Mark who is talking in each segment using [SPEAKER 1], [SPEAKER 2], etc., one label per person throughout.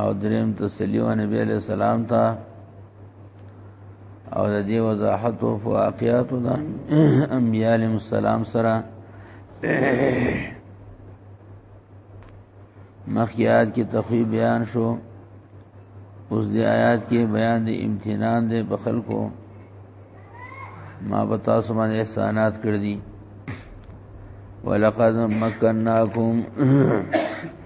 [SPEAKER 1] او دریم تسلی و نبی علیہ السلام ته او د دې وضاحت او واقعات د انبیاء علیهم السلام سره مخیات کې تخویب بیان شو اوس د آیات کې بیان د امتحان د بخل کو ما بتا سمان احسانات کړ دي ولقد مکنناکم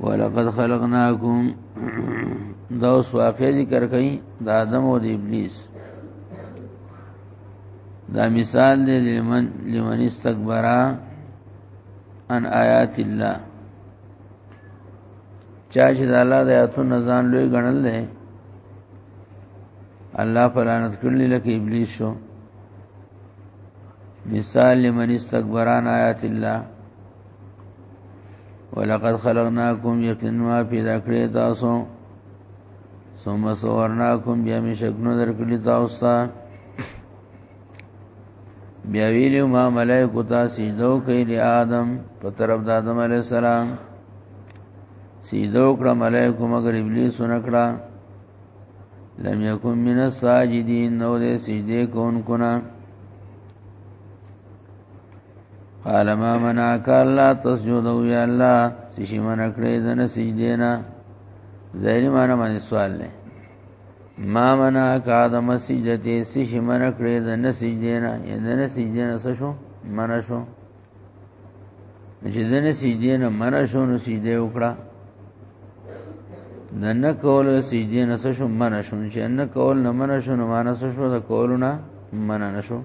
[SPEAKER 1] ولقد خلقناکم دا اوس واقع ذکر کړي د آدم او د ابلیس دا مثال دی لمن لمن استكبرا ان آیات الله چا چې د الله د آیاتونو ځان لوی ګڼل دی الله پرانت کړلی لکه ابلیس شو مثال لمن استكبران آیات الله ولقد خلقناکم یقینا پیدا کړی تاسو ثم صورناکم بیا می شکلو درکړی تاسو ته بیا ویلو ما ملائکه ته سجدو کوي د آدم په طرف د آدم علی السلام سجدو کړه ملائکه مگر ابلیس نکړه لم یکم من الساجدین نو دې سجده کون کنا قال ما منعك الله تسجد يا الله سشي من کړې دنه سجدینا زهري معنا باندې سوال نه ما منعك ادم سجدتي سشي من کړې دنه سجدینا دنه سجدینا څه شو من شو چې دنه سجدینا من شو نو سجده وکړه د نه کول سجدي نه څه شو منه شو چې نه کول نه منه شو نه مانه شو د کولونه منه نه شو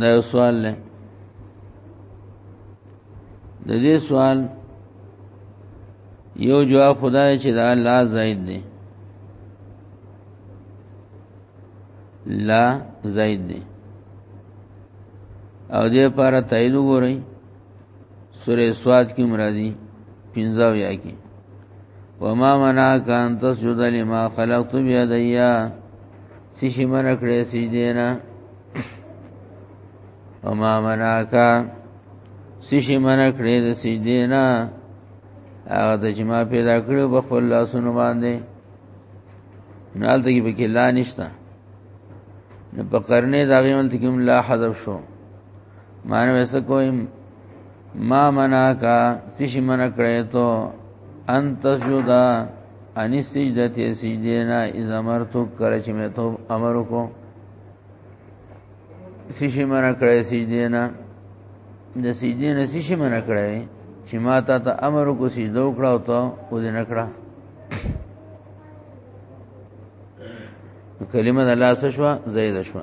[SPEAKER 1] دا یو سوال دی د دې سوال یو جواب خدای چې دا لا زائد دی لا زائد دی او دې لپاره تایید وګورئ سورې سواد کې مرادي 15 یا کې وما منا کان تسجد لما خلقت بيديا سشي من کړې سجده نه وما منا کا سشي من کړې د سجده نه هغه د جما پیدا کړو په خپل لاسونو باندې نال ته کې به کې لا نشتا نه په قرنې داغه مل ته کې لا حذف شو مانه وس کویم ما منا کا سش من کړه تو انت سجدا ان سجده ته سجده نه از امر تو کړ چې مې تو امر کو سش من کړه سجده نه د سجده نه سش من کړه چې ما تا ته امر کو سجده وکړه او ته و دې نه کړه کلمه الله سشوا زید شوا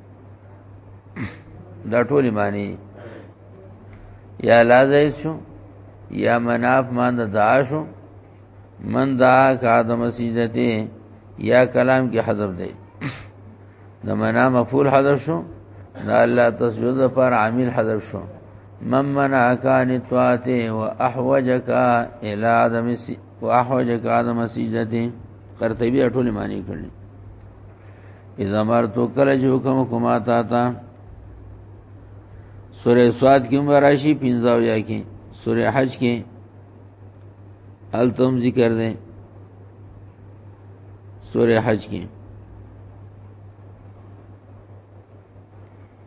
[SPEAKER 1] دا ټول معنی یا لازای شو یا مناف مان د دعا شو من دعا کا آدم سیدته یا کلام کې حذف دی د منا مفعول حذف شو دا الله تسجد پر عامل حذف شو من منا کان طاعته واحوجک الى آدم سی واحوجک آدم سیدته قرطبی ټول معنی کړل اذا مرتو کله چې حکم کوما تا تا سورې سواد کې مراشي پنځاو یا کې سورې حج کې التم ذکر دې سورې حج کې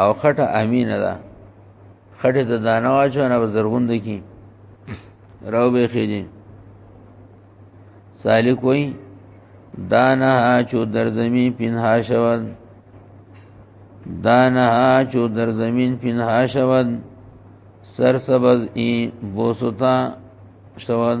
[SPEAKER 1] او خټه امین ده خټه د دانه واچو نه بزرګون د کی راو به خېږي سالک وای دانه چو در زمین پنها شود دانه چو در زمین پنها شود سر سبز ای بوستا شود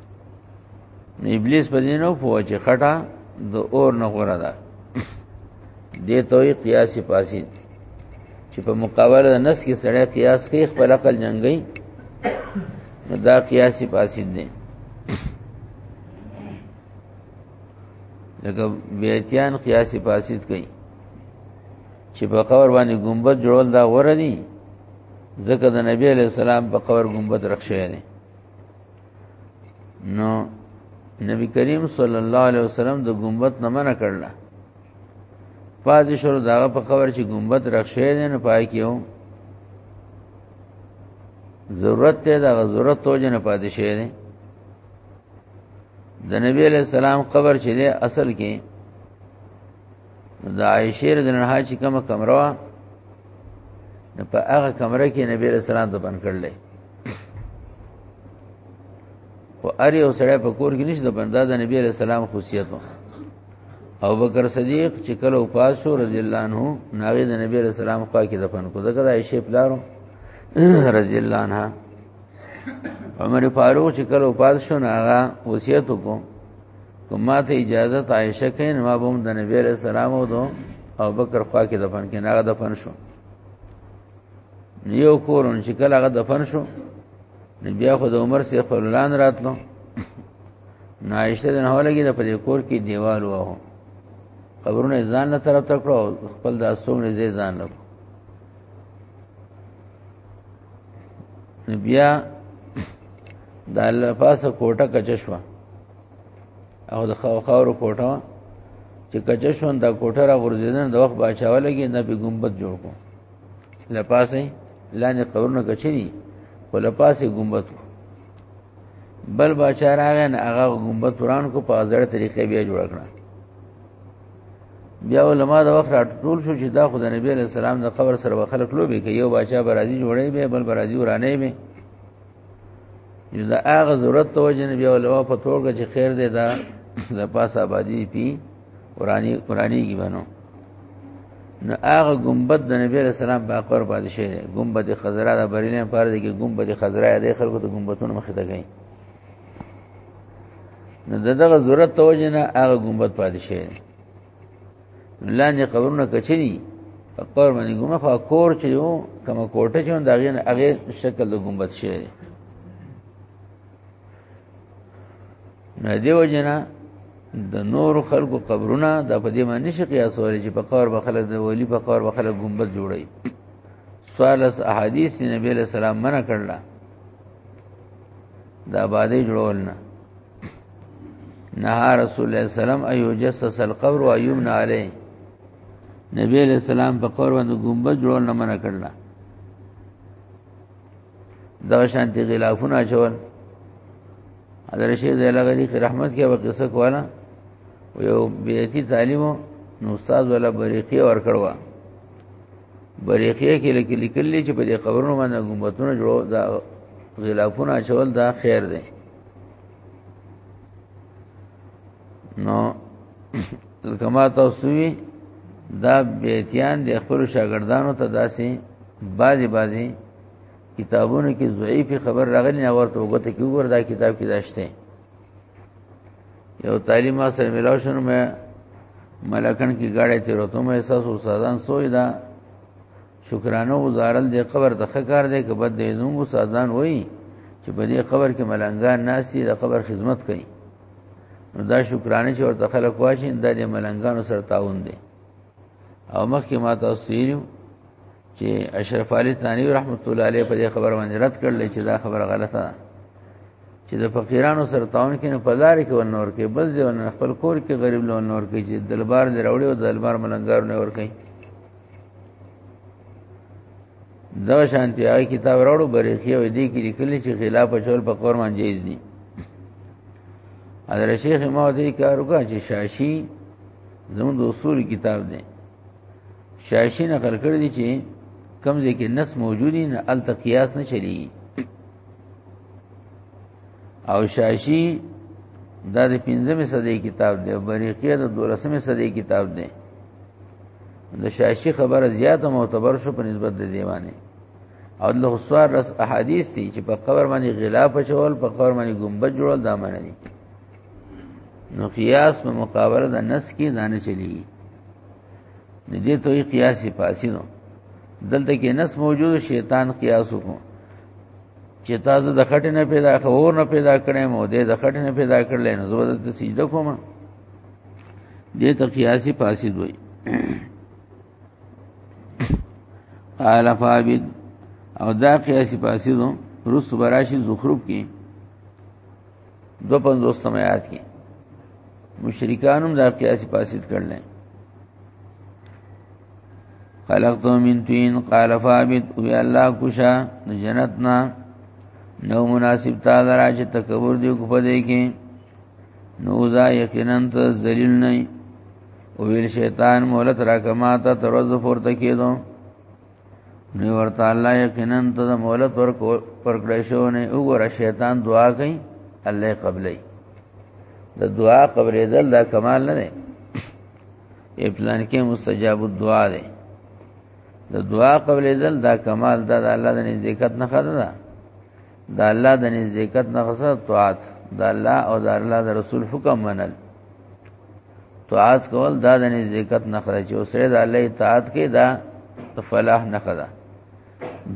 [SPEAKER 1] ابلیس په دې نو پوه چې خټه د اور نه غره ده دې توي قیاس پاسید چې په مقابله د نس کې سړی قیاس کوي خپل عقل جنگي نو دا قیاس پاسید دی لکه بیتیان قیاس پاسید کوي چې په قبر باندې ګمبد جوړول دا غوړه دي ځکه د نبی علی السلام په قبر ګمبد رخ شوی دی نو نبی کریم صلی الله علیه وسلم د ګمبت نه منع کړل پاتې شو داغه په خبر چې ګمبت رخصه دي نه پای کېو ضرورت ته دا ضرورت توجه نه پاتې شي دي د نبی علیہ السلام قبر چې دی اصل کې د عائشه رضی الله عنها چې کومه کمره وا نو په هغه کمره کې نبی رسول الله دفن کړل او اری او سړی په کور کې نشته دفن دا د نبی رسول الله خصوصیت و او بکر صدیق چې کله پاسو رضی الله عنه ناغه د نبی رسول الله خوا کې دفن کو دغه عائشه پلارو رضی الله عنها عمر فاروق چې کله پاسو ناغه وصیت وکړ کوم ماته اجازه عائشه کین ما بوم د نبی علیہ السلام او دو او بکر خوا کې دفن کین هغه دفن شو یو کورن چې کله هغه دفن شو نبی خو د عمر سي خپل لان راتلو نایشته د نه لګي د پرې کور کې دیوال وو قبرونه ځان له طرف تکړو خپل د اسوم نه ځان له بیا د الله پاسه کوټه کچشوا او د خاور کوټه چې کچشون دا کوټه را غورځیدنه د وخت بچاوه لګي نه به ګمبد جوړ کو لپاسه لاندې قبرونه کچري خو لپاسه ګمبد کو بل بچا راغی نه هغه ګمبد پران کو په ازړه طریقې بیا جوړ کړه بیا علما دا وخت راټول شو چې دا خو د نبی علیہ السلام د قبر سره وخلق لوبي کوي یو بچا برازي جوړي به بل برازي ورانه به دا هغه ضرورت ته وجه نبی علما په توګه چې خیر دی دا د پاس آبادی پی ورانی ورانی کی بنو نو هغه گنبد د نبی علیہ السلام په قبر باندې شه گنبد خضرا د بریلین پاره دی کې گنبد خضرا د خلکو د گنبتونو مخ ته گئی نو دغه ضرورت توجه نه هغه ګمبد پاتې شي لاندې قبرونه کچري قبر باندې ګمه خو کور چې یو کومه کوټه چې دا غین هغه شکل د ګمبد شي نه دیو جنا د نور خلکو قبرونه د په دې باندې شي قیاس وري چې په قبر به خلک د ولی په قبر به خلک ګمبد جوړي سوالس احادیث نبی له سلام منع کړل دا باندې جوړول نه نهار رسول الله سلام ایو جسس القبر و ایومنا علی نبی علیہ السلام په قبر باندې ګمبد جوړول نه منع کړل دا شانتی غلافونه چول حضرت شیخ زیلا غری کی رحمت کې وکړه څه کوله یو بیتی تعلیم نو استاد ولا بریقی ور کړوا بریخیه کې لیکل لیکل چې په دې قبرونو باندې ګمبتونه جوړو دا غلافونه چول دا خیر دی نو کما تاسو وی دا بیتیان د خپل شاګردانو ته داسې بازي بازي کتابونو کې ضعیفي خبر راغلی نه ورته وګته کې ور دا کتاب کې داشته یو تعلیم ما سره ملاو شنو مې ملکن کی گاڑی تیرو تو مې احساس او سازان سوې دا شکرانه گزارل دې قبر ته خکار دې کې بد دې زموږ سازان وای چې په دې قبر کې ملنګان ناسي د قبر خدمت کوي نو دا شکرانه چې ورته خلک واشي دا دې ملنګانو سره تعاون دی او مخکې ما تاسو ویلو چې اشرف علي ثاني رحمت الله علیه په دې خبر باندې رد کړل چې دا خبره غلطه ده چې د فقیرانو سره تعاون کینې په لار کې ونور کې بل ځای ون خپل کور کې غریب له ونور کې چې دلبار دې راوړي او دلبار ملنګار نه ور کوي دا شانتی هغه کتاب راوړو بریخي او دې کې لیکلي چې خلاف چول په قرمان جایز دي حضرت شیخ ما دې کار وکړ چې شاشي زموږ د اصول کتاب دی شاشي نقل کړی دی چې کمزې کې نس موجودی نه ال تقیاس نه چلیږي او شاشی دا د 15مې صدې کتاب دی بریقیه د 12مې صدې کتاب دی د شاشی خبره زیاته معتبر شو په نسبت د دیوانه او له سوار رس احادیث دي چې په قبر باندې غلاف چول په قبر باندې ګمبد جوړول دا معنی دي نو قیاس په مقابله د نس کې دانه چلیږي د دې توي قیاسي پاسینو دلته کې نس موجود شیطان قیاس وکړو چې تاسو د خټې نه پیدا خور نه پیدا کړې مو دې د خټې نه پیدا کړلې نو زه به سجده کوم دې ته قیاسي فاسد وای قال فابد او دا قیاسي فاسد رس براشي زخرف کې دو پنځوس نمبر آیات کې مشرکان هم دا قیاس فاسد کړل خلقت من تین قال فابت او یا الله کوشا د جنت نا نو مناسب تا درا چې تکبر دی کو پدې کې نو ذا یقینا ته ذلیل نه او ویل شیطان مولت را کما ته ترز پورته کېدو نو ورته الله یقینا ته د مولت پر پر کړې شو نه وګوره شیطان دعا کوي الله قبلې د دعا قبلې دل دا کمال نه دی پلان کې مستجاب الدعاء دی د دعا قبلې دل دا کمال دا د الله د نزدېکت نه خره ده دا الله د نزدېکت نه خره طاعت دا الله او دا الله د رسول حکم منل طاعت کول دا د نزدېکت نه خره چې اوسه د الله اطاعت کې دا فلاح نه خره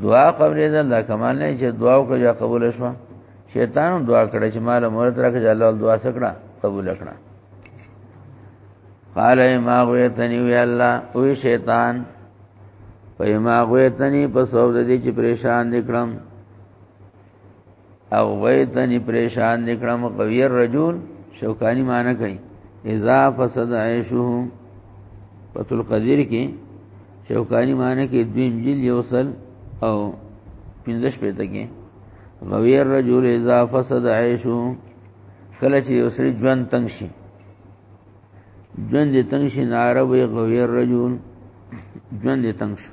[SPEAKER 1] دعا قبل دې الله کمال نه چې دعا او کجا قبول شوه شیطان هم دعا کړه چې مال مورت راکړه چې الله دعا سکړه قبول کړه قال ما غویتنی وی الله او شیطان په ما غویتنی په سوب د دې چې پریشان نکړم او ویتنی پریشان نکړم قوی الرجل شوکانی معنی کوي اذا فسد عيشه پتل قدیر کې شوکانی معنی کې دویم جل یوصل او پنځش پته کې غوی الرجل اذا فسد عيشه کله چې یوسری ژوند تنگ شي ژوند دې تنگ شي ناره وي غوی الرجل ژوند دې تنگ شو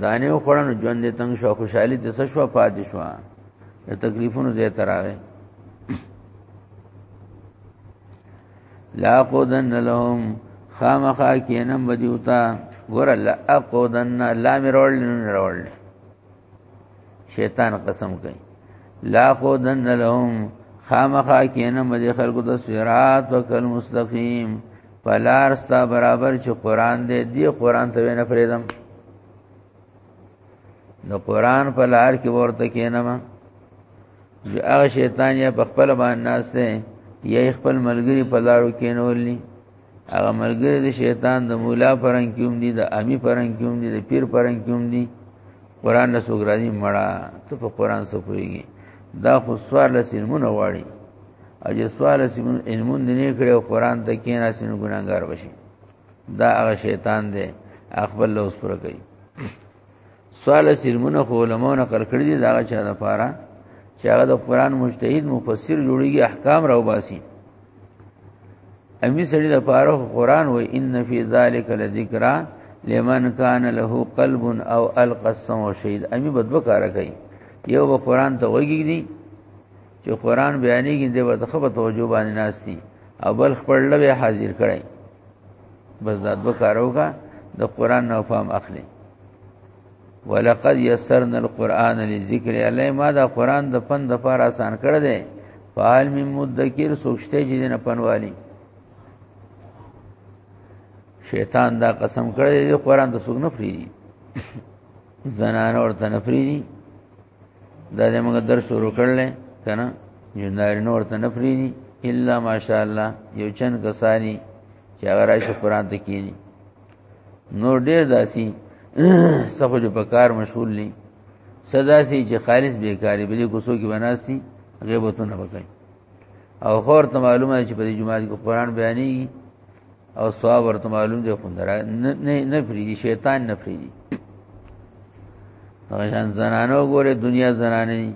[SPEAKER 1] دانه او خړنو ژوند دې تنگ شو خوشحالي د سشوا پاتې شو د تکلیفونو زه تراغه لا قودن لهم خامخا کینم بدیوتا ګور لا اقودن لا مرول نرول شیطان قسم کوي لا قودن لهم خامخا کینم بدی خلقو د صراط وکل مستقیم پلار ستا برابر چې قران دې دی قران ته نه فریدم نو قران په لار کې ورته کینم چې هغه شیطان یا په خپل باندې ناشته یا خپل ملګری په لارو کینولني هغه ملګری د شیطان د مولا پرنګ کیوم دي د امی پرنګ کیوم دي د پیر پرنګ کیوم دي قران له سوګرانی مړه ته په قران سو پويږي دا خو سوار لسلمونه واړي اجه سوال سم علمون نه کړي او قران ته کینا سن ګناګار بشي دا هغه شیطان دی خپل لوس پر کوي سوال سلمونه خو علماء نه کړ کړی دا چا د پاره چې هغه د قران مجتهد مفسر جوړیږي احکام راو باسي امی سړي د پاره قران و ان فی ذلک لذکر لمن کان له قلب او القى السمع شهید امی بدو کار کوي یو قران ته وګیږي چې قران بیانېږي دی ورته خبره توجه باندې ناشتي او بل خپل لوي حاضر کړي بس دا دوه کاروګه د قران نو فهم اخلي ولقد يسرنا القرآن للذكر الله ما دا قرآن د پن د پار آسان کړ دې فعال من مدکر سوچته چې نه پنوالي شیطان دا قسم کړی دی قرآن د سوګ نه فری زنان اور تنفری دا دې موږ درس شروع کړل کنه یو نارینه ورته نه پریدي الا ماشاءالله یو چن کسانی چې هغه راشي قران ته کینی نور ډیر داسي سخو جو په کار مشغول دي صدا سي چې خالص بیکاری بلی کوسو کې بناسي غیبتونه وکړي او خور ته معلومه چې په دې جمعه کې قران بیانېږي او ثواب ورته معلوم دی خو نه نه فریدي شیطان نه فریدي هغه ځان زنانو ګوره دنیا زنانه نه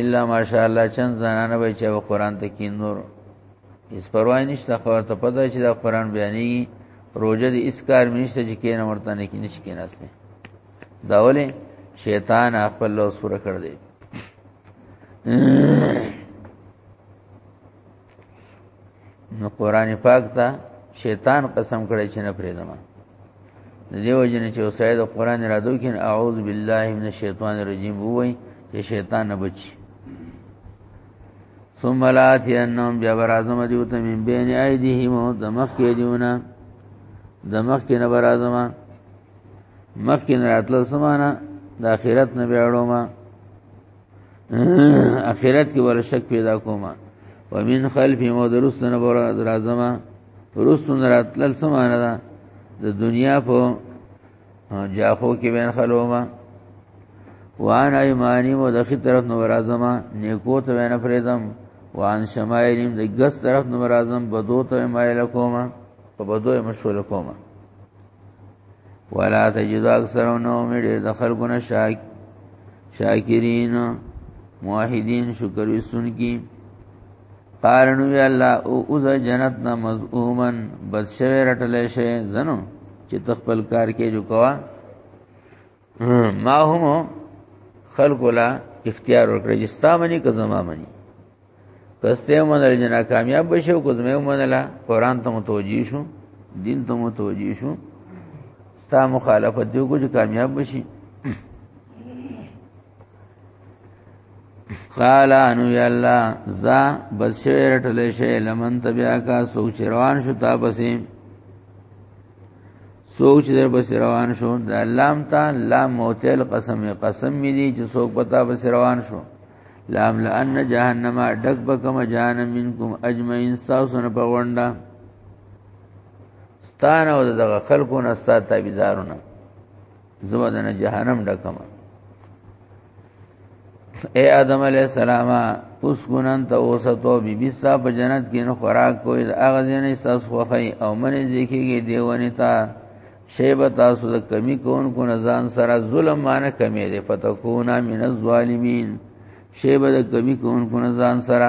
[SPEAKER 1] الا ماشاءالله چن زنانه به چې قرآن ته کې نور اس پروا نشته خو ته پته چې دا قرآن بیانې روزه دې اس کار منشته چې کې نه ورته نه کې نش کې نه دا ولې شیطان خپل لوس پوره کړ دی نو قران پاک ته شیطان قسم کړی چې نه پرې زمانه دیو جن چې اوسای د قران را دو کین اعوذ بالله من الشیطان الرجیم وای چې شیطان نه بچ ثم لاتی انهم جبر اعظم دیو ته من بین ایدیهم او د مخ کې دیونه د مخ کې نه بر اعظم مخ کې نه راتل سمانه د اخرت نه بیاړو ما اخرت کې ور شک پیدا کوما ومن خلف مو درسن بر درازما رسن راتل سمانه ده د دنیا په جاخو کې بین خلوما وان ایمانی مو د خې طرف نو راځما نیکو ته نه فریدم وان شمایلیم د ګس طرف نو راځم بدو ته مایل کوما په بدو مشغول کوما ولا تجد اکثرون او مړي د خلقونه شاک شاکرین موحدین شکر وسن کی قارن وی الله او اوز جنت نا مزعومن بد شوی رټلې شي زنو چې تخپل کار کې جو کوا ما هم خلق ولا اختیار ورکړ چې ستا منی که زما منی کسته منل جنا کامیاب بشو کو زما منلا قران ته متوجی شو دین ته متوجی شو ستا مخالفت دیو کو چې کامیاب بشي قال انو یا الله ز بس شعر ټلې شی لمن تبیا کا سوچ روان شو تا پسې څوک چې در بس روان شو دا لام تا لام موتل قسم قسم می دي چې څوک پتا بس روان شو لام لان جهنم ډک بکم جان منکم اجمعین تاسو نه پغونډه ستانه او دغه خلکو نه ستا تابعدارونه زما د جهنم ډکم اے آدم علیہ السلام اوس ګنن ته اوسطو بی بی ستا په جنت کې نو خوراک کوی هغه ځنه ساس خوخی او منې ځکیږي دیونه تا شیب تاسو د کمی کون کو نزان سره ظلم معنی کمی دی فتکونا من الظالمین شیب د کمی کون کو نزان سره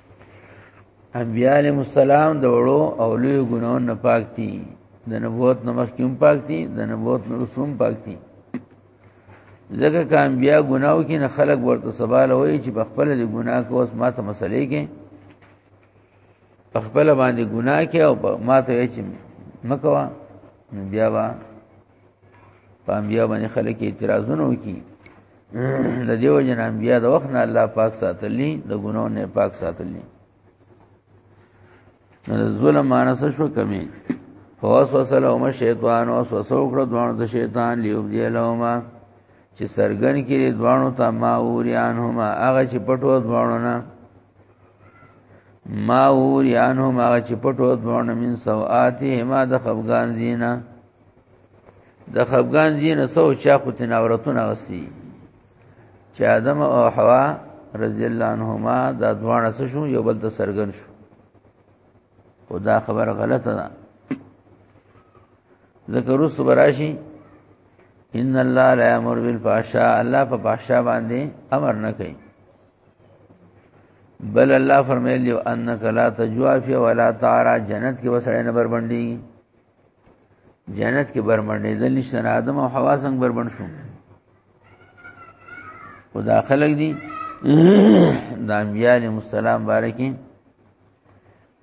[SPEAKER 1] انبیاء علیهم السلام د وړو او لوی ګناو نه پاک دي د نبوت نه مخکې هم پاک دي د نبوت نه وروسته هم پاک دي ځکه که انبیاء ګناو کې نه خلق ورته سوال وایي چې په خپل د ګناه کو اوس ماته مسلې کې په خپل باندې ګناه کې او ماته یې چې مکوا بیا با په انبیا باندې خلک اعتراضونه وکي د دیو جن انبیا د وخت نه الله پاک ساتلی د ګناو نه پاک ساتلی نو ظلم مانس شو کمی فوسوسه لهم شیطان وسوسه وکړه دوانو ته شیطان لیوبدی لهما چې سرګن کې دوانو ته ما اوریان هما هغه چې پټو دوانو نه ما اوریان هما هغه چې پټو دوانو من سوآتی هما د خفغان زینا د خفغان دین سو چا خو تناورتونه غسی چې آدم او حوا رضی الله عنهما دا دواړه څه شو یو بل ته سرګن شو او دا خبره غلطه ده ذکر سبراشی ان الله لا امر بالفحشاء الله په فحشاء باندې امر نه کوي بل الله فرمایلی انک لا تجوا فی ولا تعرا جنت کې وسړې نه بربندي جنت کې برمنډې دل نشته آدم او حوا څنګه بربند شو او دا خلق دي د انبیاء علیهم السلام بارکه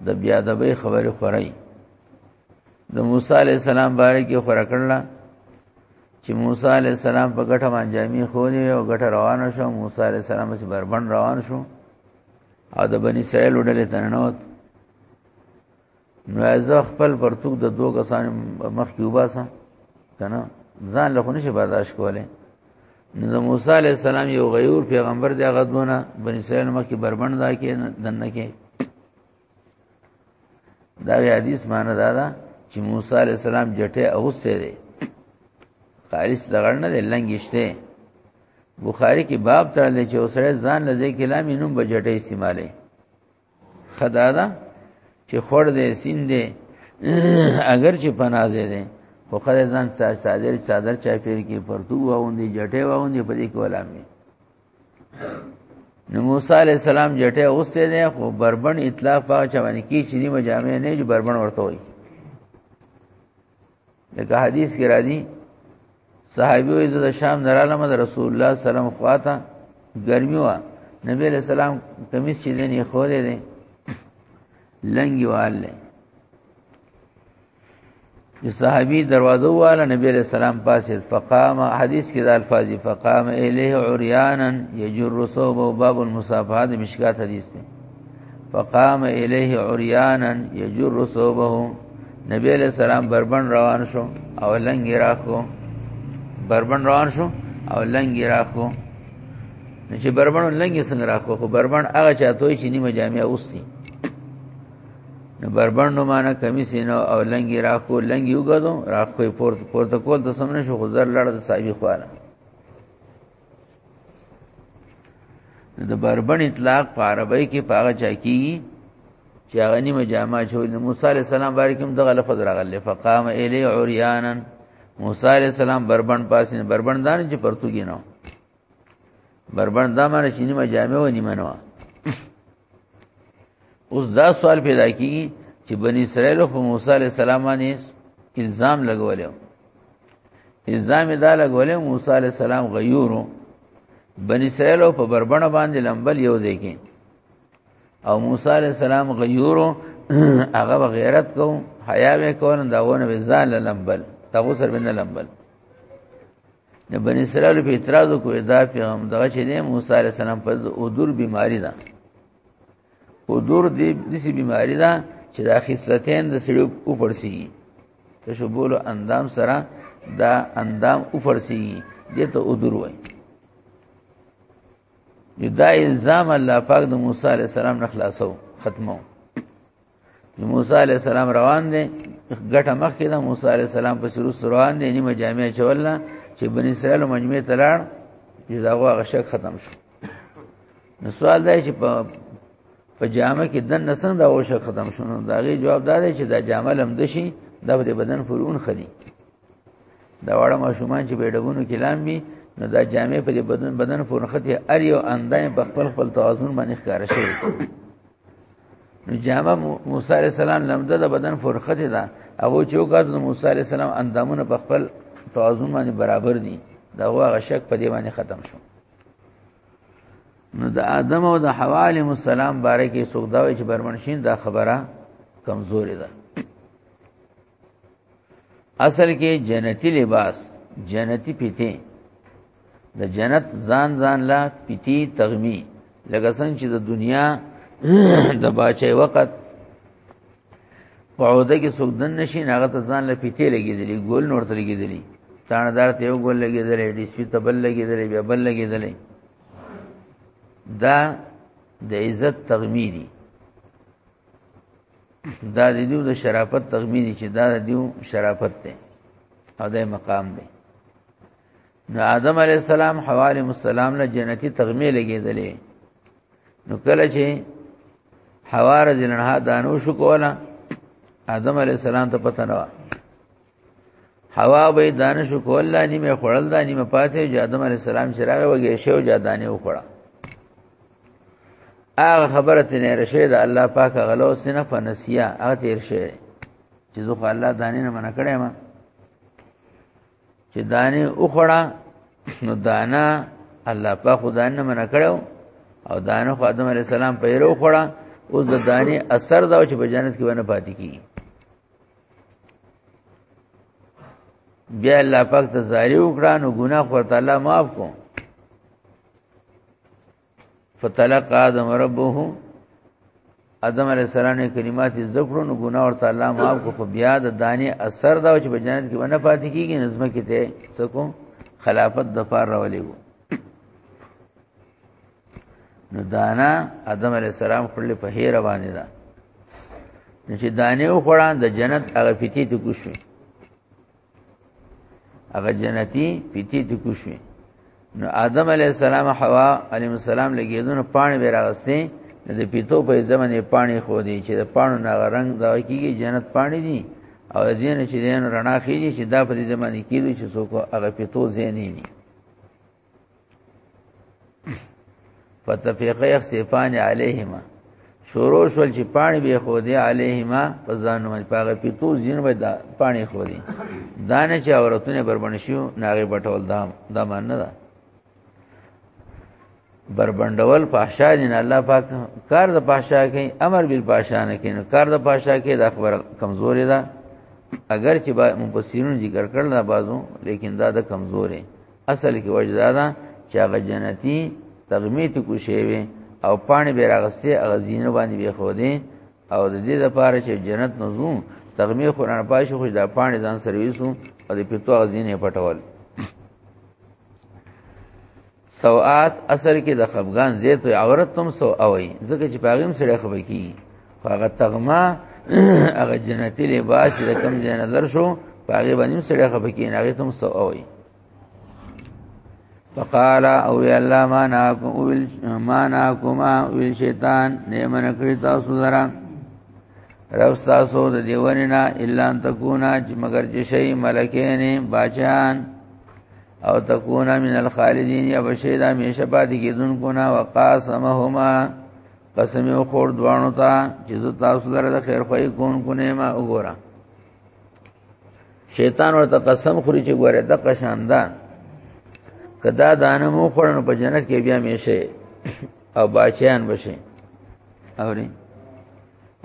[SPEAKER 1] د بیا د به خبره خورای د موسی علی السلام بارکه خور کړل چې موسی علی السلام په ګټه باندې جامې خوري او ګټه روانه شو موسی علی السلام سي بربند روان شو او د بنی اسرائیل وډلې تننوت نو ازه خپل پرتوک د دوه کسان مخ کې وباسه کنه ځان له خونه شي برداشت کوله نو د موسی عليه السلام یو غیور پیغمبر دی هغه دونه بنی اسرائیل مخ کې بربند دا کې دنه کې دا حدیث معنی دا ده چې موسی عليه السلام جټه اوسه دی خالص دغړ نه دی لنګشته بخاری کې باب تړل چې اوسره ځان لږه کلامي نوم بجټه استعماله خدا دا چې خور دې سین دې اگر چې پنازې دې خو خدای ځان صادر صادر چا پیر کې پرتو واوندې جټه واوندې په دې کې ولامي نو موسی علی السلام جټه اوسته دې خو بربن اطلاق پاچا باندې کې چې نیمه جامع نه جو بربن ورته وي دغه حدیث کې راځي صحابي وې د شام درالم د رسول الله صلی الله علیه وسلم خواته ګرمي وا نبی علیہ السلام کمیس چې دني خورې دي لنګي والله د صحابي دروازه واله نبی علیہ السلام پاسه فقام حدیث کې د الفاظ فقام الیه عریانا یجر صوب باب المصافحه د مشکات حدیث دی فقام الیه عریانا یجر صوبه نبی علیہ السلام بربند روان شو او لنګ راخو بربند روان شو او لنګ راخو نو چې بربند لنګ څنګه راخو خو بربند هغه چاته چې نیمه جامع اوستی نو بربند نو معنا کمی سینو او لنګ راخو لنګ یو غدو راخو پورت پورت کول د سمنه شو خو زر لړ د صاحب خواله د بربن اطلاق په عربی کې پاغه چا کیږي چې هغه نیمه جامه چول موسی علی السلام باریکم دغه لفظ راغله فقام الی عریانا موسی علی السلام بربن پاسین بربن دان چې پرتګی نو بربن دا معنی چې نیمه جامه و نیمه نو اوس دا سوال پیدا کیږي چې بنی اسرائیل خو موسی علی السلام باندې الزام لګولیو الزام دا لګولیو موسی علی السلام غیورو بنی اسرائیل په بربنه باندې لمبل یو ځای کې او موسی علی السلام غیورو هغه غیرت کو حیا وکول داونه ځان لمبل تاسو سر بنه لمبل د بنی اسرائیل په اعتراض کوی دا پیغام دغه چې نه موسی علی السلام په اودور بیماری ده اودور دې دسی بیماری ده چې د خصلتین د سړو او پړسی د شوبولو اندام سره دا اندام او پړسی دې ته اودور وای دا الزام الله پاک د موسی علی السلام نه خلاصو ختمو موسی علی السلام روان دی ګټه مخ کې دا موسی علی السلام په سرو روان دی نیمه جامع چولنه چې بنی اسرائیل مجمع تلاړ چې دا هغه شک ختم شو نو سوال دی چې په په جامه کې دن نسنګ دا وشه ختم شونه دا غي جواب دا دی چې دا جامه لم دشي د بدن فرون خدي دا وړه ماشومان چې بیډبونو کې لام بي نو دا جامه په بدن بدن فرون خدي ار یو اندای په خپل خپل توازن باندې ښکار شي جامه موسی علی السلام لمده د بدن فرخته ده هغه چې وکړ د موسی علی السلام اندامونه په خپل توازن باندې برابر دي دا هغه شک په دې باندې ختم شو نو د آدم او د حوا علی السلام باره کې سوګداوي چې برمنشین دا خبره کمزوري ده اصل کې جنتی لباس جنتی پیته د جنت ځان ځان لا پیتی تغمی لکه څنګه چې د دنیا د باچې وخت پعوده کې سودن نشي هغه ته ځان لا پیته لګیدلی ګول نور ته لګیدلی تاندار ته یو ګول لګیدلی ډي سپی ته بل لګیدلی بیا بل لګیدلی دا د عزت تغمیری دا د دیو د شرافت تغمیدی چې دا د دیو شرافت دی او د مقام دی نو آدم علی السلام حوا علیہ السلام له جنتی تغمیه لګیدلې نو کله چې حوا رضی الله عنها دانو شو کوله آدم علی السلام ته پته نه و حوا به دانش کول لا نیمه خړل دا نیمه پاتې چې آدم علی السلام چې راغی وګی شو جادانه وخړه هغه خبره تنه رشید الله پاک غلو سینه فنسیا هغه تیر شه چې زه خو الله دانه نه منع کړم چې دانه وخړه نو دانا الله پاک خدای نه منع کړو او دانه خو آدم علی السلام پیرو خړه اوس د دانه اثر دا چې په جنت کې ونه پاتې کیږي بیا الله پاک ته زاری وکړه نو ګناه خو تعالی معاف کو فتلق آدم ربه آدم علیہ السلام نے کلمات ذکر نو ګناه ورته الله معاف کو خو بیا د دانه اثر دا چې په جنت کې ونه پاتې کیږي نظم کې ته سکو خلافت د پار راولې وو نو دانا ادم علی السلام خپل په هیر باندې دا نو چې دانه و خړان د جنت هغه پیتی ته کوشوي هغه جنتی پیتی ته کوشوي نو ادم علی السلام حوا علی السلام لګیدونه پانی به راغستې د پیتو په زمانه پانی خو دی چې د پانو نه رنگ دا کیږي جنت پانی دی او دین چې دین رڼا خېږي چې دا په دې زمانه کې چې څوک هغه پیتو زینې نه فتفیقه یخسفان علیهما شروع شول چې پانی به خو دی علیهما پزانو مې پاغه پیتو زین به دا پانی خو دی دانه چې عورتونه بربند شو ناغه بټول دام دا مان نه ده بربندول پاشا دین الله پاک کار د پاشا کوي امر بل پاشا نه کوي کار د پاشا کوي د خبر کمزوري ده اگر چې با مفسرین ذکر کړل دا بازو لیکن دا د کمزوري اصل کې وجدا ده چې هغه جنتی تغمی ته کوشي وي او پانی به راغسته هغه زینو باندې به خو دي او د دې لپاره چې جنت نزو تغمی قران پاش خو دا پانی ځان سرویسو او د پیتو هغه زینې پټول سوءات اثر کې د خفغان زیت او عورت تم سو اوي ځکه چې پاغم سره خفه کی هغه تغما هغه جنتی لباس د کم ځای نظر شو هغه باندې سړی خپه کې نه هغه تم سو اوي فقال او وی الله ما ناکم ویل ما ناکم ویل شیطان نه من کړی تاسو درا رب تاسو د دیوننا الا ان تکونا مگر چې شی ملکین باچان او تکونا من الخالدین یا بشیدا می شپات کی دن کو نا وقاسمهما قسم یو خور دوانو ته چې زه تاسو لره د خیر خوې کون کو نه ما وګوره شیطان ورته قسم خوري چې ګوره د قشاندا کدا دانه مو خورن په جنت کې بیا میشه او باچیان بشي اوري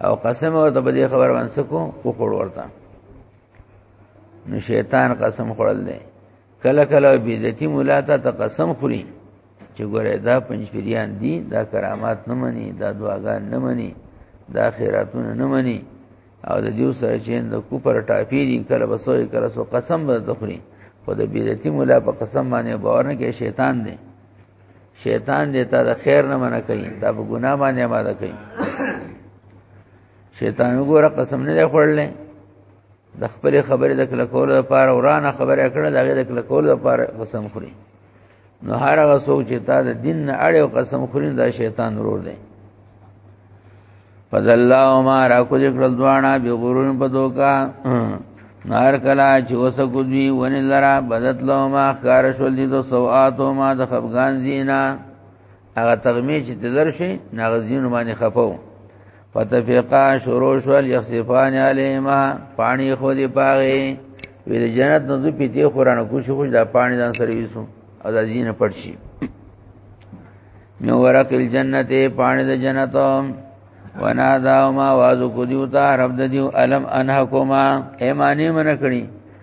[SPEAKER 1] او قسم ورته په دې خبر باندې سکو کو خور ورته نو شیطان قسم خورل دی کله کله بدعتي مولا ته قسم خوري چې ګوره دا پنځپیریان دي دا کرامات نه مني دا دعاګان نه مني دا خیراتونه نه مني او د دیو سره چې د کوپر ټاپی دي کله بسوي کله سو قسم به دخري خو د بیرتی مولا په قسم باندې باور نه کې شیطان دی شیطان دې تا د خیر نه منع کوي دا په ګناه باندې آماده کوي شیطان وګوره قسم نه دی خورلې د خپل خبرې د کلکولو لپاره ورانه خبره کړه د غیر کلکولو لپاره قسم خوري نو هر هغه څوک چې تا د دین نه اړ او قسم خوري دا شیطان ورور دی فذلا ما را کو ذکر دوانا به غرور په دوکا نار کلا چې وس کو دی ون لرا بدت لو ما خار شول دي تو سوات ما د خفغان زینا هغه تغمی چې تلر شي ناغزین باندې خفو فتفقا شروع شول یخصفان علیما پانی خو دی پاغي ویل جنت نو زه پیتی قران کو شو دا پانی ځان سره ویسو او د زینه پټ شي میو ورق الجنت پانی د جنت ونا داو ما وازو کو دیو تا رب د دیو الم انحکما ایمانی من کړی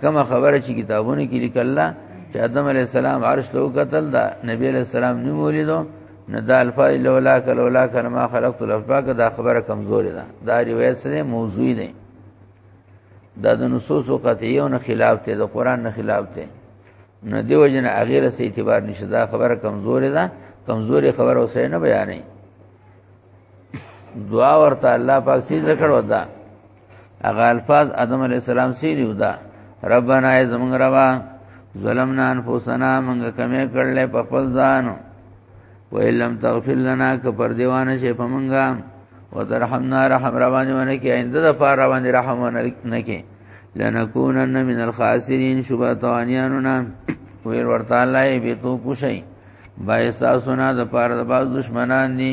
[SPEAKER 1] کوم خبره چې کتابونه کې لیکل چې آدم علی السلام عرش ته وکتل دا نبی علی السلام نوم ولیدو نه دا الفاظ لولا کلولا کنا ما خلقت الافباک دا خبره کمزورې ده دا روایت سره موضوعي ده دا د نصوص او قطعیو نه خلاف ته د قران نه خلاف ته نه دیو جن اغیر سه اعتبار نشه دا خبره کمزورې ده کمزورې خبره اوسه نه بیانې دعا ورته الله پاک سي ذکر ودا هغه الفاظ ادم علی السلام سیری ودا ربانا ای زمون روا ظلمنا انفسنا منګه کمې کړل په خپل ځان و لم تغفر لنا ک پر دیوانه شي په منګه وترحمنا رحم رواني ونه کې آینده د پار رواني رحم ونه نه کې لنکونن من الخاسرین شبه توانیاننا ویر ورته الله به تو پوشي بای ساسونه د پار د باز دشمنان دي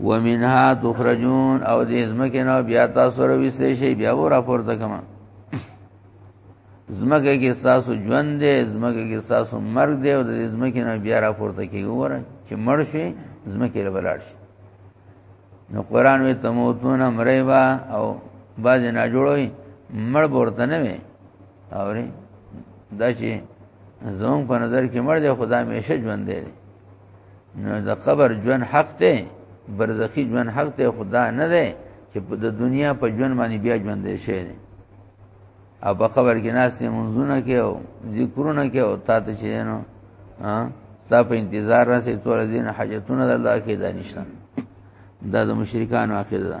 [SPEAKER 1] ومنها تخرجون او دې زمکه نو بیا تاسو روي سي شي بیا و راپورته کما زمکه کې تاسو ژوند دې زمکه کې تاسو مرګ دې او دې زمکه نو بیا راپورته کیږي وره چې مړ شي زمکه له بلاړ شي نو قران وی تموتون مریبا او باز نه جوړوي مړ ورته نه وي اوري دا چې زمون په نظر کې مړ دی خدا همیشه ژوند دی نو د قبر ژوند حق ته برزخی ژوند حق ته خدا نه ده چې په د دنیا په ژوند باندې بیا ژوند دی شي او په قبر کې ناس نه منځونه کې او ذکرونه کې او تا ته چې نو ها ستا په انتظار راسې تور دین حاجتونه د الله کې دانشته دا د مشرکانو عقیده ده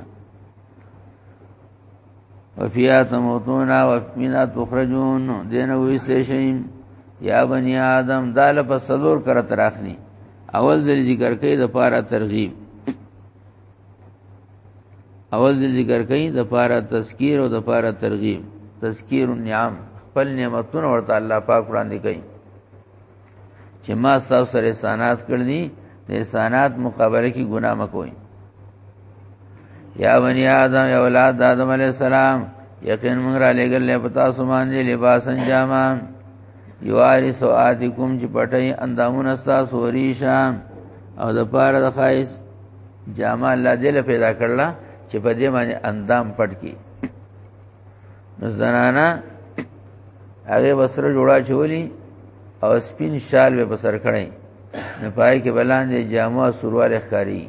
[SPEAKER 1] وفیا تموتون او مینا تخرجون دین وی سیشین یا بنی آدم دال په سلور کر تراخنی اول ذل ذکر کئ د پارا ترغیب اول ذل ذکر کئ د پارا تذکیر او د پارا ترغیب تذکیر النعم خپل نعمتونه ورته الله پاک وړاندې کئ چې ما تاسو سره احسانات کړنی د احسانات مقابله کې ګناه مکوئ یا بنی آدم یا اولاد آدم علیہ السلام یقین موږ را لګل له پتا سمان دي لباس انجاما یواری سواتکم چې پټي اندامونه تاسو وریشا او د پاره د خایس جامه الله دې پیدا کړلا چې په دې باندې اندام پټ کی زنانا هغه وسره جوړا چولی او سپین شال به سر کړی نه پای کې بلاندې جامه سروال ښکاری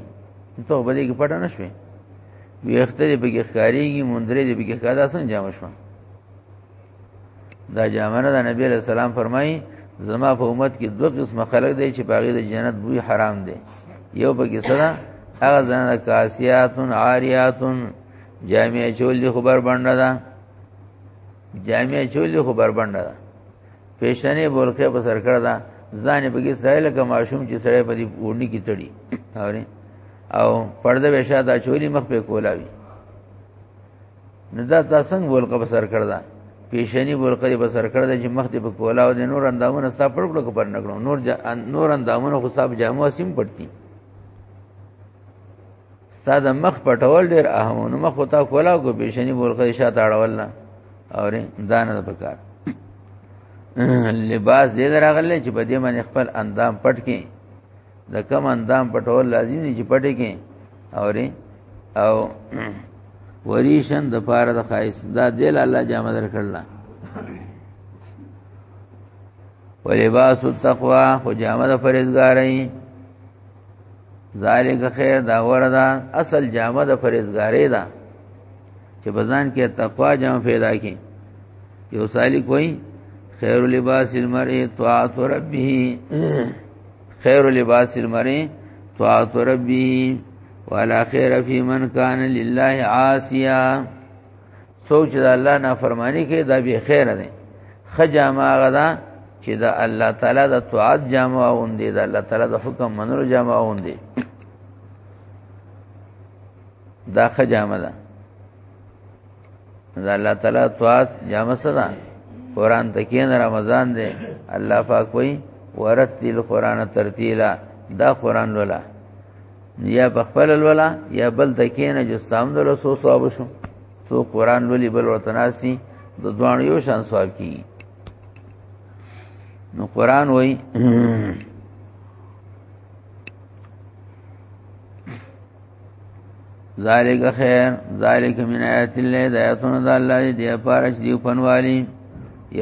[SPEAKER 1] ته بلې کې پټه نشوي ویخته دې بګی ښکاریږي مندرې دې بګی کادا سن جامه شو دا جامه نه د نبی له سلام فرمایي زما په امت کې دوه قسمه خلک دی چې باغې د جنت بوی حرام دی یو بګی سره هغه ځان کاسیاتن عاریاتن جامع چول دی خبر بنده ده جامع چول دی خبر بنده ده پیشنې بولخه په سر کړه ده ځان په کې سړی لکه ماشوم چې سړی په دې ورني کې تړي اوري او پرده به شاده چولی مخ په کولاوي نه دا تاسو بولخه په سر کړه ده پیشنی برقه به سر کړ د چې مخ دې په کولا او د نور اندامونه صاف پړ کړو پر نکړو نور نور اندامونه خو صاحب جامو سیم پړتی ستا د مخ پټول ډیر اهم نو مخ وتا کولا کو پیشنی بولخه شاته اړول نه اور دانه پکار لباس دې دراغله چې په دې باندې خپل اندام پټ کې د کم اندام پټول لازم دي چې پټ کې اور او وریشن د پاره د خایس دا دې الله جامه درکړل ولباس التقوا خو جامه د فرزګارای ذالک خیر دا غوړه ده اصل جامه د فرزګاری ده چې بزان کې تقوا جام پیدا کی یو سالی کوئی خیر لباس المرء طاعت ربه خیر لباس المرء طاعت ربه ولا خیر فی من کان لله عاصیا څوک چې د الله نافرمانی کوي دا به خیر دی خجامه هغه ده چې د الله تعالی د طاعت جامه اوندې د الله تعالی د حکم منلو جامه اوندې دا خجامه ده دا الله تعالی طاعت جامه سره قران تکین رمضان دی الله پاک وایي ورتل قران ترتیلا دا قران لولا یا په خپل الولا یا بل تکینه جستام د رسو ثواب شو سو قران ولي بل وتناسي د دوان یو شان ثواب کی نو قران وای ذالک خیر ذالک من آیات الله د آیاتونو د الله دی د پارش دی پنوالی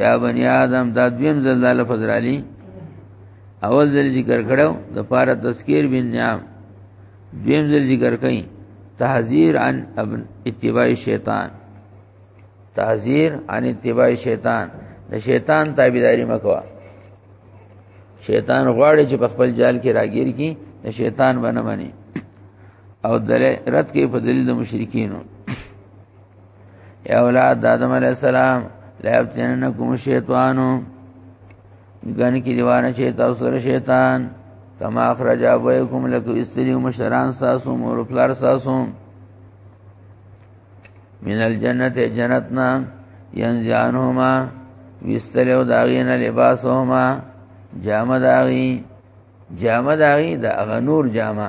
[SPEAKER 1] یا بنی آدم دا دویم زلزلہ فزرالی اول ځل ذکر کړو د پاره تذکیر بن نعم دویم ځل ذکر کئ تحذير عن ابن اتباع الشیطان تحذير عن اتباع الشیطان د شیطان تابعداري مکوا شیطان غواړي چې په خپل جال کې راګیر کی د شیطان باندې منی او دل رد کې په دلیل د مشرکینو یا اولاد آدم علی السلام لا یفتننکم الشیطانو ګان کې دیوانه چې تاسو سره شیطان کما اخرج ابوکم لکه استری مشران تاسو مور پلار تاسو من الجنت جنتنا ينزعنهما وستلو داغینا لباسهما جامه داغي جامه داغي دا غنور جامه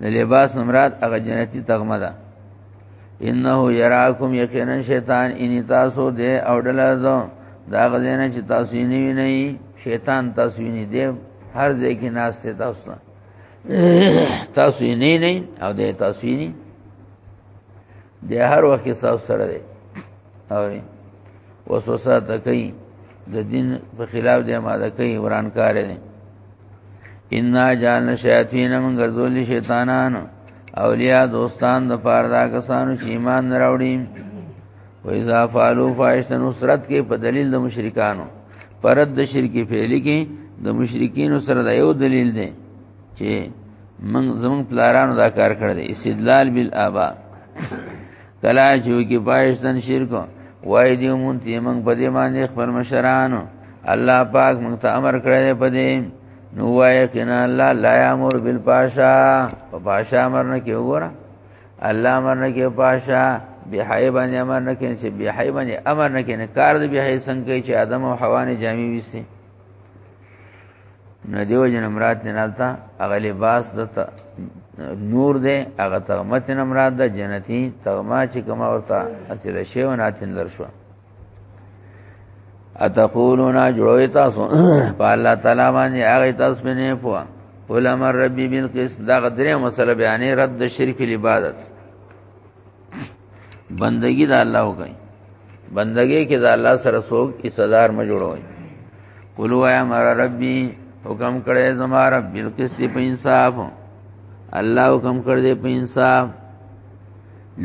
[SPEAKER 1] د لباس مراد هغه جنتی تغمه ده انه یراکم یقینا شیطان ان تاسو دې او ډله ده دا غزنه چې تاسو یې نیوی نه شیطان تاسو یې نه دی هر ځای کې ناس ته تاسو تاسو یې نه نه او دې تاسو یې نه دی هر وخت کې تاسو سره دی او وسوسه تکي د دین په خلاف دی ماده کوي ورانکار دی ان جان شیاطین من غزول شیطانان اولیاء دوستان د پاره دا کسانو چې ایمان راوړي و اذا فعلوا فاحشه نصرت کې په دلیل د مشرکانو پرد د شرکی فعلی کې د مشرکین سره د یو دلیل دی چې من زمون پلارانو دا کار کړی دی استدلال بالآبا کلا جو کې پایشتن شرک وای دی مون تی من په دې باندې خپل مشرانو الله پاک مونږ ته امر کړی دی په دې نو وای کنا الله لا امر بالپاشا په پاشا امر نه کې وګوره الله امر نه کې پاشا بهای باندې امر نه کې چې بهای باندې امر نه کې نه کار دی بهای څنګه چې ادم او حوا نه جامي وستي نه دیو جن مراد نه نالتا هغه لباس د نور دی هغه تغمت نه مراد ده جنتی تغما چې کما ورته اصل شی و ناتین در شو اتقولون جوړوي تاسو په الله تعالی باندې هغه تاسو نه پوه علماء ربي بالقسط دا غدرې مسله بیانې رد شرک العبادت بندگی د الله وکړي بندگی کې د الله سره څوک ایصدار ما جوړوي قل وایا مر ربي حکم کړي زما رب بالقسط په انصاف الله حکم کړ دې په انصاف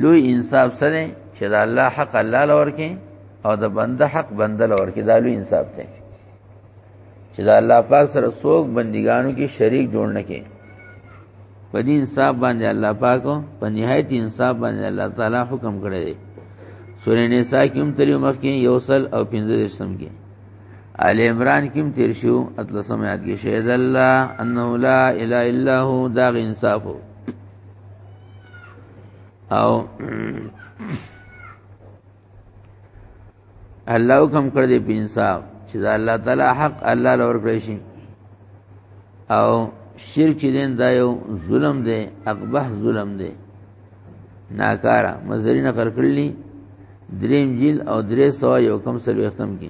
[SPEAKER 1] لوی انصاف سره چې د الله حق الله لور کې او د بنده حق بنده لور کې دا لوی انصاف دی چې دا الله پاک سره څوک بندګانو کې شریک جوړ نه کې په دې انصاف باندې الله پاک په نهایت انصاف باندې الله تعالی حکم کړی دی سورې نساء کې هم تریو مخ کې یو سل او 15 سم کې آل عمران کې هم تیر شو اتلسم یاد کې شهد الله انه لا اله الا هو دا انصاف هو او الله حکم کړ دې په انصاف چې دا الله تعالی حق الله لور کړی شي او شرک چې دین دا یو ظلم دی اقبح ظلم دی ناکارا مزرینه کړکړلی دریم جیل او درې سو یو کم سلوختم کې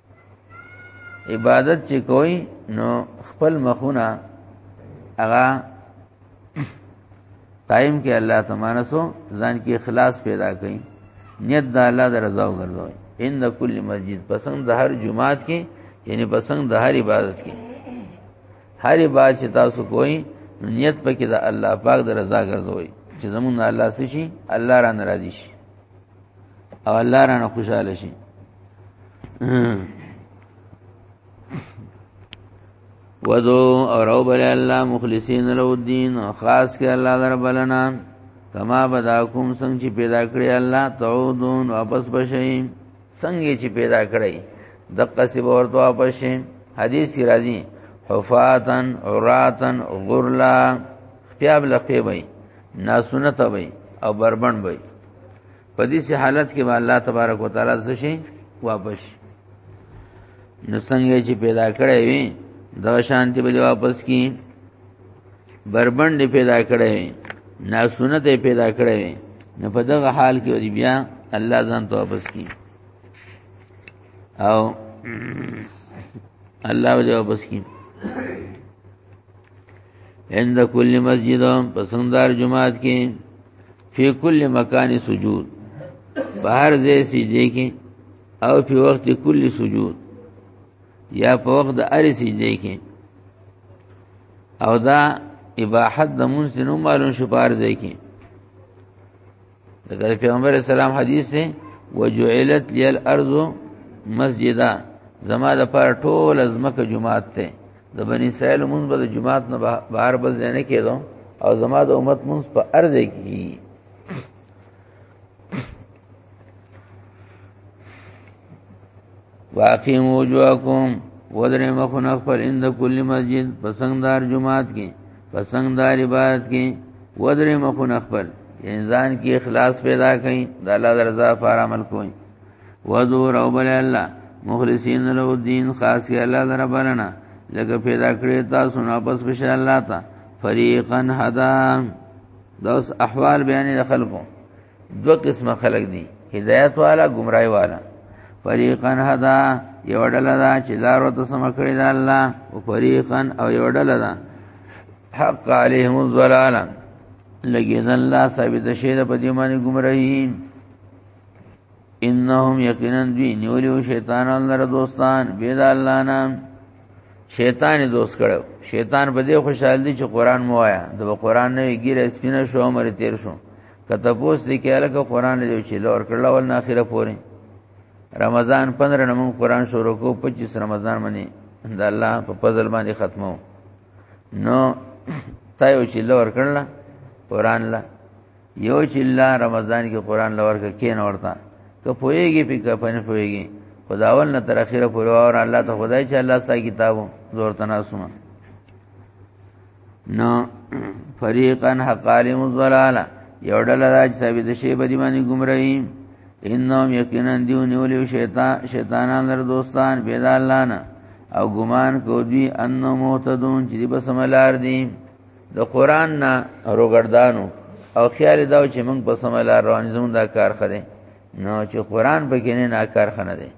[SPEAKER 1] عبادت چې کوي نو خپل مخونه هغه قائم کې الله تعالی سو ځان کې اخلاص پیدا کړي نیت د الله د رضا وګرځوي ان د کل مسجد پسند د هر جمعات کې یعنی پسند د هر عبادت کې هر عبادت چې تاسو کوئ نیت پکې د الله پاک د رضا ګرځوي چې زمونږ الله سشي الله را ناراضي شي او الله رانه خوشاله شي ودو او رو بل الله مخلصین له الدين خاص کې الله در بلنا کما بداکم څنګه چې پیدا کړی الله تعودون واپس بشئ څنګه چې پیدا کړی دقه سی ورته واپس شي حدیث کی راځي حفاتن عراتن غرلا خپل لخپې وي ناسنت وي او بربند وي په دې سه حالت کې به الله تبارک وتعالى زشي واپس نو څنګه چې پیدا کړی وي دا شانتی به واپس کی بربند پیدا کړی وي ناسنت پیدا کړی وي نو په دغه حال کې ودی بیا الله ځان ته واپس کی او الله به واپس کی عند کل مسجد پسندار جماعت کې فی کل مکان سجود بهر دې سجدي کې او په وخت کل سجود یا په وخت د اری سجدي کې او دا اباحت د مونږ نو معلوم شو بهر دې کې دا پیغمبر اسلام حدیث دی وجعلت لیل ارض مسجدا زما د پر ټول ازمکه جمعات ته د بنی اسرائیل مونږ به د جمعات نه بهر بل نه کېدو او زما د امت مونږ په ارض کې واقیم وجوهکم ودرې مخونه خپل اند کل مسجد پسندار جمعات کې پسندار عبادت کې ودرې مخونه خپل انسان کې اخلاص پیدا کړي د الله درزا پر عمل کوي وذو رب الله مخلصین له دین خاص کې الله در بلنه لکه پیدا کړی تاسو نه پس بشه الله تا فریقا هدا دوس احوال بیان د خلکو دو قسمه خلق دی هدایت والا گمراهی والا فریقا هدا یو ډله دا چې لار ورته سم کړی دا الله او فریقا او یو ډله دا حق علیهم الضلال لګی دا الله ثابت شه د پدې باندې گمراهی انهم یقینا دوی نیولیو شیطان الله دوستان بيد الله نام شیطان دوست کړو شیطان په دې خوشاله دي چې قران مو وایا د قران نه ګیره سپینه شو عمر تیر شو کته پوس دي کې الګ قران دی چې لور کړل ول نه اخره پورې رمضان 15 نمون قران شروع کو 25 رمضان باندې د الله په فضل باندې ختمو نو تایو چې لور کړل قران لا یو چې الله رمضان کې قران لور کې کین ورته که پويږي په کفن پويږي خداول نه تر اخره پورې اور الله ته خدای چې الله ستا کتابو زور تناسمه نو فریقا حقالم الضلاله یو ډله دا چې ثابت شي بدی باندې گمراهي انهم یقینا دیو نیولیو شیطان شیطانان لر دوستان پیدا الله نه او ګمان کو دی انه مهتدون چې په سملار دي د قران نه روګردانو او خیال دا چې موږ په سملار روان زموږ دا کار خره نو چې قران په کې نه کار خنه دي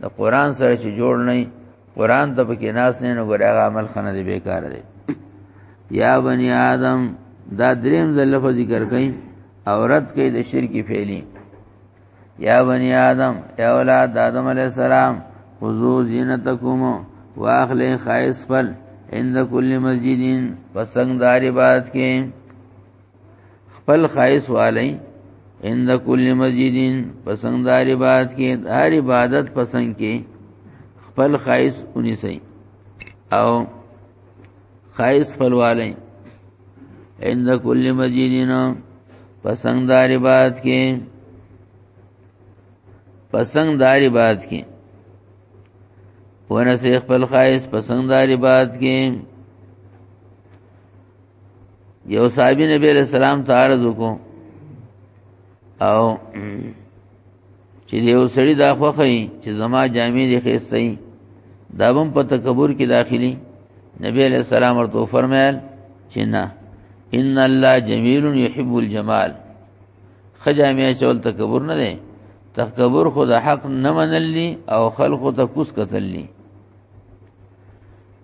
[SPEAKER 1] د قران سره چې جوړ نه قران ته پکې ناس نه نو ګره عمل خنه دی بیکار دی یا بنی آدم دا دریم ځل لفظ ذکر کئ عورت کئ د شرک فعلی یا بنی آدم یا اولاد آدم علی السلام خذو زینتکم واخل خایس فل عند کل مسجدین پسنګ دار عبادت کې خپل خایس والی عند کل مسجدین پسند دار عبادت کې دار عبادت پسند کې خپل خایس اونې سي او خایس خپل والی عند کل مسجدین پسند دار عبادت کې پسند دار عبادت کې ورسې خپل خایس پسند دار عبادت کې یو صحابي نبی علیہ السلام ته عرض وکړو او چې یو سړی دا خوخی چې زما جامې دي خېستې دا بم په تکبر کې داخلي نبی علیہ السلام ورته فرمایل چې نه ان الله جمیل یحب الجمال خجامې چول تکبر نه دی تکبر خو د حق نه منلی او خلق ته کوس کتلی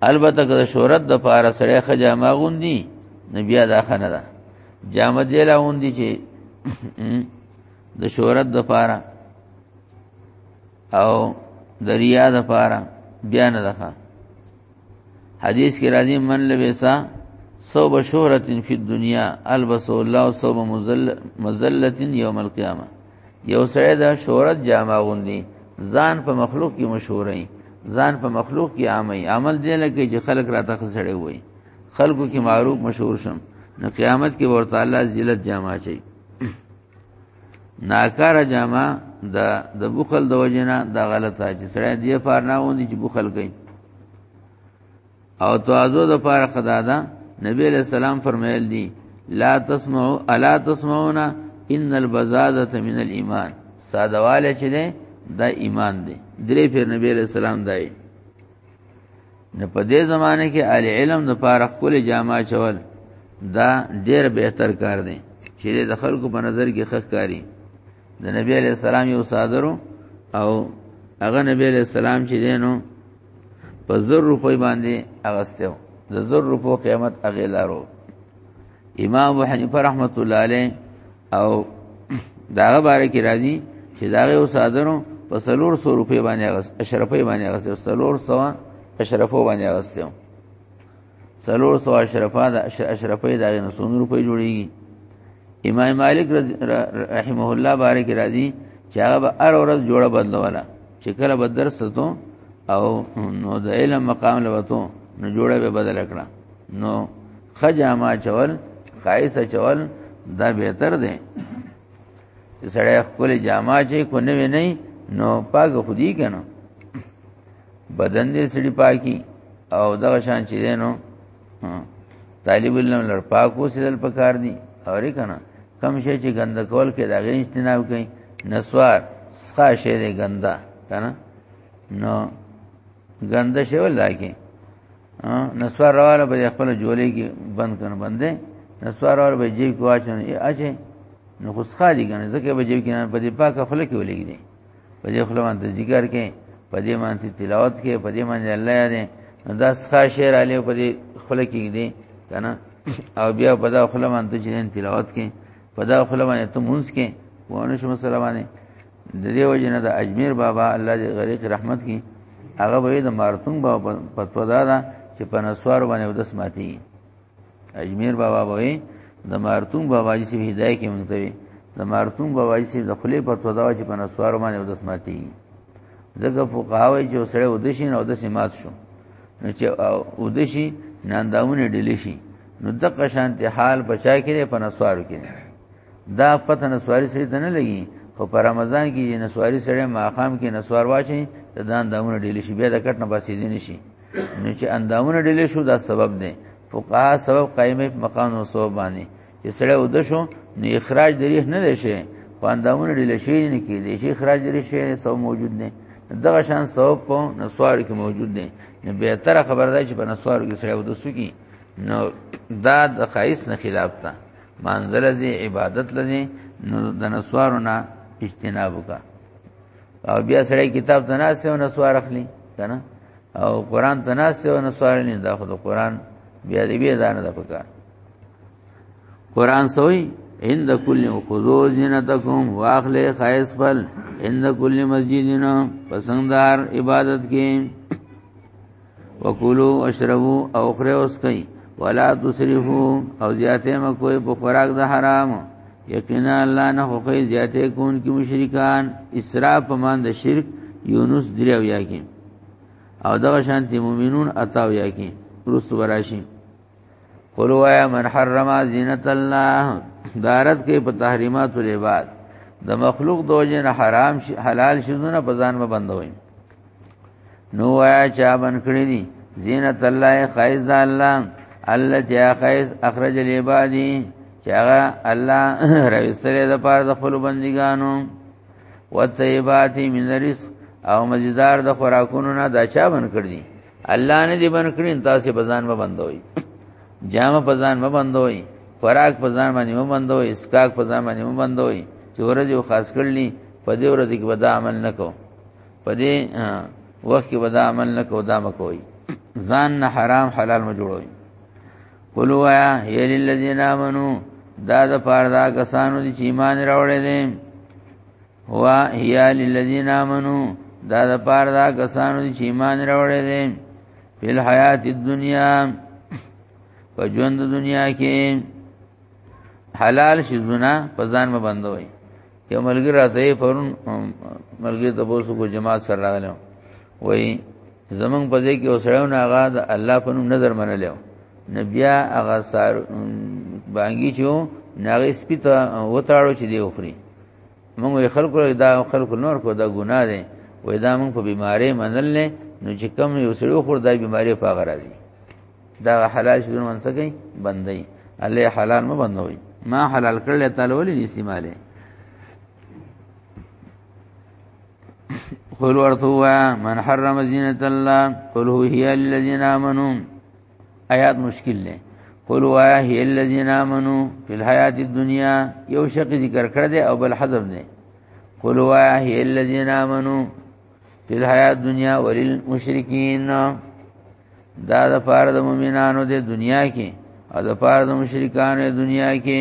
[SPEAKER 1] البته که شهرت د پاره سړی خجامه غوندي نبي دا خنه ده جامه دی لا غوندي چې د شهرت د پاره او د ریا د پاره بیا نه ده حدیث کې راځي من لبسا صوب شهرت فی الدنیا البس الله صوب مزلت یوم القیامه یو سړی د شهرت جامه غوندي ځان په مخلوق کې مشهوري ځان په مخلوق کې عامي عمل دی لکه چې خلک راته خسړې وي خلکو کې معروف مشهور شم نو قیامت کې ورته الله ذلت جامه چي ناکاره جامه د د بخل د وجنه د غلطه چې سړی دی فارناوندي چې بخل کوي او توازو د پاره خدا دا نبی علیہ السلام فرمایل دي لا تسمعوا الا تسمعون ان البزازه من الايمان سادهواله چې ده دا ایمان دی درې پیر نبی علیہ السلام دای نه په دې زمانه کې اهل علم د پاره خپل جامع چول دا ډیر بهتر کار دی چې د خلکو په نظر کې خخ کاری د نبی علیہ السلام یو صادرو او هغه نبی علیہ السلام چې دینو په زر روپۍ باندې اغسته د زر روپو قیمت اغه لارو امام ابو حنیفه رحمت الله علیه او داغه باره کې راځي چې داغه وسادرو په سلور سو روپې باندې اغس اشرفې باندې اغس سلور سو اشرفو باندې اغستو سلور سو اشرفا د اشرفې د غنه سونو روپې جوړیږي امام مالک رحمه الله بارک راضي چې هغه به هر ورځ جوړه بدلوله چې کله به درس ته او نو د علم مقام لوته نو جوړه به بدل کړه نو خجاما چول قایس چول دا بهتر دی سړی خپل جامه چې کو نه ویني نو پاګه خودي کنه بدن دې سړي پاکي او دغه شان چې دینو طالب علم لر پاک وسیدل پکار دي اورې کنه کم شي چې ګند کول کې دغه اجتناب کوي نسوار سخا شي دې ګندا کنه نو ګنده شي ولاکه نسوار راواله به خپل جولې کې بند کنه بندې نسوار راواله به جیب کې واچنه اچي نو خو سخا دي کنه ځکه به جیب کې نه په دې پاکه خلک ولګي په دې خپل باندې ذکر کې په دې باندې تلاوت کې په دې باندې الله یې نو دا ښه شعر علی په دې خپل کې دي کنه او بیا په دا خپل باندې چې تلاوت کې په دا خپل باندې ته مونږ کې وانه شو مسلمانې د دې وجه نه د اجمیر بابا الله دې غریق رحمت کې هغه به د مارتون بابا په تودا چې په نسوار باندې ودس ماتي اجمیر بابا وای د مارتون بابا جی سیب هدايه کې مونږ ته د مارتون بابا جی سیب د خلې په تو دا چې په نسوار باندې او داس ماتي دغه فقهاوی چې سره ودشي نو د سمات شو نو چې ودشي نانداونه ډلی شي نو د قشانت حال بچا کړي په نسوارو کې دا پته نسواری سره ته نه لګي خو په رمضان کې نسواری سره ماقام کې نسوار واچي د دان داونه ډلی شي بیا د کټ نه باسي دي نشي نو چې اندامونه ډیلې شو دا سبب دی فقها سبب قائمه مقام او سبب باندې چې سړی ود شو نو اخراج د ریح نه دی شي خو اندامونه ډیلې شي نه کې دی شي اخراج د ریح شي سبب موجود دی دغه شان سبب په نسوار کې موجود دی نو به تر خبر دی چې په نسوار کې سړی ود سو کی نو دا د خایس نه خلاف ده منزل زی عبادت لذي نو د نسوارو نه اجتناب وکا او بیا سړی کتاب تناسه او نسوار اخلي کنه او قران ته ناس یو نه سوال نه دا خو د قران بیا دې بیا ځان نه پکار قران سوئی عند کل خذو زینتکم واخل خیس بل عند کل مسجدنا پسندار عبادت کې وکولو اشربو او خره اوس کوي ولا تسرفو او زیاته م کوئی په خوراک د حرام یقینا الله نه خو کوي زیاته کون کې مشرکان اسراف په مان د شرک یونس دریو یا کې او دغه شانتی مومنون اتاو یا کی رسو براشی قل وایا من حرم زینت الله دارت کې په تحریمات العباد د مخلوق دوجن حرام شي حلال شي نه پزان به بندوي نو وایا چا بن کړی دي زینت الله خیز د الله الله چې خیز اخرج العبادی چې هغه الله روي سره د پاره د خپل بندګانو وطیبات من رزق او مزیدار د خوراکونو نه دا چا بن کړ دي الله نه دی بن کړی تاسو په ځان به بندوي جام په ځان به بندوي خوراک په ځان باندې به بندوي اسکاک په ځان باندې به بندوي چې ورځ یو خاص کړلی په دې ورځ کې بد عمل نکو په دې وخت کې بد عمل نکو دا مکوئ ځان نه حرام حلال مو جوړوي قلوا یا ایل الذین آمنو دا د پاره دا کسانو چې ایمان راوړې دي وا هيا للذین آمنو دا د پاره دا کسانو چې ایمان راوړې دي په حیات دنیا په ژوند دنیا کې حلال شي زنا په ځان باندې بندوي یو ملګری راته پرون ملګری ته بوسو کو جماعت سره راغلم وای زمنګ په ځای کې اوسړیو نه هغه د الله په نوم نظر منلو نبیا هغه سار بانګی چې ناغه سپیته وتاړو چې دی وخوري موږ خلکو دا خلکو نور کو دا ګناه دی وای دا موږ په بیماری منل نه نو چې کم یو سړی خور دا بیماری په غره دی دا حلال شې نن څه کوي بندي الله حلال مو بندوي ما حلال کړل تعالی ولې استعماله قل ورتوا من حرم زینت الله قل هو هي الذين امنوا آیات مشکل نه قل هو هي الذين امنوا في الحیات الدنیا یو شق ذکر کړ دې او بل حذف نه قل هو هي الذين امنوا في الحیات الدنیا وللمشرکین دا د پاره د مؤمنانو د دنیا کې او د پاره د مشرکانو د دنیا کې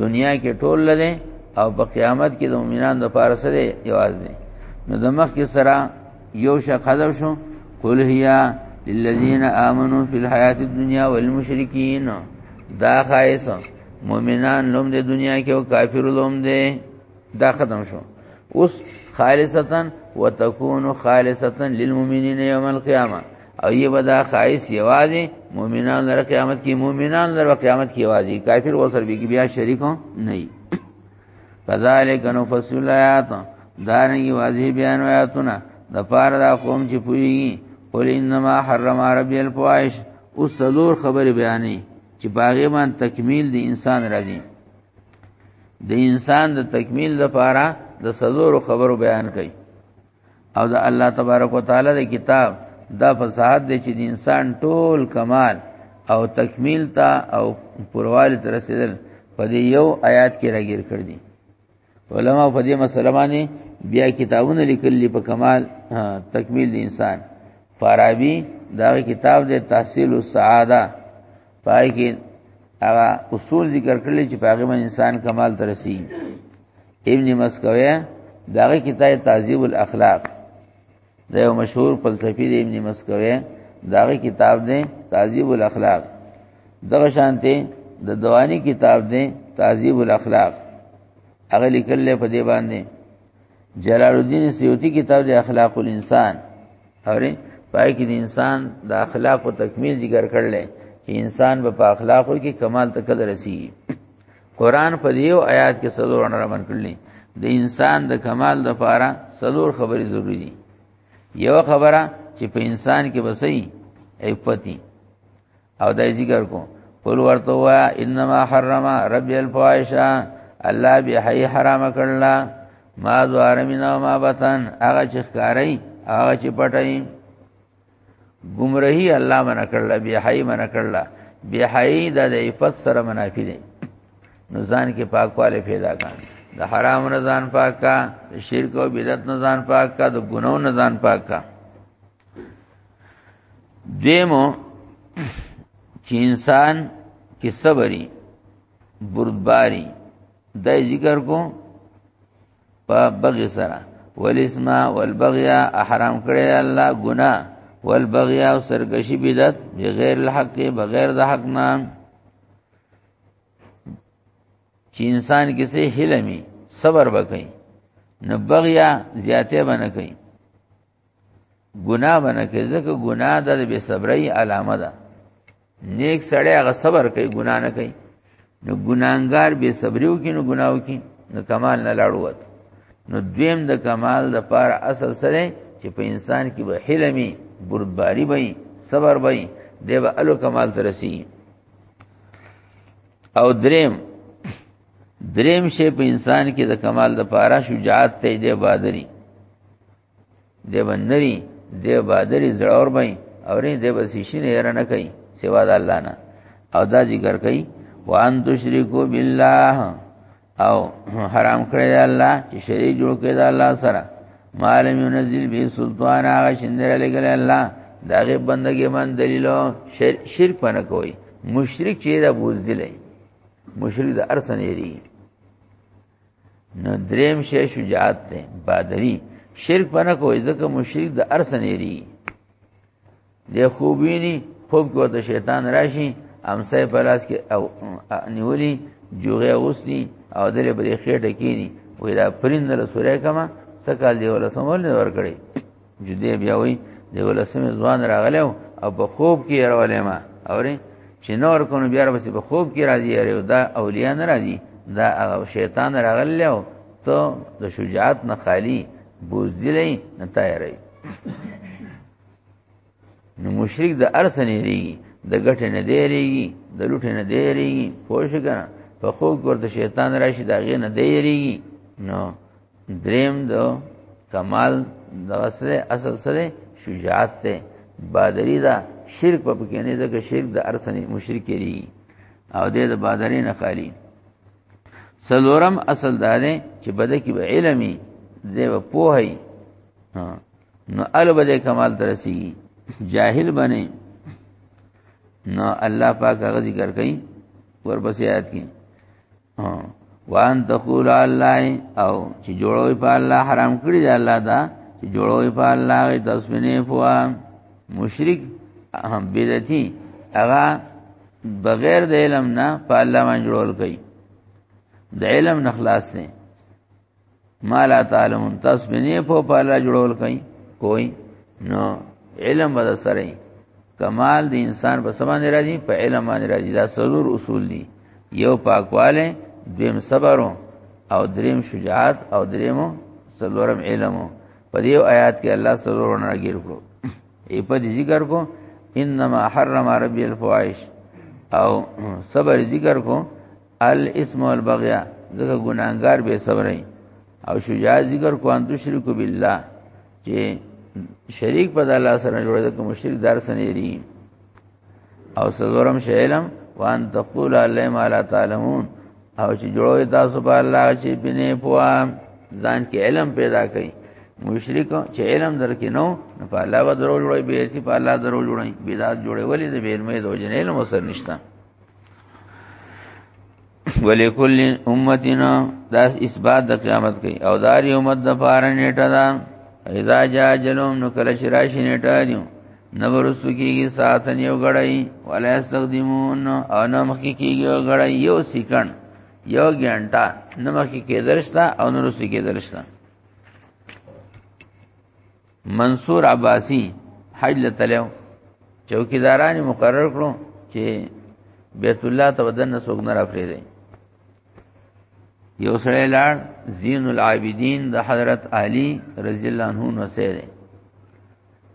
[SPEAKER 1] دنیا کې ټول لده او په قیامت کې د مؤمنان د پاره سره یواز دي نو د مخ کې سره یو شې قذف شو قل هي للذین آمنو فی الحیات الدنیا والمشرکین دا خایس مؤمنان لوم د دنیا کې او کافر لوم دي دا ختم شو اوس خالصتا وتكون خالصتا للمؤمنين يوم القيامه او یہ بدا خائص یوازې مؤمنان لپاره قیامت کې مؤمنان لپاره قیامت کې یوازې کافر وسر به بیا شریکو نه وي کذالک نفصل الایات دارنګي واضح بیان آیاتونه د پاره دا قوم چې پوری قل انما حرم ربي الفواحش او سلور خبر بیانې چې باغې باندې تکمیل دی انسان راځي د انسان د تکمیل لپاره د سلور خبرو بیان کړي او د الله تبارک وتعالى د کتاب دا فساد دی چې د انسان ټول کمال او تکمیل ته او پروالی ته رسیدل په دې یو آیات کې راګیر کړ دي علما په دې مسله باندې بیا کتابونه لیکلي په کمال تکمیل د انسان فارابي دا کتاب د تحصیل السعاده پای کې هغه اصول ذکر کړل چې په هغه باندې انسان کمال ترسي ابن مسکوی داغه کتاب تعذیب الاخلاق دا یو مشهور فلسفي دی ابن مسکوی داغه کتاب دی تعذیب الاخلاق دغه شانته د دوانی کتاب دی تعذیب الاخلاق هغه لیکل په دی باندې جلال الدین سیوطی کتاب د اخلاق الانسان اوري پای کې د انسان د اخلاق او تکمیل ذکر کړل چې انسان په اخلاقو کې کمال ته کله رسی قران په دیو آیات کې څلور اړه من کړل د انسان د کمال د پاره څلور خبرې ضروری دي یو خبره چې په انسان کې بسې عفت او دای ذکر کو قل ورته وا انما حرم رب الفواحش الله به حي حرام کړل ما دوار مینا ما بطن هغه چې ښکارای هغه چې پټای گمراهی الله منع کړل به حي منع کړل به حي د عفت سره منافی دي نو ځان کې پاکواله پیدا کړ د حرام نه ځان پاکا د شرک او بدعت نه ځان پاکا د ګناو نه ځان پاکا دیمو چې انسان کې صبري بردباري د ذکر کو په بغي سره ولسما والبغيا احرام کړی الله ګنا والبغيا او سرکشي بدعت بغیر الحق بغیر د حق نه چې انسان کې سه هلمي صبر وکړي نو بغيا زیاته بنه کوي ګناه بنه کې ځکه ګناه د بے صبرۍ علامه ده نیک سړی هغه صبر کوي ګناه نه کوي نو ګناګار بے صبریو کې نو ګناو کې نو کمال نه لاړوت نو دویم د کمال د پار اصل سره چې په انسان کې به حلمي بردباری وي صبر وي د به الو کمال ته رسی او دریم دریم شی په انسان کې د کمال د پاره شجاعت ته دی بادری دی به نری دی به دری زړور بای او نه دی به سیشنه یره نه کوي سوا د الله نه او دا ذکر کوي وان تشرکو بالله او حرام کړی د الله چې شریک جوړ کړی د الله سره مالم ينزل به سلطان هغه شندر لګل الله داغه بندګي من دلیلو شر شرک پنه کوي مشرک چې دا بوز دی لای مشرک د ارسن یری نو دریم شی شجاعت دی بادری شرک پنه کوی ځکه مشرک د ارس نری د خوبینی خوب کې ورته شیطان راشي امسه په لاس کې او نیولی جوغه اوسنی او دلې بری خېټه کینی وې دا پرین له سورې کما سکال دی ولا سمول نه ور کړی جدي بیا وی د ولسمې ځوان راغلی او په خوب کې راولې ما اوري چې نور کو نو بیا رب سي په خوب کې راځي اوري دا اولیاء نه راځي دا هغه شیطان راغلی او ته د شجاعت نه خالی بوز دی لې نه تیارې نو مشرک د ارث نه ریږي د ګټه نه دی ریږي د لوټ نه دی ریږي پوه شو کنه په خوب ورته شیطان راشي دا غي نه دی ریږي نو دریم دو کمال دغه سره اصل سره شجاعت ته بادری دا شرک په کې نه ځکه شرک د ارسنې مشرک لري او دې د بادری نه خالی سلورم اصل دا دی چې بده کې به علمي دی به پوهي نو ال بده کمال ترسي جاهل بنه نو الله پاک هغه ذکر کوي ورپسې آیات کې وان تقول الله او چې جوړوي په الله حرام کړی دی الله دا چې جوړوي په الله غي تسمینه فوا مشرک هم بدعتي هغه بغیر د علم نه په الله باندې جوړول کوي د علم نه خلاص نه ما لا تعلمون تاسو به نه په پالا جوړول کوي کوئی نو علم بد سره کمال د انسان په سبانه راځي په علم باندې راځي دا سرور اصول دي یو پاکواله دویم صبر او دریم شجاعت او دریم سلورم علم په دې آیات کې الله سرور نه راګیر کړو ای په دې ذکر کو انما حرم ربي الفواحش او صبر ذکر کو الاسم والبغي ځکه ګناګار به صبرې او شجاع ذکر کو ان تشرک بالله چې شریک په الله سره جوړ د کوم شرک دار سنيري او سلورم شعلم وان تقول علی ما لا تعلمون او چې جوړوي تاسو په الله چې بنه پوا ځان کې علم پیدا کړئ مشرک چې علم درکې نو نه په الله و درو جوړي به چې په الله درو جوړي بدعت جوړي ولې د بیرمه د وجنه علم وسر نشته ولکل امتنا دا اثبات د قیامت کوي او داری امت د پاره نیټه ده اذا جاء جلهم نو کله چې راشي نیټه دیو نو ورستو کیږي ساتن یو غړی ولا استخدمون او نو مخکې کیږي یو غړی یو سکند یو غنټه نو مخکې کېدرشتا او نو رسې کېدرشتا منصور عباسی حج لتلو چوکیداران مقرر کړو چې بیت الله ته ودن سوګ نه رافرې دی یو سره لاړ زین العابدین د حضرت علی رضی الله عنه نو سه دی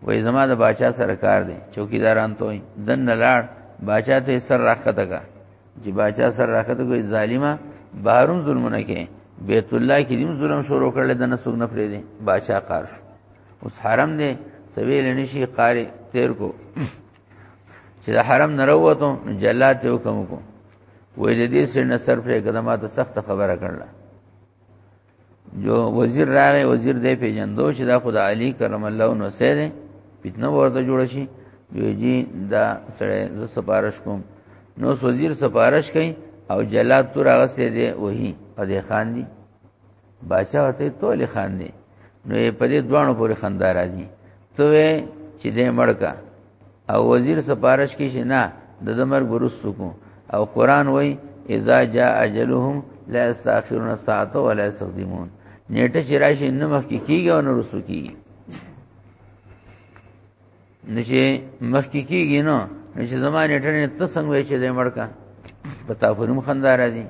[SPEAKER 1] وې زما د باچا سره کار دی چوکیداران ته دن لاړ باچا ته سر راخته کا چې باچا سره راکته کوي ظالما بهرون ظلمونه کوي بیت الله کې دیم ظلم شروع کړل د نسوګ نه پرې دي باچا قار شو اوس حرم دی سویل نشي قاری تیر کو چې د حرم نه وروته جلات یو کوم کو وې دې سر نه سر پرې قدمه ته سخت خبره کړله جو وزیر راغی وزیر دې پیجندو چې دا خدای علی کرم الله نو سره فتنه ورته جوړ شي جو جی دا سره ز سفارش کوم نو وزیر سفارش کئ او جلاد تور هغه سي دي وਹੀ او دې خان دي بادشاہ وته تول خان دي نو په دې دوانو پورې خندار راځي ته چې دې مړکا او وزیر سپارش کی چې نه د دمر ګرست کو او قران وای اذا جاء اجلهم لا استاخرون ساعه ولا استقدمون نیټه چې راشي نه مخ کی کیږي او نه رسو کیږي نشي مخ کی کیږي نو نشي زمانه ټنه ته څنګه وای چې دې مړکا پتا پرم خندار دي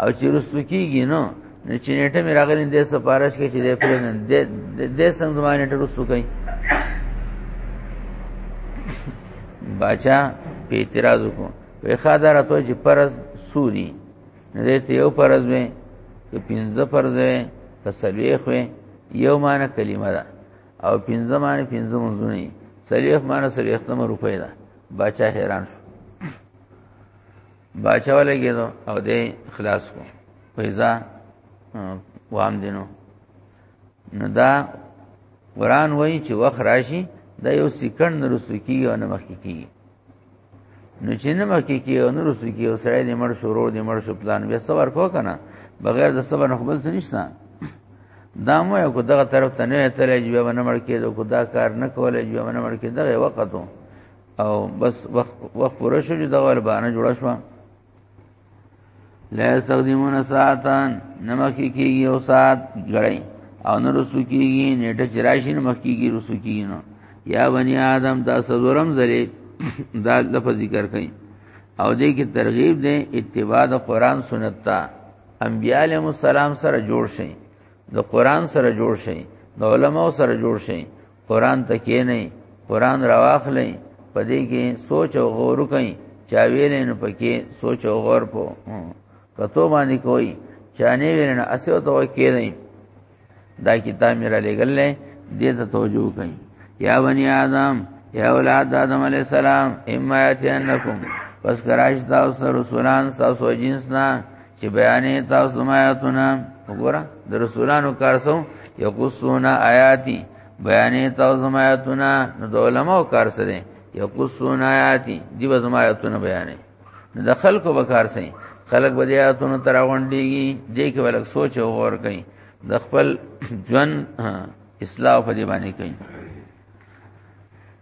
[SPEAKER 1] او چې رستو کیږي نو نو چې نیټه مې راغلی د سفارش کې چې د پرېنن د د څنګه زمانه نیټه رستو کوي باچا په اعتراض وکړ په خاطر ته چې پرز سوري نه دې ته یو پرز وې ته پنځه پرز وې ته سلويخ وې یو معنی کلمه ده او پنځه معنی پنځه منځونه سلويخ معنی سلويخ تم روپې ده باچا حیران شو باچا ولګیدو او دې خلاص کو پیسا وام دینو نو دا قران وایي چې وخت راشي دا یو سکند رسو کیږي او نه مخکې کیږي نو چې نه مخکې کیږي او نه رسو کیږي او سړی دې مړ شو ورو دې مړ شو پلان بیا صبر کو کنه بغیر د صبر نه خپل څه نشته دا مو یو دغه طرف ته نه تلې جواب نه مړ کېدو کو دا کار نه کولې جواب نه مړ کېدو دغه وخت وو او بس وخت وخت پوره شو چې دا ول باندې جوړ شو لا استخدمون ساعتان نمکی کیږي او ساعت غړی او نه رسو کیږي نیټه چرایشي نمکی کیږي رسو کیږي نو یا بنی آدم دا سزورم زری دا لفظ ذکر کئ او دې کې ترغیب دې اتباع د قران سنت ته انبیاء علیهم السلام سره جوړ شئ د قران سره جوړ شئ د علماو سره جوړ شئ قران ته کې نه قران راواخلې په دې کې سوچ او غور کوي چا ویلې نو پکې سوچ او غور پو کته باندې کوي چا نه ویلې نه اسو ته کې نه دا کتاب میرا لګلې دې ته توجه کوي یا بنی آدم یا اولاد آدم علی السلام اما یاتینکم پس کراش تاسو رسولان تاسو جنس نه چې بیانې تاسو مایتونه وګوره د رسولانو کار سو یقصون آیاتی بیانې تاسو مایتونه نو د علماو کار سره یقصون آیاتی دی به مایتونه بیانې نو د خلکو به کار سي خلک به آیاتونو تر غونډيږي دې کې ولک سوچ او غور کوي د خپل ژوند اصلاح په دې باندې کوي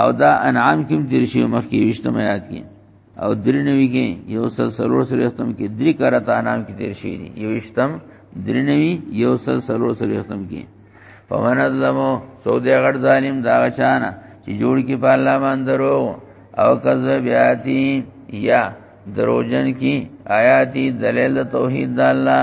[SPEAKER 1] او دا انعام کې درشي مخ کې وشتم آیات کې او درې نوي کې یو سل سلور سره ختم کې درې کرته انعام کې درشي دي یو وشتم درې نوي یو سل سلور سره ختم کې فمن ظلمو سو دې غړ ظالم دا غچانا چې جوړ کې په الله باندې درو او کذب یاتی یا دروجن کی آیاتی دلیل توحید د الله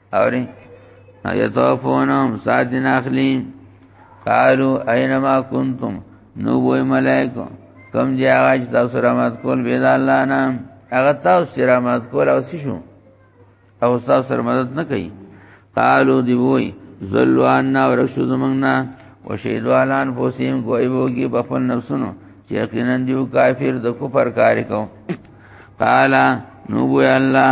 [SPEAKER 1] اوري ایتوفونهم سادن اخلی قالو اينما كنتم نو وای ملائکه کم دی هغه چې تاسو رحمت کول به د الله نه هغه تاسو رحمت کول او شو او تاسو سره مدد نه کوي قالو دی وای زلوا عنا ورشو زمنګنا وشهدوا علی انفسهم کوئی وګي بخل نفسونو چې یقینا دیو کافر د کفر کار کو قال نو وای الله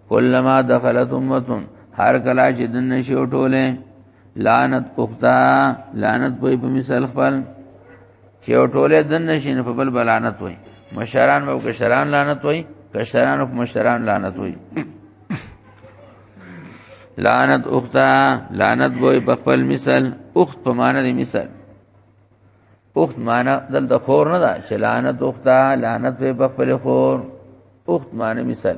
[SPEAKER 1] کلمہ دخلت امتون هر کلا چې دنه شي ټوله لعنت اختا لعنت په په مثال خپل چې ټوله دنه شي په بل بلانت وي مشران او کشران لعنت وي کشران او مشران لعنت وي لعنت اختا لعنت وي په خپل مثال اخت په معنی مثال اخت معنا دلته خور نه ده چې لعنت اخته لعنت وي په خپل خور اخت معنا مثال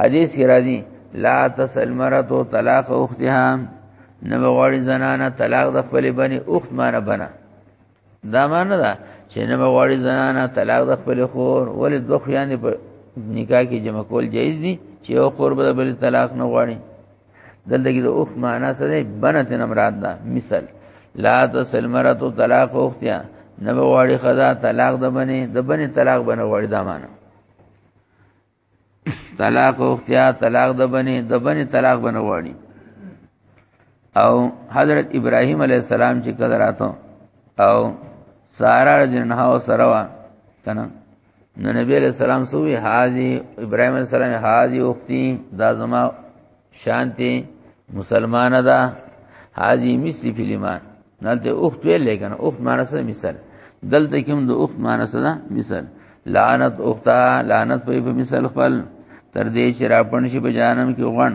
[SPEAKER 1] حدیث کې راځي لا تسل مرتو طلاق اختها نه بغواړي زنانه طلاق د خپل بني اخت معنا بنا دا معنا ده چې نه بغواړي زنانه طلاق د خپل خور ولې دوه خیان په نکاح کې جمع کول جایز دي چې یو خور به بل طلاق نه غواړي دلته کې د اوخ معنا څه دی بنت نه مراد ده مثال لا تسل مرات طلاق اوختیا نه غواړي خدا طلاق د بنې د بنې طلاق بنه غواړي دا معنا طلاق اوختیا طلاق د بنې د بنې طلاق بنه غواړي او حضرت ابراهيم عليه السلام چې کله راته او سارا جنها او سروا کنه نو نبی علیہ السلام سوی حاجی ابراهیم علیہ السلام حاجی اختی دا زما شانتی مسلمانه ده حاجی مثلی فی الایمان نلته اخت ویل لیکن اخت معنی سره مثال دلته کوم د اخت معنی سره مثال لعنت اختا لعنت په مثال خپل تر دې چې راپن شي په جانم کې غون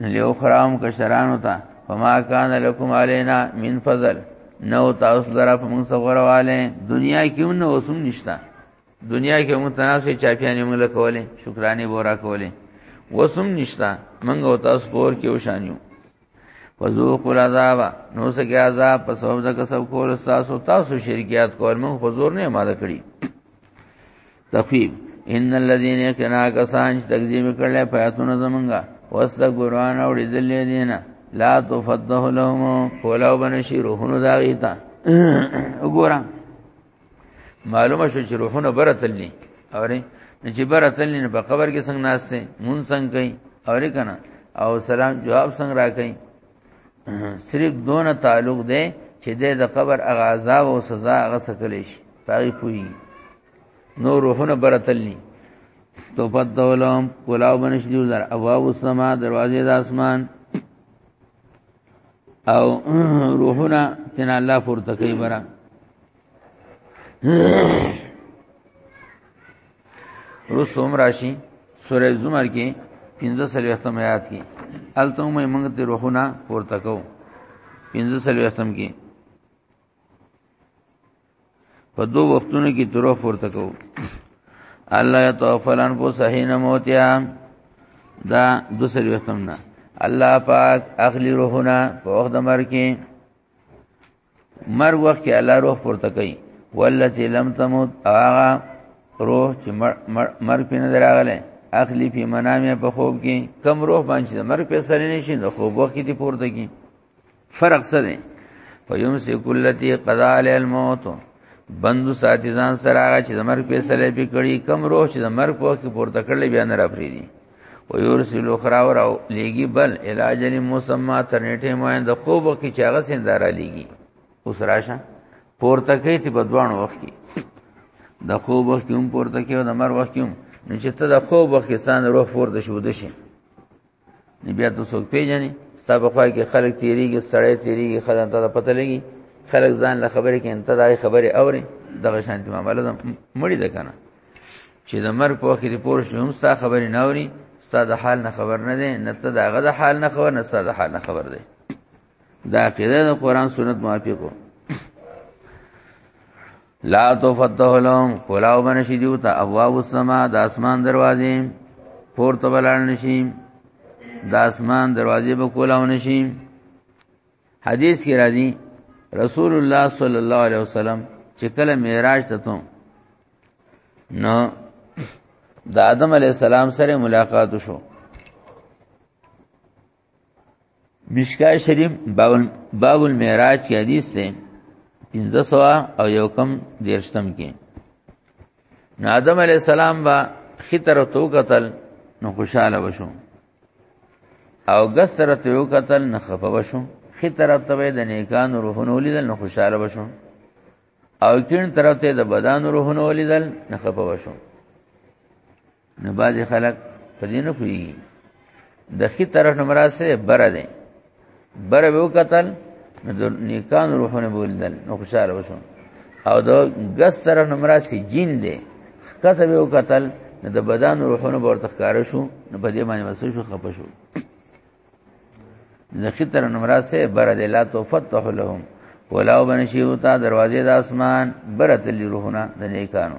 [SPEAKER 1] لیو خرام کشرانو ته فما کان لکم علینا من فضل نو تاسو درا په موږ سغورواله دنیا کې نو وسوم نشتا دنیا کې موږ تناسې چاپیانې موږ لکولې شکرانه بورا کولې وسوم نشتا موږ او تاسو پور کې وشانیو فذوق العذاب نو سګي عذاب په سبب د کسب کول تاسو تاسو شرکیات کول موږ حضور نه ماده کړی تخفیف ان الذين يكنا کسان چې تکذیب کړل پیاتونه زمونږه وسله قران او دل دینه لا تفضه لهم فولو بنشي روحونه داغیتا وګوره معلومه شو چې روحونه برتلني اوري چې برتلني په قبر کې څنګه ناشته مون څنګه کوي اوري کنه او سلام جواب څنګه را کوي صرف دون تعلق ده چې د قبر اغاظه او سزا غسکلی شي پای پوي نو روحونه برتلنی تو پد دولم کلاو بنش دیو در ابواب السما دروازه د اسمان او روحونه تن الله پورته کوي برا رسوم راشي سورې زمر کې 15 سل وختم یاد کې الته مې موږ ته روحونه پورته کوو 15 سل وختم کې په دوه وختونو کې تروخ ورته کو الله يتوفلن کو صحیح موتیا دا دوسر وختم نه الله پاک اخلی روحنا په وخت مر کې مر وخت کې الله روح پورته کوي والتي لم تموت اغا روح چې مر پینې دراغله اخلی په منامه په خوب کې کم روح باندې مر په سره نشي د خوب وخت کې پورته کی فرق څه دی فیمسک التی قضا علی الموت بندو ساتي ځان سره هغه چې د مرګ په سره به کړي کم روح چې د مرګ په وخت کې پورته کړل بیا نه راپری دي و یورسل اخرى ور او لګي بل علاج مسمى تر نیټه ماین د خوب کې چې هغه سندارا لګي اوس راشه پورته کوي ته بدوان وخت کې د خوب وخت کې هم پورته کوي او د مرګ وخت کې هم نو چې ته د خوب وخت کې سان روح پورته شو دشي بیا ته څوک پیژنې ستا په خوا کې خلک تیریږي سړی تیریږي خلک ته پته لګي خلک ځان له خبرې کې انته دای خبرې اوري دغه شان ته معاملې ده مړی ده کنه چې د مرګ په وخت کې پور شي هم ستا خبرې نه اوري ستا د حال نه خبر نه دی نه ته دغه د حال نه خبر نه ستا د حال نه خبر دی دا عقیده د قران سنت موافقه لا تفتح لهم کولاو بنشي دیو ته ابواب السما د اسمان دروازې پورته بلان نشي د اسمان دروازې به کولاو نشي حدیث کې راځي رسول الله صلی الله علیه وسلم چې کله معراج ته ته نو د آدم علی السلام سره ملاقات شو مشکای شریف باب المعراج کی حدیث ته 1500 او یو کم دیرشتم کې نو آدم علی السلام با خطر تو قتل نو خوشاله وشو او غسر تو قتل نه خفه وشو خطر ته د نیکان روحونو لیدل نو خوشاله وشو او کین طرف ته د بدن روحونو لیدل نه خفه وشو نه باز خلک په دې نه کوي د خي طرف نه مراد سره بره ده بره به وکتل نو د نیکان روحونه بولدل نو خوشاله وشو او د ګس طرف نه مراد سي جین ده خکته به وکتل نو د بدن روحونه ورته ښکار شو نو په دې باندې وسو شو خپ شو د خي طرف نه مراد سره بره ده لا توفتح لهم ولاو بنشیو تا دروازه د اسمان برت لروحنا د نیکانو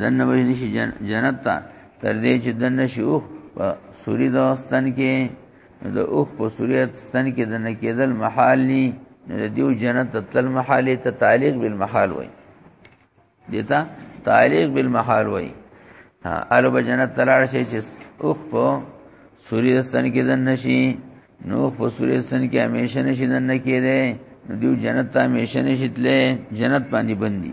[SPEAKER 1] دنه به نشي جنت ته تر دې چې دنه شي اوخ په سوري د استن کې د اوخ په سوري استن کې د نکیدل محال ني د دیو جنت ته تل محال ته تعلق بالمحال وای دیتا تعلق بالمحال وای الو به جنت تلاړ شي چې اوخ په سوري استن کې دنه شي نوخ په سوري استن کې همیشه نشي دنه کېده دیو جنت ته همیشه نشي تله جنت باندې بندي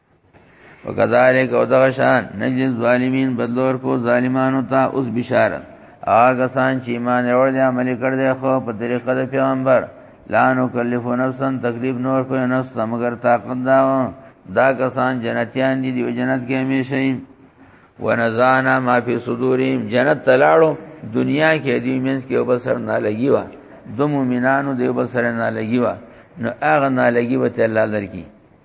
[SPEAKER 1] وکذالک او دغه شان نجز ظالمین بدلور کو ظالمانو ته اوس بشارت هغه سان چې ایمان ور دي عمل کړ دي خو په طریقه د پیغمبر لا نو کلف نفسا تکلیف نور کو نفس مگر طاقت دا دا کسان جنتیان دي دی جنت کې همیشه ونزانا ما فی صدورهم جنت تلاړو دنیا کې دی مینس کې وبسر نه لګي وا د مؤمنانو دی وبسر نه لګي وا نو هغه نه لګي وته الله درکې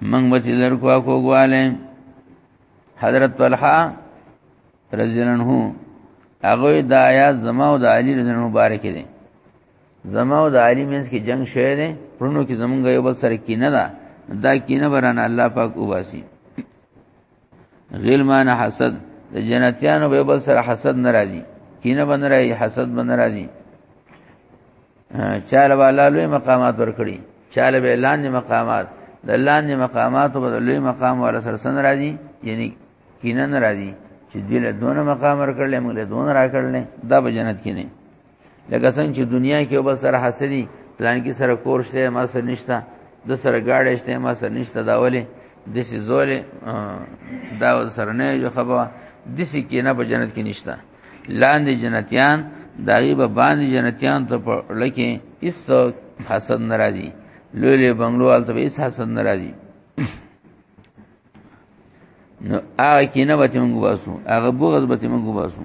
[SPEAKER 1] من به تلر کو کو غواله حضرت طلحه رضی الله عنه هغه د آیات زما او د علی رضی الله مبارک دي زما او د علی مینس کې جنگ شوه دي پرونو کې زمونږ یو بل سره کینه ده دا کینه برانه الله پاک وباسي غیل معنی حسد د جنتیانو به بل سره حسد ناراضي کینه بن راځي حسد بن راځي چاله والا لوی مقامات ورکړي چاله به لاندې مقامات د لاندې مقامات په لوی مقام ولا سره سن راځي یعنی کینه ناراضي چې دله دونه مقام ورکړل موږ له دونه راکړل دا به جنت کې نه لکه څنګه چې دنیا کې وبل سره حسدي پلان کې سره کور شته ما سره نشته د سره گاډې شته ما سره نشته دا ولې د سې زولې دا سره نه یو خبره د سې کې نه په جنت کې نشته لاندې جنتیان دایي به باندې جنتیان ته په لکه اس حسد ناراضي لولې بنگلو حالت به اس حسد ناراضي نو هغه کې نه به موږ واسو هغه بغض به موږ واسو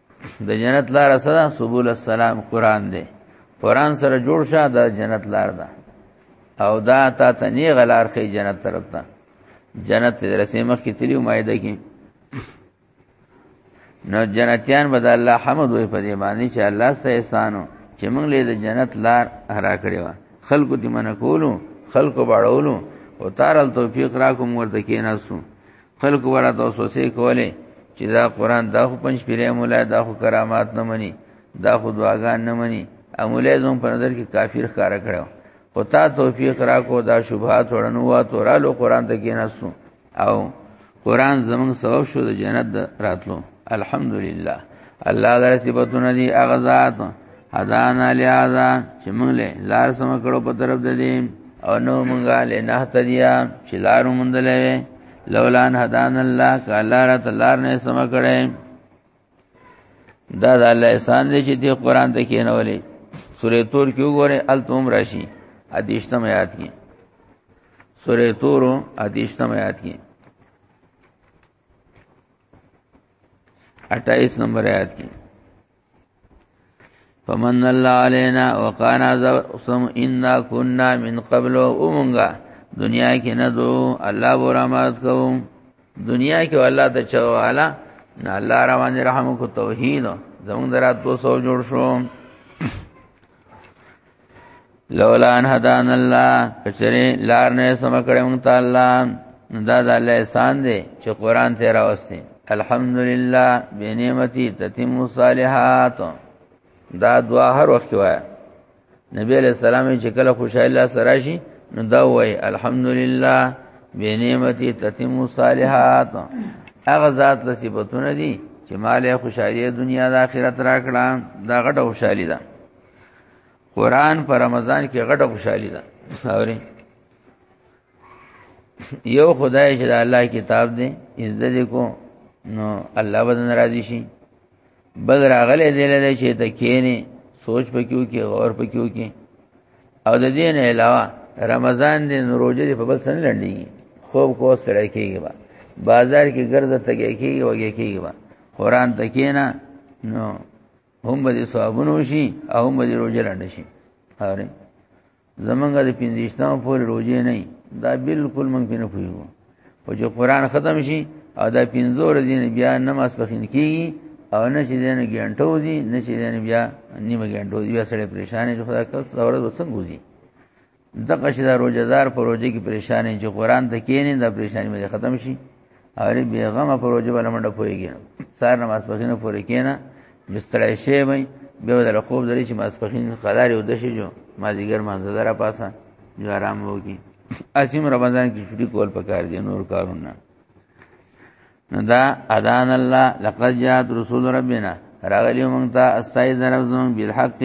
[SPEAKER 1] د جنت لار سره سبول السلام قران دی قران سره جوړ شه د جنت لار ده او دا تا ته نه غلار خې جنت طرف ته جنت ته رسې مخ کې تلی مایده کې نو جنتیان بد الله حمد وې په دې باندې چې الله سه احسانو چې موږ له جنت لار هرا کړې و خلکو دې من کولو خلکو باړولو او تارل توفیق را کوم ورته کې ناسو خلق وړه د وسوسه کوله چې دا قران دا خو پنځ پیره مولا دا خو کرامات نه مني دا خو دعاګان نه مني اموله زم په نظر کې کافر ښکارا کړو او تا توفیق را کو دا شبهات وړنو وا تو رالو قران ته کې نسو او قران زمون سبب شو د جنت راتلو الحمدلله الله دې صفاتونه دي اغزاد هدانا لهذا چې موږ له لار سم کړو په طرف د دې او نو موږ له نه تدیا چې لار موږ له لولان هدان الله کالا را تلار نه سم کړي دا د الله احسان دی چې دې قران ته کېنولې سورې تور کې وګوره ال توم راشي ادیشتم آیات کې سورې تور ادیشتم آیات کې 28 نمبر آیات کې فمن الله علينا وقانا ذوسم إنا كنا من قبل أمونغا دنیا کې نه دو الله بو رحمت کوم دنیا کې الله ته چواله نه الله روان رحم کو توحید زمون درات 200 جوړ شو لولا ان هدان الله کچری لار نه سم کړه مونږ تعالی دا د الله احسان دی چې قران ته راوستي الحمدلله بنعمتي تتم الصالحات دا دعا هر وخت وای نبی علیہ السلام چې کله خوشاله سره شي نو دا وای الحمدلله بنعمتي تتم الصالحات هغه ذات له صفاتونه دي چې مال خوشاله دنیا د آخرت راکړه دا غټه خوشالي ده قران په رمضان کې غټه خوشحالي ده اوري یو خدای چې د الله کتاب دی عزت دې کو نو الله به ناراضي شي بل راغله دې له چې ته کېنی سوچ پکيو کې غور پکيو کې او د دې نه علاوه رمضان دې روزه دې په بل سن لړلې خوب کو سره کېږي با بازار کې ګرځه تګې کېږي وګې کېږي با قران تکینا نو هم به دې ثوابونه وشي او هم به دې روزه لنډه شي هاره زمونږ د پنځشتام پورې روزه نه دا بالکل مونږ پې نه کویو او چې قران ختم شي او دا پنځو ورځې نه بیا نماز پخین کیږي او نه چې دنه ګنټو دي نه چې دنه بیا نیمه ګنټو دي بیا سره پریشان دي خدای کس دا ورځ وسنګوزي دغه شي دا روزدار په روزي کې پریشان نه چې قران ته کینې دا پریشانی مې ختم شي او ری بیغمه په روزي باندې منډه پويږي سار نماز پخینه پورې کینه بستړی شي مې به ودل خوب درې چې ماس پخین قدار یو دشي جو ما دیګر مانځه درا پاسه جو آرام وږي اسیم رمضان کې شری کول پکار دي نور کارونه دا اذان الله لقد جاءت رسول ربنا راغلی مونږ ته استای درو زمون بالحق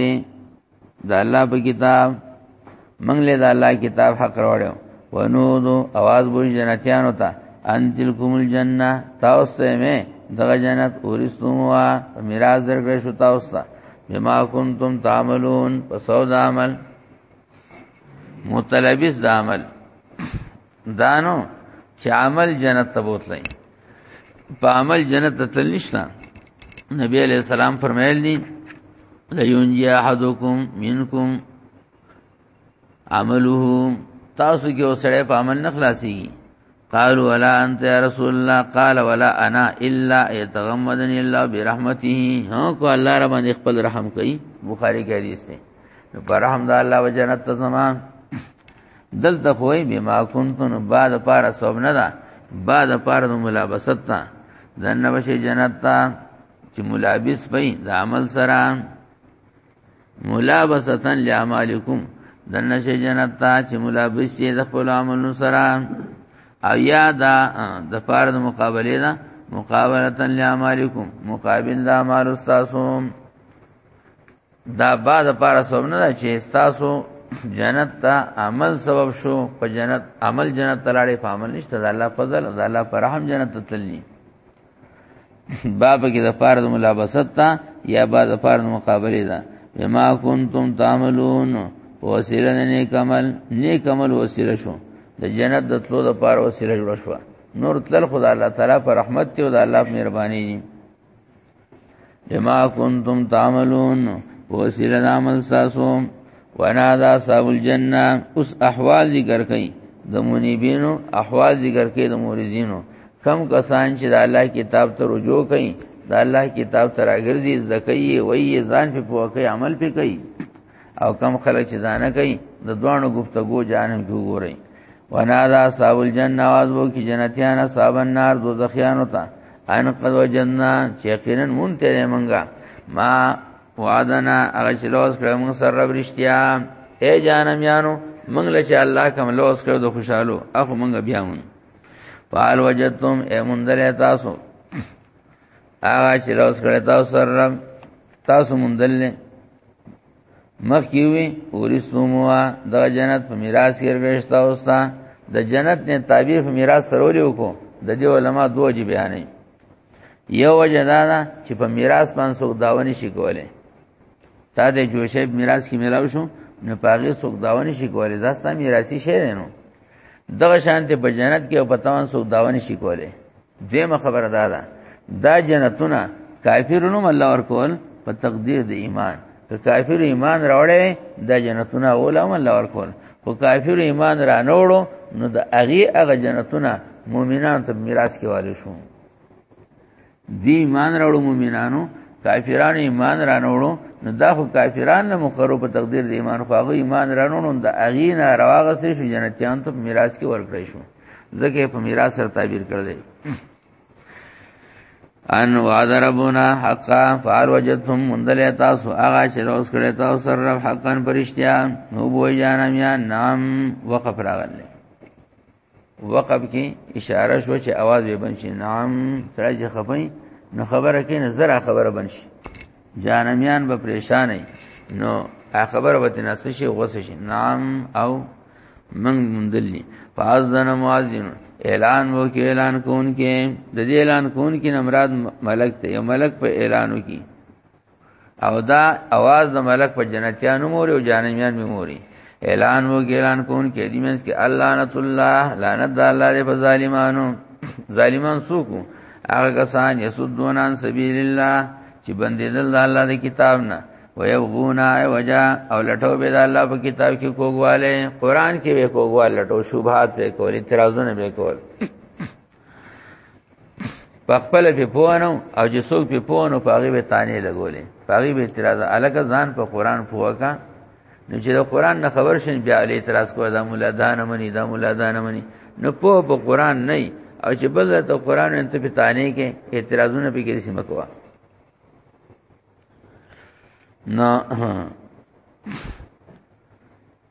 [SPEAKER 1] دا الله په کتاب منګ له دا الله کتاب حق راوړو ونو دو आवाज بوج جنتیان ہوتا ان تلکم الجنه تاسو مې دغه جنت اورستم وا میراث درکړې شو تاسو ته بما کنتم تعملون پسو د عمل متلبس د عمل دانو چې عمل جنت ته بوتلای په عمل جنت ته تل نشته نبی علیہ السلام فرمایل دي لینجی احدکم منکم عمله تاسو کې وسړې په عمل نه خلاصي قالوا ولا انت يا رسول الله قال ولا انا الا يتغمدني الله برحمته ها کو الله رب باندې خپل رحم کوي بخاری کې حدیث دی پر رحم د الله و جنت ته زمان دلته خوې بما کنتم بعد پار سوب نه ده بعد پار د ملابست ته دنه بشي جنت ته چې ملابس پي د عمل سره ملابستن لاعمالکم دنه شي جنت ته چې ملابس یې د خپل عملونو سره او یا دا د پاره د مقابله ده مقابلتن لاعمالکم مقابل د اعمال استاسو دا با د پاره سبب نه چې تاسو جنت ته عمل سبب شو په جنت عمل جنت تلاړې په عمل نشته د الله فضل د الله پر رحم جنت ته تللی باب کې د پاره د ملابست ته یا با د پاره د مقابله ده بما کنتم تعملون وسیله نیک عمل نیک عمل وسیله شو د جنت د تلو د پاره وسیله جوړ شو نور تل خدای الله تعالی پر رحمت ته او د الله مهرباني بما كنتم تعملون وسیله د عمل تاسو وانا دا اصحاب الجنه اوس احوال ذکر کئ د منیبینو احوال ذکر کئ د مورزینو کم کسان چې د الله کتاب ته رجوع کئ د الله کتاب ته راګرځي زکیه وایي ځان په پوکې عمل په کوي او کم خلک چې دانه کوي د دوانو گفتگو جانم کې وګورئ ونادا صاحب الجنه आवाज وو کې جنتیان صاحب النار دوزخیان وتا ان قد وجننا چې یقینا مونږ ته منګه ما وعدنا هغه چې لوس کړو موږ سره رب رښتیا اے جانم یانو موږ له چې الله کوم لوس کړو د خوشحالو اخو موږ بیا مون فال وجدتم اے مونږ درې تاسو هغه چې لوس کړو تاسو سره رب تاسو مونږ دلې مخ کیوي ورسوموا د جنت په میراث کې ورګښتا اوستا د جنت نه تعبیر په میراث سرولې وکړو د دې علما دوه جی بیانې یو وجدانا چې په میراث باندې څوک داوني شي کوله تا د جوشه میراث کې ملاو شو نه پاغه څوک داوني شي کوله دا ستا میراثي شی دی نو دغه شانته په جنت کې او پتاوان څوک داوني شي کوله دیمه خبره دا ده دا جنتونه کافرونو الله ورکول په تقدیر د ایمان که کافر ایمان راوړې دا جنتونه اولم الله ورکول خو کافر ایمان را نوړو نو د اغي اغه جنتونه مؤمنان ته میراث کې والي شو دی ایمان راوړو مؤمنانو کافرانو ایمان را نوړو نو دا خو کافران نه مقرو په تقدیر د ایمان خو هغه ایمان را نوړو د اغي نه راغسې شو جنتیان ته میراث کې ورکړې شو ځکه په میراث سره تعبیر کړل دی ان وعد ربنا حقا فعل وجدتم مندل تاسو هغه چې روز کړی تاسو سره رب حقا پرشتیا نو بوې جانم یا نام وقف راغله وقف کې اشاره شو چې आवाज به بنشي نام سره چې خپي نو خبره کې نظر خبره بنشي جانمیان به پریشان وي نو خبر وته نه څه شي غوسه شي نام او من مندلني فاذن مؤذن اعلان وو کې اعلان کون کې د دې اعلان کون کې نمراد ملک ته یو ملک په اعلانو کې او دا आवाज د ملک په جنتیانو مور او جانمیان مور اعلان وو ګیلان کون کې دې منځ کې الله نت الله لعنت د الله دې په ظالمانو ظالمان سوکو هغه کسان یسدون عن سبیل الله چې بندیدل د الله د کتاب نه ويبغونا وجا او لټو به د الله په کتاب کې کوګواله قران کې به کوګواله لټو شوبات به کول اعتراضونه به کول په خپل په پوهنو او چې څوک په پوهنو په هغه به تانه لګولې په هغه به اعتراض الګ ځان په قران پوهکا نو چې د قران نه خبر شین بیا علی اعتراض کوه د مولا دان منی د مولا دان منی نو په په قران نه او چې بل ته قران ته په تانه کې اعتراضونه به کې سم کوه نو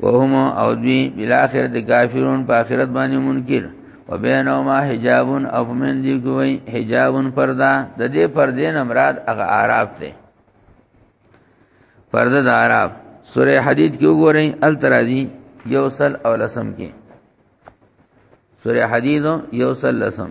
[SPEAKER 1] وهم او دوی بالاخره کافرون په آخرت باندې منکر وبینهما حجاب او من دی کوي حجاب پردا د دې پردې نه مراد هغه عرب ته پرده د عرب سوره حدید کې وګورئ ال ترازی یوصل او لسم کې سوره حدید یوصل لسم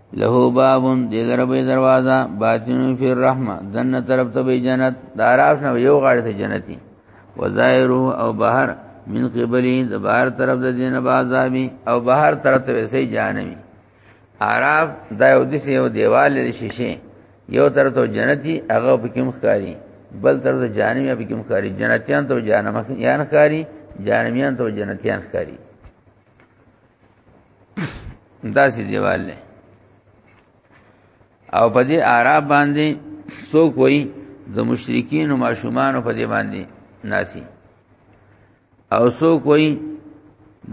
[SPEAKER 1] له بابون دې دربه دروازه باطن فی الرحمه دنه طرف ته به جنت داراف نه یو غاړه ته جنتی وظاهره او بهر من قبلی د بهر طرف د دینه بازابی او بهر طرف ته وسې جانمی عرب دا یو د یو دیوال لري شیشه یو تر ته جنتی هغه په کوم ښکاری بل تر ته جانمی په کوم ښکاری جنتیان ته جانم یان ښکاری جانمیان ته جنتیان ښکاری داسې دیوال دی او په دې اعراب باندې څوک وایي د مشرکین او ماشومان په دې باندې ناسي او څوک وایي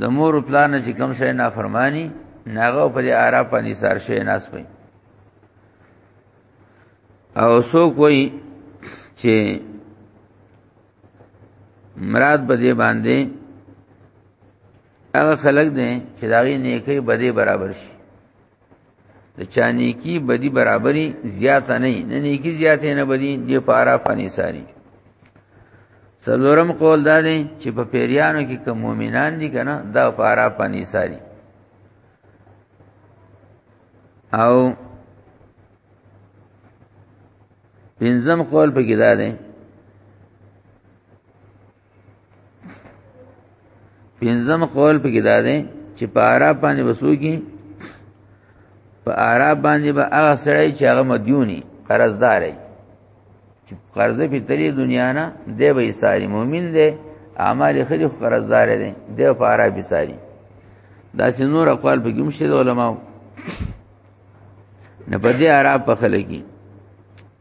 [SPEAKER 1] د مور پلان چې کوم شي نافرمانی ناغه په دې اعراب باندې سار شي ناس پي او څوک وایي چې مراد په دې باندې هغه خلک دي چې دا غي نیکی بدی برابر شي د چا نیکی بدی برابرۍ زیات نه نه نیکی زیات نه بدی دی پارا فانی ساری سلورم قول دا دی چې په پیریانو کې کوم مؤمنان دي کنه دا پارا فانی ساری او پنځم قول په کې دا دی پنځم قول په کې دا دی چې په عرب باندې وسوږي په عرب باندې به هغه سړی چې هغه مدیونی قرضدار دی چې قرض په تری دنیا نه دی به ساری مؤمن دی اعمال خلی قرضدار دی دی په عرب ساری دا سنور اقوال په کوم شی علماء نه په دې عرب په خلګي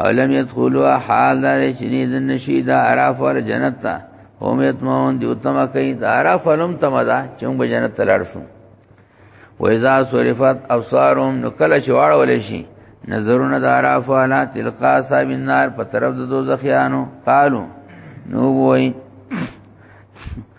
[SPEAKER 1] اولم يدخلوا حال دار چني د نشي د عراف ور جنت ته هم يتمون دي اتما کوي د عراف علم تمدا چون به جنت ته لاړ شو وإذا صرفت ابصارهم نو کله شواړ ولې شي نظرونه د عراف والا تلقا صاحب النار په طرف د دوزخیانو قالو نو وای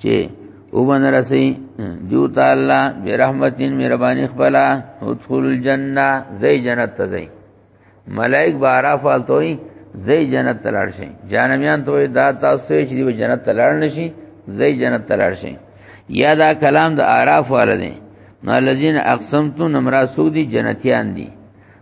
[SPEAKER 1] چې او من رسی دیو تعالی برحمتین مهربانی خپلا ادخل الجنه زی جنت ته زی ملائک بارا فالتوی زی جنت ته لاړ شي جانمیان ته دا تاسو چې دی جنت ته لاړ نشي زی جنت ته لاړ شي یا دا کلام د اعراف والده نو الذين اقسمتم نمرا سودی جنتیان دي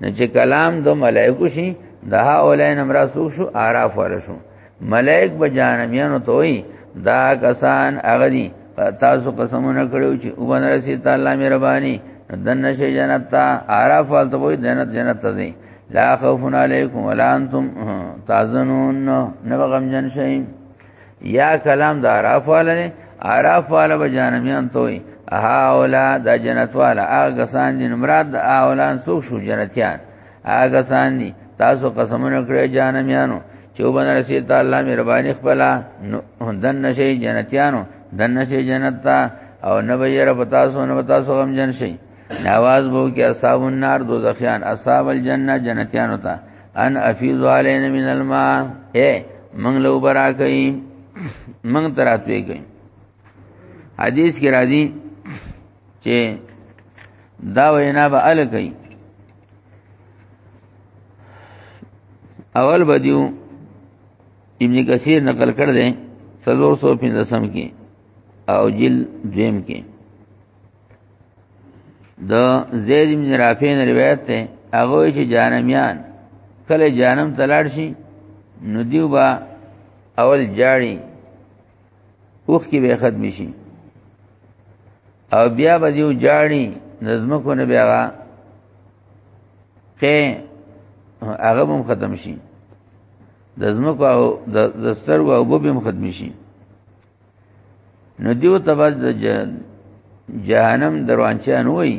[SPEAKER 1] نه چې کلام د ملائکو شي دا اولین امراسو شو اعراف ور شو ملائک به جانمیانو توي دا کسان اغدي تاسو قسمونه کړو چې وبن رسي تعالی مهرباني دنه شي جنت تا اعراف ول ته وي جنت جنت ته ځي لا خوف علیکم ولا انتم تازنون نو غم جن شئ یا کلام د عراف والا دی عراف والا به جانمیان توي اها اولا د جنت والا هغه سان دي مراد د اولان سو شو جنتیان هغه سان دي تاسو قسمونه کړی جانمیانو چې وبنه رسي تعالی مهرباني خپل دن نشي جنتیانو دن نشي جنت تا او نه به یې رب تاسو نه تاسو غم جن شي نواز بو کې اصحاب النار دوزخیان اصحاب الجنه جنتیانو ته ان افیض علینا من الماء اے منګ لو برا کوي منګ تراتوي کوي حدیث کې راځي چې دا وینا به ال کوي اول بدیو ابن کثیر نقل کړ دې 315 کې او جل دویم کې د زید بن رافع نه روایت ده هغه چې جانمیان کله جانم تلاړ شي نو دیو با اول جاړي اوخ کې به ختم شي او بیا به دیو جاړي نظم کو نه بیا کې هغه هم ختم شي د زمکو او د سترګو او بوبم ختم شي نو دیو ته بعد د جهنم دروانچان وای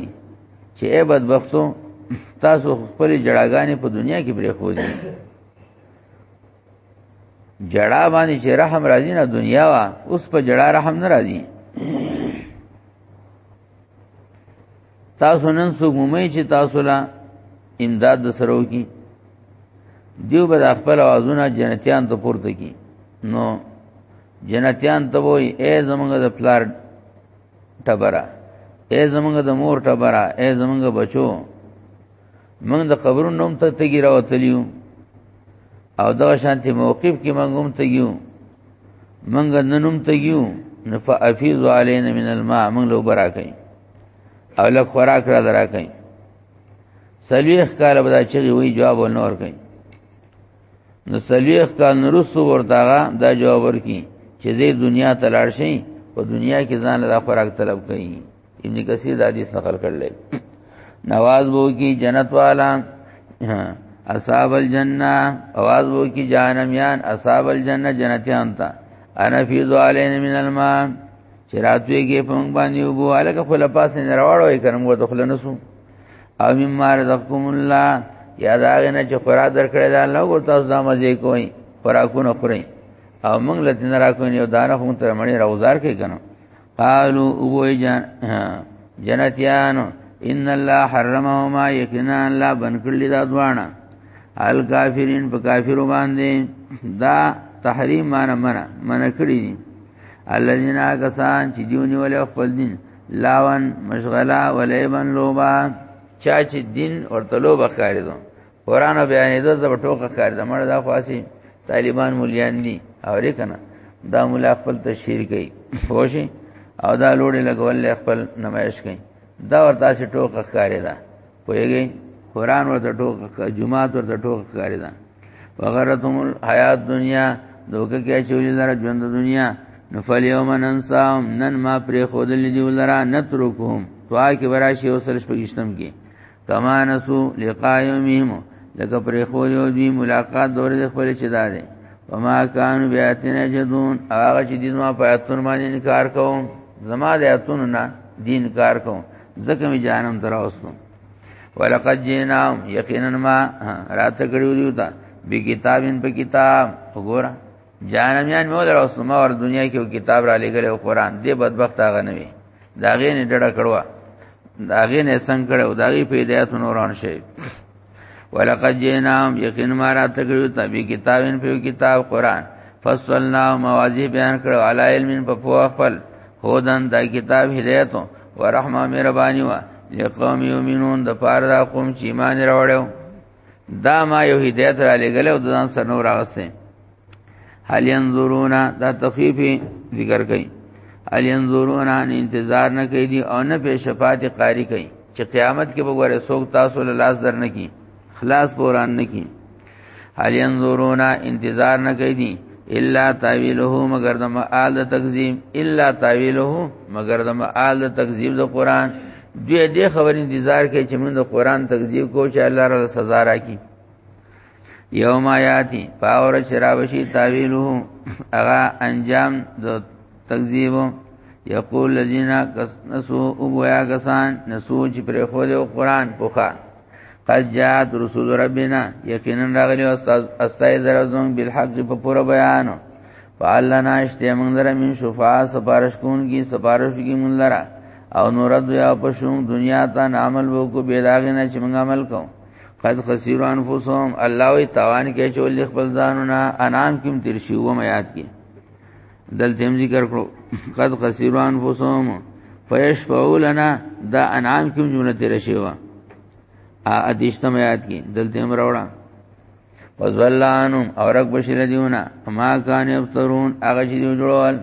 [SPEAKER 1] چې اے بدبختو تاسو خپل جړاګانې په دنیا کې پرې خو دي جړا باندې چې رحم راځي نه دنیا وا اوس په جړا رحم نه راځي تاسو نن څوک مومئ چې تاسو لا امداد د سره وکي دیو به خپل اوازونه جنتیان ته پورته کی نو جنتیان ته وای اے زمونږ د پلار ټبرا اے زمونږ د مور ټبرا اے زمونږ بچو موږ د قبرونو نوم ته تګی راوتلیو او دا شانتی موقف کې موږ هم تګیو موږ ننوم تګیو نفافیز علینا من الماء موږ له برا کوي او له خوراک را درا کوي سلويخ کال بدا چغي وی جواب نور کوي نو سلويخ کال نرسو ورتاغه دا جواب ورکي چې زه دنیا ته لاړ شي په دنیا کې ځان له خوراک طلب کوي ابن کثیر دا حدیث نقل کړل نواز بو کی جنت والا اصحاب الجنه आवाज وو کی جانمیان اصحاب الجنه جنتیان تا انا فی ذالین من الماء چې راتويږي په موږ باندې وبو الګ خو له پاسه نه راوړو یې کړم وته خل نه سو او مما رزقکم الله یا دا غنه چې خورا درکړی دا الله کو تاسو دا مزه کوی خوراکونه خورئ او موږ له دین راکو نه دانه هم تر مړي روزار کې کنو قالو او جان جنتیانو ان الله حرمهما یقینا الله بن کړل دا دوانا الکافرین په کافرو باندې دا تحریم مان منع منع کړی الذين اغسان چې دیونی ولې خپل دین لاون مشغلا ولیبن لوبا چا چې دین ورته لوبه ښکاری دو قران بیان دې د ټوکه ښکاری دا مړ دا خاصی طالبان مليان دي او ری کنه دا مولا خپل تشهیر کوي خوشي او دا لوړې لګول خپل نمایش کوي دا ورته چې ټوکه ښکاری ده پوهیږي قران ورته ټوک جمعه ورته ټوک کاری ده وغرتهم الحیات دنیا دوکه کې چولې لره ژوند دنیا نو فلیوم ننساهم نن ما پرې خودل دی ولرا نترکهم توا کې براشي او سرش پګشتم کې کما نسو لقاء یومهم لکه پرې خو یو دی ملاقات دور د خپل چې داري وما کان بیاتنا جدون هغه چې دین ما پیاتون باندې انکار کوم زما د ایاتونو نه دین کار کوم ځکه می جانم تراوسم ولقد جینا یقینا ما راته کړیو دیو تا به کتابین په کتاب وګوره جانم یان مو دراوسم ما ور دنیا کې کتاب را لګل او قران دې بدبخت هغه نه وي داغه نه ډډه کړوا داغه نه څنګه کړو داغه په هدایت نوران شي ولقد جئناهم یقین ما را تکړو تبي کتابین په کتاب قران فصلنا موازی بیان کړو علی علم په پوه خپل هودن دا کتاب هدایت او رحمه مهرباني وا لقوم یؤمنون د پار دا قوم چې ایمان راوړو دا ما یو هدایت را لګل او دان سره نور راغسته هل ينظرون دا تخفیف ذکر کړي هل ينظرون ان انتظار نه کوي دي او نه په شفاعت قاری کوي چې قیامت کې به ګوره سوک تاسو له لاس در نه کی خلاص پوران نه کی هل ينظرون انتظار نه کوي دي الا تعویله مگر د مآل د تکذیب الا تعویله مگر د مآل د تکذیب د قران دوی دې خبر انتظار کوي چې موږ د قران تکذیب کو چې الله را سزا راکړي یوم آیاتی پاور چراوشی تاویلو اغا انجام د تکذیبو یقول الذین نسو او بیا کسان نسو چې پر خو د قران پوخا قد جاءت رسول ربنا یقینا راغلی استاد استای درزون بالحق په پوره بیانو فالله ناشته موږ لره من شفاع سفارش کون کی سفارش کی موږ لره او نور دیا پښوم دنیا ته عمل وکړو به داغه نه چې موږ عمل کوو قد خسروا انفسهم الله وی توان کې چول خپل ځانونه انام کیم تیر شي و میات کې دلته هم ذکر کړو قد خسروا انفسهم فیشفعوا لنا دا انعام کوم جمله تیر شي وا ا ادیشتم یاد کې دلته هم راوړم وزلانم اورک بشیر دیونا ما کان یفترون هغه چې جوړول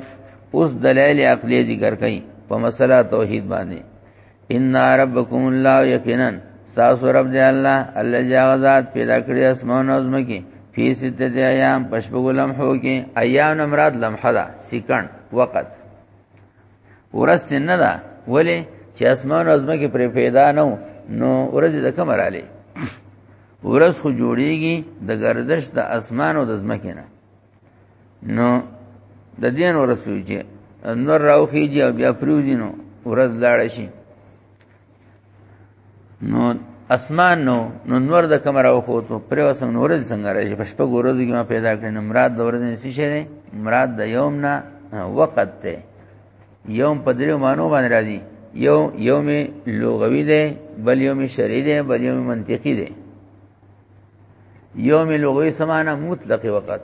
[SPEAKER 1] اوس دلایل عقلی ذکر کړي په مسله توحید باندې ان ربکم الله یقینا تاسو رب دی الله الله جاغزاد پیدا کړی اسمان او زمکی فی سته دی ایام پشبو لمحو کې ایام مراد لمحه ده سکند وقت ورس نه ده ولی چې اسمان او زمکی پر پیدا نو نو ورځ د کمر علی ورځ خو جوړیږي د گردش د اسمان او د زمکی نه نو د دین ورسوي چې نور راوخیږي او بیا پریوځي نو ورځ لاړ شي نو اسمان نو نو نور د کمر او خو ته پر وسم نور څنګه راځي په شپه ورځو کې ما پیدا کړن مراد د ورځې نسی شه دی مراد د یوم نه وخت ته یوم په دریو مانو باندې راځي یو یوم لغوي دی بل یوم شرعي دی بل یوم منطقي دی یوم لغوی سمانه مطلق وقت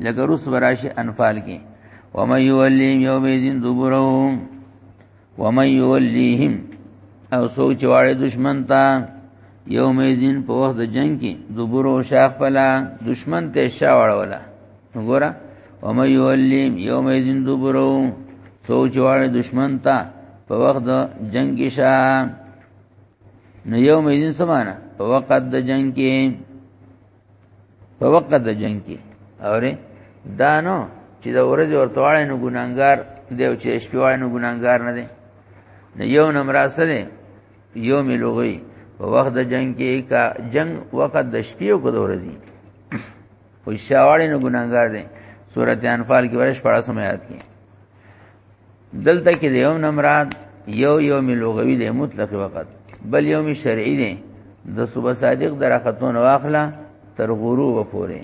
[SPEAKER 1] لکه روس براشی انفال کې ومن یولیم یوم یذین دبرهم ومن یولیهم او سوک چواړي دشمن ته یوم یذین په وخت د جنگ کې دبرو شاخ پلا دشمن ته شاوړولا وګوره ومن یولیم یوم یذین دبرو سوک چواړي دشمن ته په وخت د جنگ کې شاه نو یو مېزین سمانه په وخت د جنگ کې په وخت د جنگ کې اوره دا نو چې د ورځې ورته واړې نو ګناګار دی او چې شپې واړې نو ګناګار نه دی نو یو نمراسه دی یو ملوغي په وخت د جنگ کې کا جنگ وخت د شپې او د ورځې او شاوړې نو ګناګار دی سورته انفال کې ورش پړا سمات کې دلته کې د یوم نمراد یو یوم لغوي دی مطلق وخت بل یوم شرعي دی د صبح صادق درختون واخله تر غروب پورې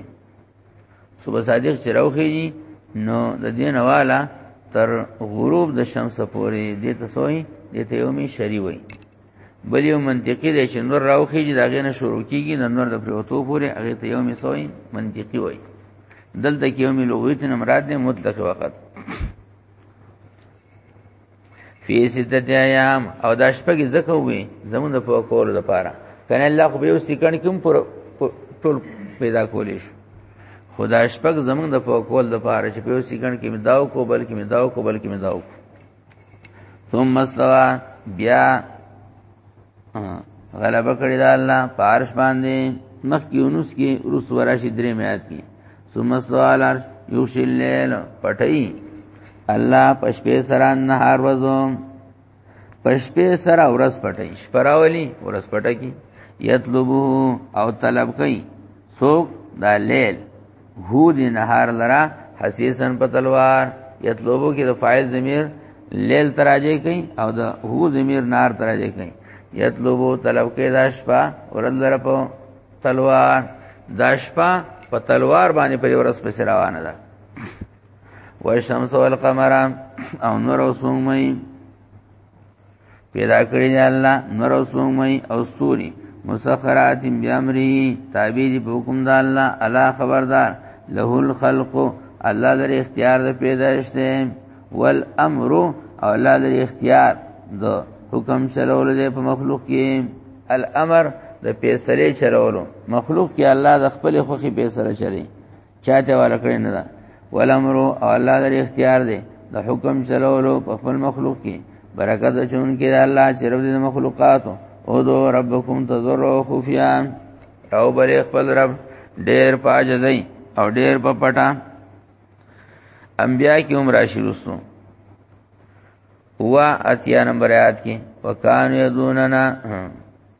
[SPEAKER 1] صبح صادق چې راوخیږي نو د دین والا تر غروب د شمس پورې دې ته سوې دې ته یوم شرعي وایي بل یو منطقي دی چې نور راوخی چې داګه نه شروع کیږي نه نور د پروتو پورې هغه ته یو میسوي منطقي وای دلته کې یو لغویت نه مراد دی مطلق وخت فی ستت ایام او دا شپه کې زکه وي زمون د پوه کول لپاره کنه الله خو به سکن کوم پر ټول پیدا کولې شو خدا شپږ زمون د پوه کول لپاره چې په سکن کې مداو کو بلکې مداو کو بلکې مداو کو ثم استوى بیا غلبه کړی دا الله پارش باندې مخ کې انس کې روس وراشي درې میات کې ثم استوى على العرش یوشی اللیل پټی الله پشپې سره نهار وځو پشپې سره ورځ پټی شپراولی ورځ پټکی یطلبو او طلب کوي څوک دا لیل هو دی نهار لرا حسیسن په تلوار یطلبو کې د فاعل ضمیر لیل تراجه کوي او د هو ضمیر نار تراجه کوي یطلبو طلب کې د شپه ورځ لره په تلوار د شپه په تلوار باندې په ورځ په روانه ده و شمس او القمر او نور او سومي پیدا کړی دی الله نور او سومي او ستوري مسخرات بیامری تابع دی په حکم د الله الا خبردار له الخلق الله لري اختیار د پیدائش دی والامر او الله لري اختیار د حکم چلول دی په مخلوق کې الامر د پیسلې چلولو مخلوق کې الله د خپل خوخي پیسره چلی چاته والا کړی نه ده ولامر او الله در اختیار دی د حکم چلولو په خپل مخلوق کې برکت چون کې د الله چې رب د مخلوقاتو او دو ربکم تزرع خفیا او بل خپل رب ډیر پاجزای او ډیر په پټا انبیاء کی عمر شروستو وا اتیا نمبر آیات کې وکانو یذوننا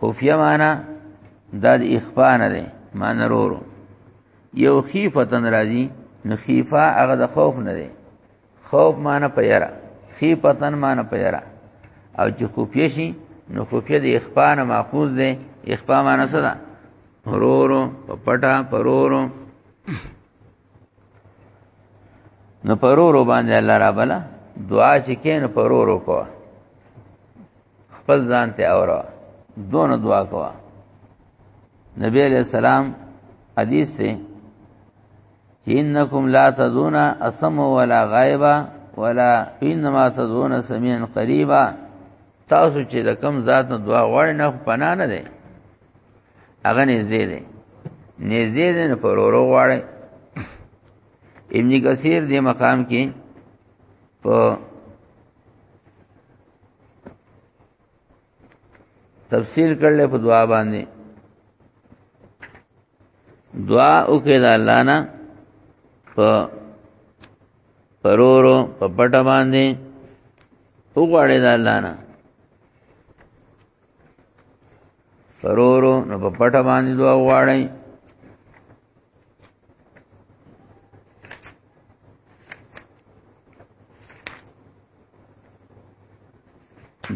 [SPEAKER 1] خفیه معنا دا د اخفا نه ده معنا رورو یو خیفتن راځي نو خیفا هغه د خوف نه ده خوف معنا پیرا خیفتن معنا پیرا او چې خفیه شي نو خفیه د اخفا نه ماخوذ ده اخفا معنا څه ده رورو په پټا پرورو نو پرورو باندې الله را بلا دعا چې کین پرورو کو خپل ځان ته اورا دون دعا کو نبی علیہ السلام حدیث ته چې انکم لا تذون اسم ولا غائبا ولا انما تذون سميعا قريبا تاسو چې د کم ذات نه دعا وړ نه پنا نه ده هغه نږدې دی نږدې دی نه پر ورو غواړي ابن کثیر دې مقام کې په تفسیر کړل په دعا باندې دعا وکړه د الله نه په پرورو په پټ باندې وګړې د الله نه فرورو نو په پټه باندې دعا غواړي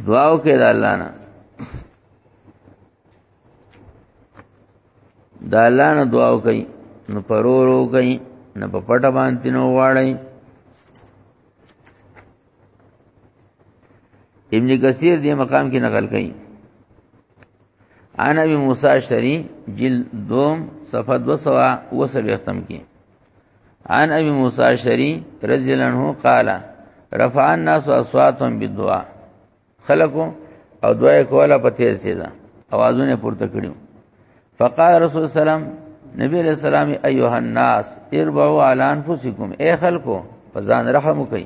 [SPEAKER 1] دعا وکړه د الله نه د الله نه دعا وکړي نو پرورو کوي نه په پټه باندې نو واړی ابن کثیر دې مقام کې نقل کړي انا بی موسی شری جلد دوم صفحه 200 ختم کې عن ابي موسى شری رضی الله عنه قال رفع الناس اصواتهم بالدعاء خلکو او دوی کوله په تیز تیزه اوازونه پورته کړیو فقال رسول سلام نبی علیہ السلام ایها الناس اربعوا علی انفسکم اے خلکو په ځان رحم وکئ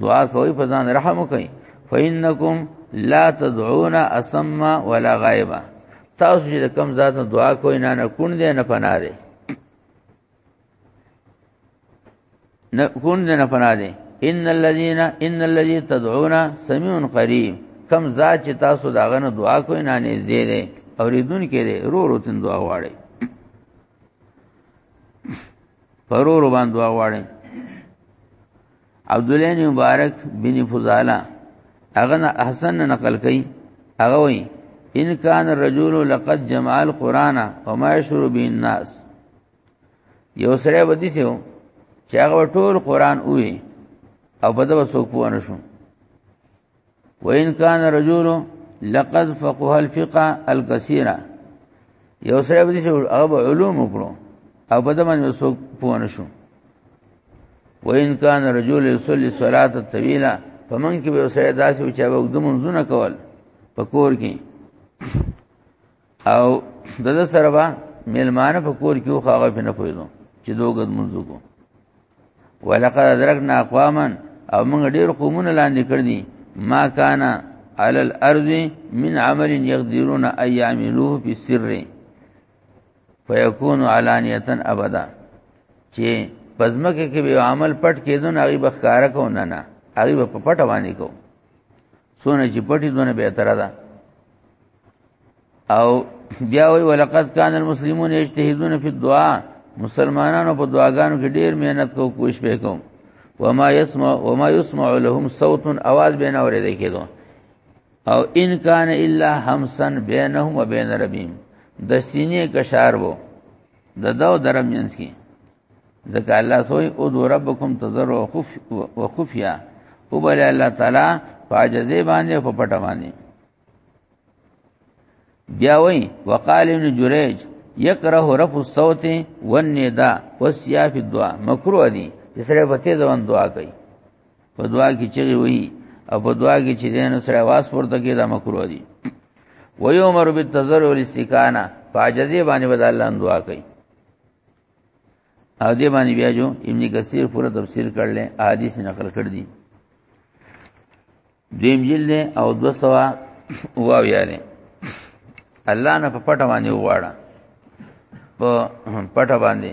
[SPEAKER 1] دعا کوي په ځان رحم وکئ فینکم لا تدعون اسم ولا غائبا تاسو چې کم ذات دعا کوئ نه نه کون دې نه پناه نه کون دې نه پناه دي ان الذين ان الذي تدعون سميع قريب کم ذات چې تاسو داغه نه دعا کوئ نه نږدې دي اوریدون کې دي رو رو تن دعا واړي پرور باندې دعا واړي عبد الله بن مبارک بن فضاله هغه حسن نقل کړي هغه وایي ان کان الرجل لقد جمع القران وما يشعر به الناس یو سره ودی سیو چې هغه ټول قران وې او په دغه څوک پوه نه شو وان کان رجل لقد فقه الفقه الكثيره یو سره به شو هغه علوم وکړو او په دمن یو څوک پوه نشو وان کان رجل يصلي صلاه طويله فمن کې به سره داسې چې هغه د منځونه کول په کور کې او دغه سره به ملمانه په کور کې خو هغه نه پوهیدو چې دوګد منځو کو ولقد ادرکنا اقواما او موږ ډیر قومونه لاندې کړ دي ما کان علی الارض من عمل یقدرون ان یعملوه فی السر فیکون علانیه ابدا چې پزمکه کې به عمل پټ کېدون هغه بخکارا کو نه نه هغه په پټ باندې کو څونه چې پټي دونه به تر ده او بیا وی ولقد کان المسلمون یجتهدون فی الدعاء مسلمانانو په دعاګانو کې ډیر مهنت کو کوش به کوم وما يسمع وما يسمع لهم صوت اواز به نه اورې کېدو او ان کان الا همسن بینهم وبین ربهم د سینې کشار وو د دو درم جنس کې ځکه الله سوی او دو ربکم تزر و خفیا او بل الله تعالی فاجزه باندې په پټه باندې بیا وای وقال ابن جریج یکره رفع الصوت والندا والسیاف الدعاء مکروه دي چې سره په تیز باندې دعا کوي په دعا کې چې وی او په دعا کې چې دین سره واس پورته کې دا مکروه دي ويومر بالتزر والاستکانه فاجزه باندې بد الله دعا کوي او دې باندې بیا جو ابن کثیر پورا تفسیر کړل احادیث نقل کړ دي دیم جلد او 200 او ویاله الله نه په پټه باندې وواړه په پټه باندې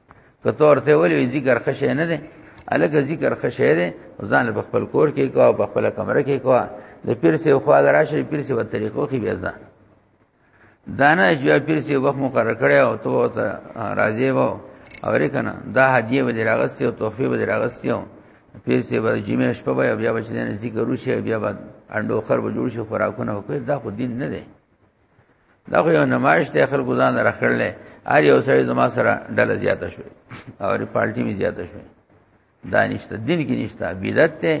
[SPEAKER 1] کته ورته ویل ذکر خشه نه ده الګ ذکر خشه ده ځان له خپل کور کې کو او خپل کمره کې کو د پیر سه خو راشه پیر سه په طریقو کې بیا ځان دانه چې پیر سه وخت مقرر کړي او ته راځي وو اورې کنه دا هدیه به دراغستې او تحفه به دراغستې او پیر سی به جمعه شپه به بیا بچ دین ذکر وشي بیا به انډو خر به جوړ شي خوراکونه وکړي دا خو دین نه دی دا خو یو نمایش دی خلکو ځان راخړل ار یو سړی زما سره ډله زیاته شوې او پارټي می زیاته شوې دانشته دین کې نشته بدعت ته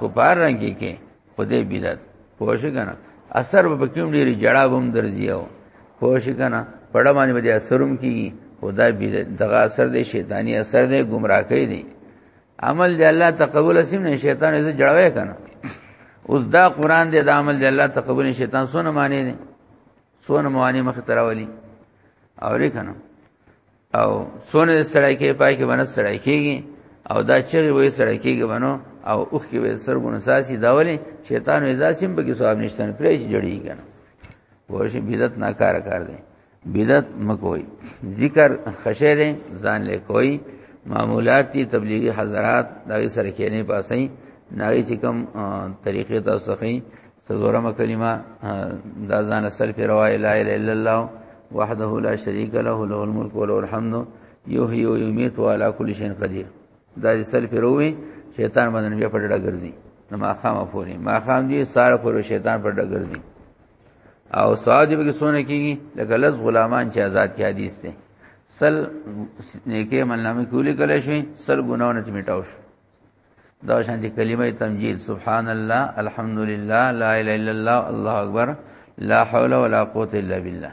[SPEAKER 1] کو پار رنګي کې خدای بدعت پوښ کنه اثر په کوم ډیری جړا بم درځي او پوښ کنه پړه باندې به اثروم کی خدای بدعت دغه اثر دی شیطانی اثر دی گمراه کوي دی عمل دی الله تقبل اسیم نه شیطان یې جړوي کنه اوس دا قران دی دا عمل دی الله تقبل شیطان سونه معنی نه سونه معنی مخ تراولی او ری کنه او سونه سړی کې پای کې باندې سړی کېږي او دا چغي وې سړی کېږي باندې او اوخ کې وې سرګونه ساسي داولې شیطان وې ځاسیم به کې ثواب نشته پرې جوړیږي کنه وښه بدعت ناکار کار دی بدعت مکوئی ذکر خشه دے ځان له کوئی معمولات تی تبلیغی حضرات دغه سره کې نه پاسې ناوی چې کوم طریقې تاسو خې سلورمه کلمه دا ځان سر په روای لا اله الا الله وحده لا شريك له له الملك وله الحمد يحيي ويميت وعلى كل شيء قدير دا سر په روي شیطان باندې بیا پټړه ګرځي نو ما خامه پوری ما خام دي ساره پوری شیطان پټړه ګرځي او ثواب دې به سونه کیږي لکه لز غلامان چې آزاد کې حدیث دی سل نیکه منامه کولی کله شي سل ګناونه ته میټاو شي دا شان دي کلمه تمجید سبحان الله الحمدلله لا اله الا الله الله اکبر لا حول ولا قوت الا بالله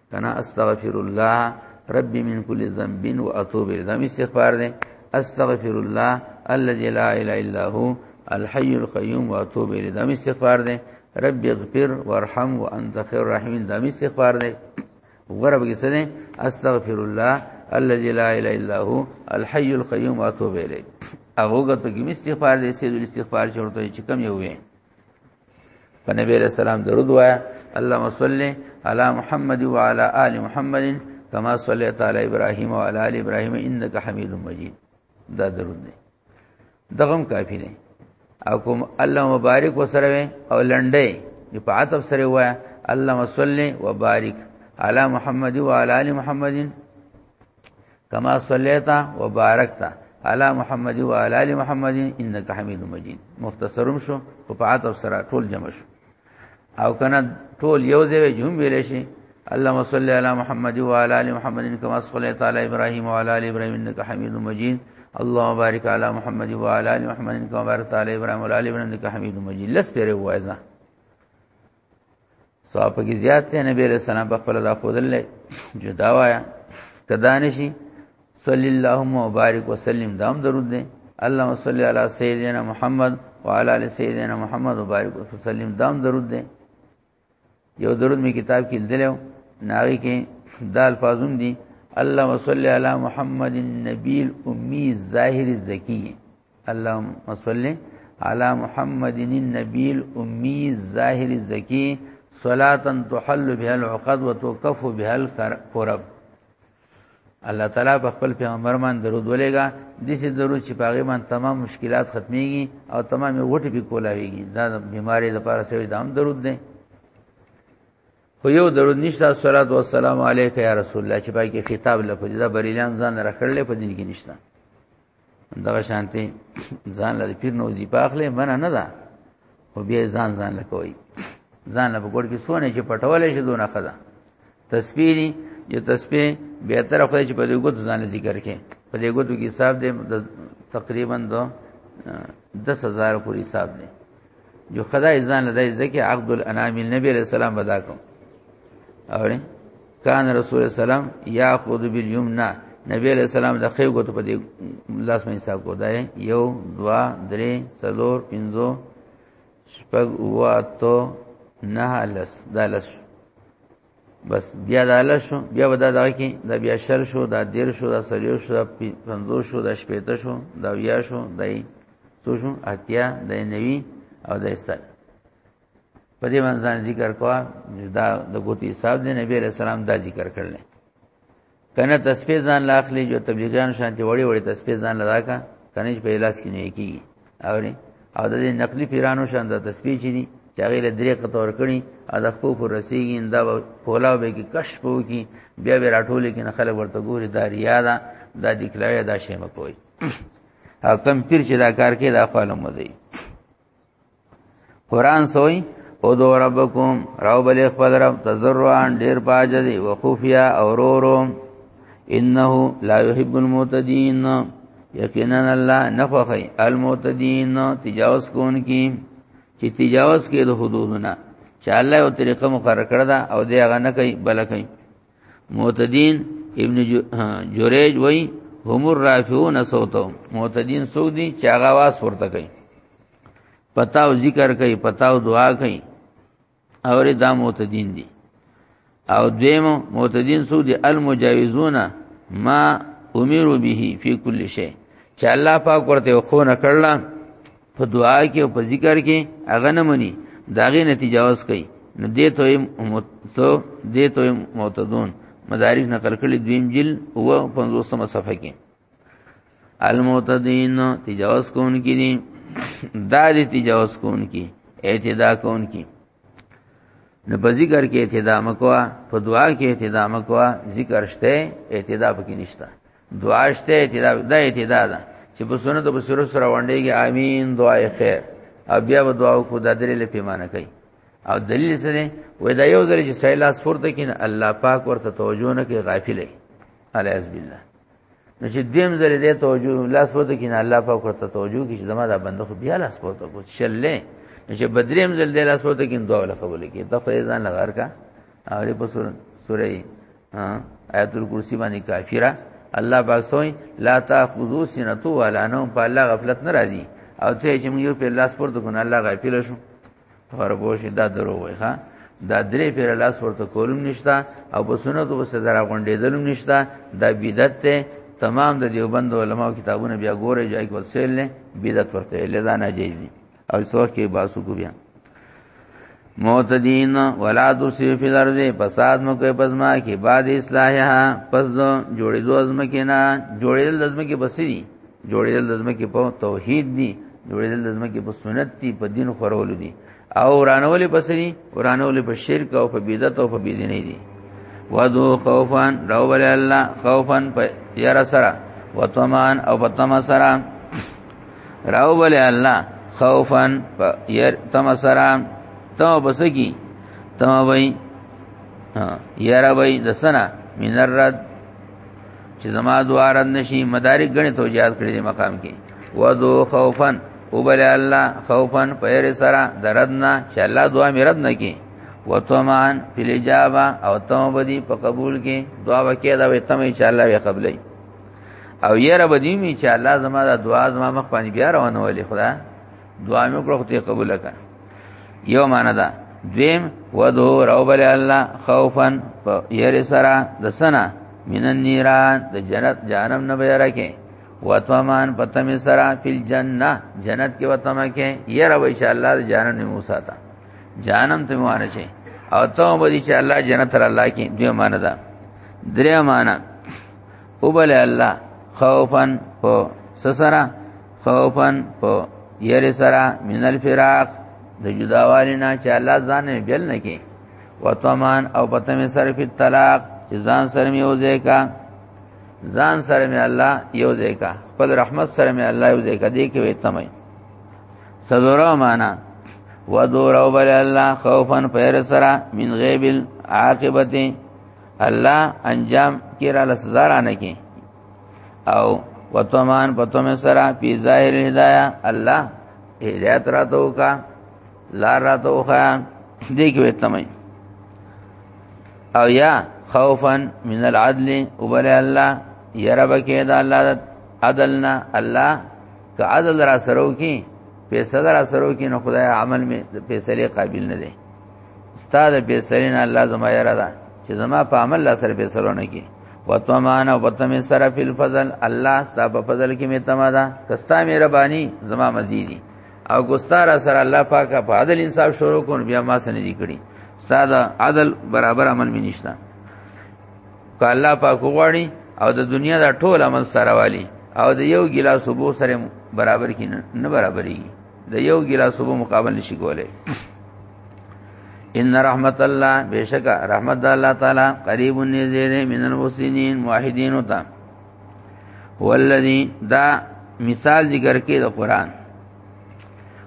[SPEAKER 1] کنه استغفر الله ربي من كل ذنب واتوب اليه دا استغفار دی استغفر الله الذي لا اله الا هو الحي القيوم واتوب اليه دا استغفار دی رب اغفر وارحم وانت خير الراحمين دا استغفار دی وګوره به څه دی استغفر الله الذي لا اله الا هو الحي القيوم واتوب اليه هغه غته کې استغفار دی سید الاستغفار شرط چې کم یو وي په نبی علیہ السلام درود وایا اللهم صل علی محمد وعلى آل محمد كما صليت على ابراهيم وعلى آل ابراهيم انك حميد مجيد دا درود دی دغم کافی دی او کوم الله مبارک وسره او لنډه دی په عتب سره وایا اللهم صل وبارک علی محمد وعلى آل محمد کما صلیت و بارکت علی محمد و علی ال محمد انک حمید مجید مختصرم شو په پات او سره ټول جمع شو او کنه ټول یو ځای جمع ویل شي اللهم صل علی محمد و علی ال محمد کما صلیت علی ابراهیم و علی ال ابراهیم انک حمید مجید اللهم بارک علی محمد و علی ال محمد کما بارکت علی ابراهیم و علی ابراهیم انک حمید مجید لس پیره وایزه ثواب کې زیات دی نبی علیہ السلام په خپل دا خودل جدا وایا کدا نشي صلی الله مبارک وسلم دام درود دی اللهم صل علی سیدنا محمد وعلى ال سیدنا محمد وبارک وسلم دام درود دی یو درود می کتاب کې لیدلو ناغي کې دا الفاظوم دي اللهم صل علی محمد النبی الامی الظاهر الزکی اللهم صل علی محمد النبی الامی الظاهر الزکی صلاتا تحل بها العقد وتكف بها الكرب الله تعالی په خپل پیغمبر باندې درود ولېګا د سې درود چې پاغه باندې تمام مشکلات ختميږي او تمام وټي په کولاويږي دا بیماری لپاره سوي دا هم درود دی خو یو درود نشته صلوات و سلام علیک یا رسول الله چې پای کې خطاب لپاره دا بریلان ځان راخړلې په دین کې نشته دغه شانتي ځان له پیر نو وظیفه اخلي منه نه ده او بیا ځان ځان لکوي ځان له ګوډ کې سونه چې پټولې شي دونه خدا تسبیح دي یو تسبیح به تر خو چې په دې ګوت ځان ذکر کې په دې ګوت کې حساب دې تقریبا دو 10000 پورې حساب دې جو خدای ځان له دې ځکه عقد الانام نبی علیہ السلام بدا کوم اوره کان رسول السلام یاخذ بالیمنا نبی علیہ السلام د خیو غوته په دې لاس باندې حساب کو دای یو دوا درې څلور پنځو شپږ واته نه لس دالس بس بیا د الله شو بیا ودا دا کې د بیا شر شو د دیر شو د سریو شو د پنځو شو د شپېته شو د ویا شو د څو شو اتیا د نوي او د سر په دې باندې ذکر کوه دا د ګوتی صاحب د نبی رسول الله دا ذکر کړل کنه تسبیح ځان لا اخلي جو تبلیغیان شانتي وړي وړي تسبیح ځان لدا کا کنه په لاس کې نه کیږي او نه او د نقلی پیرانو شان د تسبیح چي دي چې هغه له درې قطور کړي او د خپل پر رسیږي دا کولا به کې کشف وکي بیا به راټول کې نه خلک ورته ګوري دا ریا ده دا دکلای دا شی مکوي او کم پیر چې دا کار کوي دا خپل مزي قران سوئی او دو ربکم راو بلی خپل رب تزرعان ډیر پاجدی وقوفیا او رو رو انه لا يحب المعتدين یقینا الله نفخی المعتدين تجاوز کون کی چې تجاوز کې د حدودنا چې الله یو طریقه مقرره کړ دا او دی هغه نه کوي بل کوي معتدین ابن جوریج وای هم الرافعون صوتهم معتدین سو دي چې هغه واس ورته کوي پتاو ذکر کوي پتاو دعا کوي اور دا معتدین دي او دیم معتدین سو دي المجاوزون ما امروا به فی کل شی چې الله پاک ورته خو نه کړل په دعا کې او په ذکر کې هغه نه مني داغه نتیجه اوس کوي نو دې ته سو دې ته معتدون مدارک نقل کړي دویم جل او 500 صفحه کې المعتدین تجاوز کون کی دي دا دي تجاوز کون کی اعتدا کون کی نو په ذکر کې اعتدا مکوا په دعا کې اعتدا مکوا ذکر شته اعتدا پکې نشته دعا شته اعتدا دا اعتدا ده چې په سنت په سر سره وانډيږي امين دعای خیر او بیا به دعا کو د درې لپاره معنی کوي او دلیل څه دی وای دا یو ځل چې سیلاس پورته کین الله پاک ورته توجه نه کوي غافل دی الیاذ بالله نو چې دیم زری دې توجه لاس پورته کین الله په کرته توجه کی چې زما دا بنده خو بیا لاس پورته کو چللې نو چې بدریم زل دې لاس پورته کین دوه قبول کی د فیضان لغار کا اور په سورې سورې آیت الکرسی باندې کافیرا الله پاک سوې لا تاخذو سنتو ولا نوم په الله غفلت ناراضي او ته چې موږ په لاس پورته کو نه الله غافل شو خرګوش دا درو وای ښا دا درې پیر لاس ورته کولم نشتا او په سنت او سره درا غونډېدلم نشتا دا بدعت ته تمام د دیوبند علماء کتابونه بیا ګوره جای کول سیل نه بدعت ورته لدا نه جایز دي او څوک کې باسو کو بیا معتدین ولا تسیو فی الارض فساد مو کوي پزما کې بعد اصلاحها پس دو جوړې دو ازمکه نه جوړې د ازمکه بسې دي جوړېدل د ځمکې په توحید دي جوړېدل د ځمکې په سنت دي په دین خورول دي او ورانولې پسري ورانولې په شرک او په بدعت او په بدینې دي ودو خوفان راول الله خوفان په یار سره وطمان او په تما سره راول الله خوفان په یار تما سره تو بسکی تو وای یاره وای د سنا من الرد چې زما دعا رد نشي مدارک غني توجيهات کړی دی مقام کې وذو خوفن وبل الله خوفن پیر سرا دردنا چې الله دعا مې رد نه کی وتمان فل اجابه او تم بدی په قبول کې دعا وکي دا وي تم چې الله وي قبلې او یې رب دې می چې الله زما دا دعا زما مخ باندې بیا روانه ولې خدا دعا مې کړو ته قبول کړه یو معنا ده دویم ودو روبل الله خوفا ير سرا د سنا من النيران د جنت جانم نه بیره کې وتمان پتم سرا فل جننه جنت کې وتمه کې ير و ان شاء الله د جانم نه موسی تا جانم ته مونه شي او ته به دي چې الله جنت را الله کې دوی معنا ده درې معنا وبل الله خوفا په سسرا خوفن په یری سره من الفراق د جداوالی نه چې الله ځان بیل نه کې وطمان او پتم سره په طلاق چې ځان سره مې وځي کا ځان سره مې الله یو ځای کا خپل رحمت سره مې الله یو ځای کا دې کې وې تمه سلورا معنا ودور او بل الله خوفا پیر سرا من غیب العاقبت الله انجام کې را لسزار نه کې او وتمان پتم سره پی ظاهر هدایا الله هدایت راتو کا لار راتو خا دې کې وتمای او یا خوفا من العدل وبل الله يرب کې دا الله عدلنا الله که عدل را سرو کی پیسې را سرو کی نو خدای عمل می پیسې قابل نه دی استاد به سرین الله زما یرا ده چې زما په عمل لا سره به سرونه کی وتمان او وتم سره فی الفضل الله ستا په فضل کې می تمادا کستا مهربانی زما مزیدی او ګستار سره الله پاک په عدل انصاف شروع کون بیا ما سن دي کړی ساده عدل برابر عمل می نشتا که الله پاک غواړي او د دنیا دا ټول عمل سره والی او د یو ګلاس وبو سره برابر کینه نه برابرېږي د یو ګلاس وبو مقابله نشي کولای ان رحمت الله بشک رحمت الله تعالی قریب نذیر من المحسنین موحدین وتا والذی دا مثال ذکر کې د قران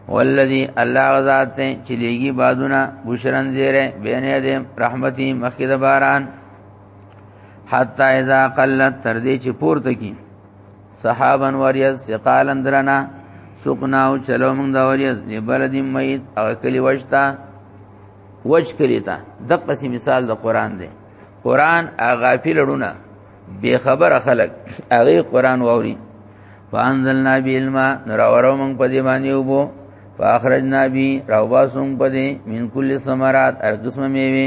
[SPEAKER 1] والذی الله غزاد ته چلیږي بادونه بشرن زیره بینه دې رحمتي مخکې د باران حتا اذا قلت تر دې چې پورته کی صحابن وریز سقالن درنا سقناو چلو موږ دا وریز دی بلد میت او کلی وشتا وج کلی تا د قسم مثال د قران دی قران غافل لرونه بے خبر خلق هغه قران ووري فانزلنا بالعلم نراورو موږ په دې باندې وبو فاخرجنا بی راوباسم پدې من کل ثمرات هر قسم میوه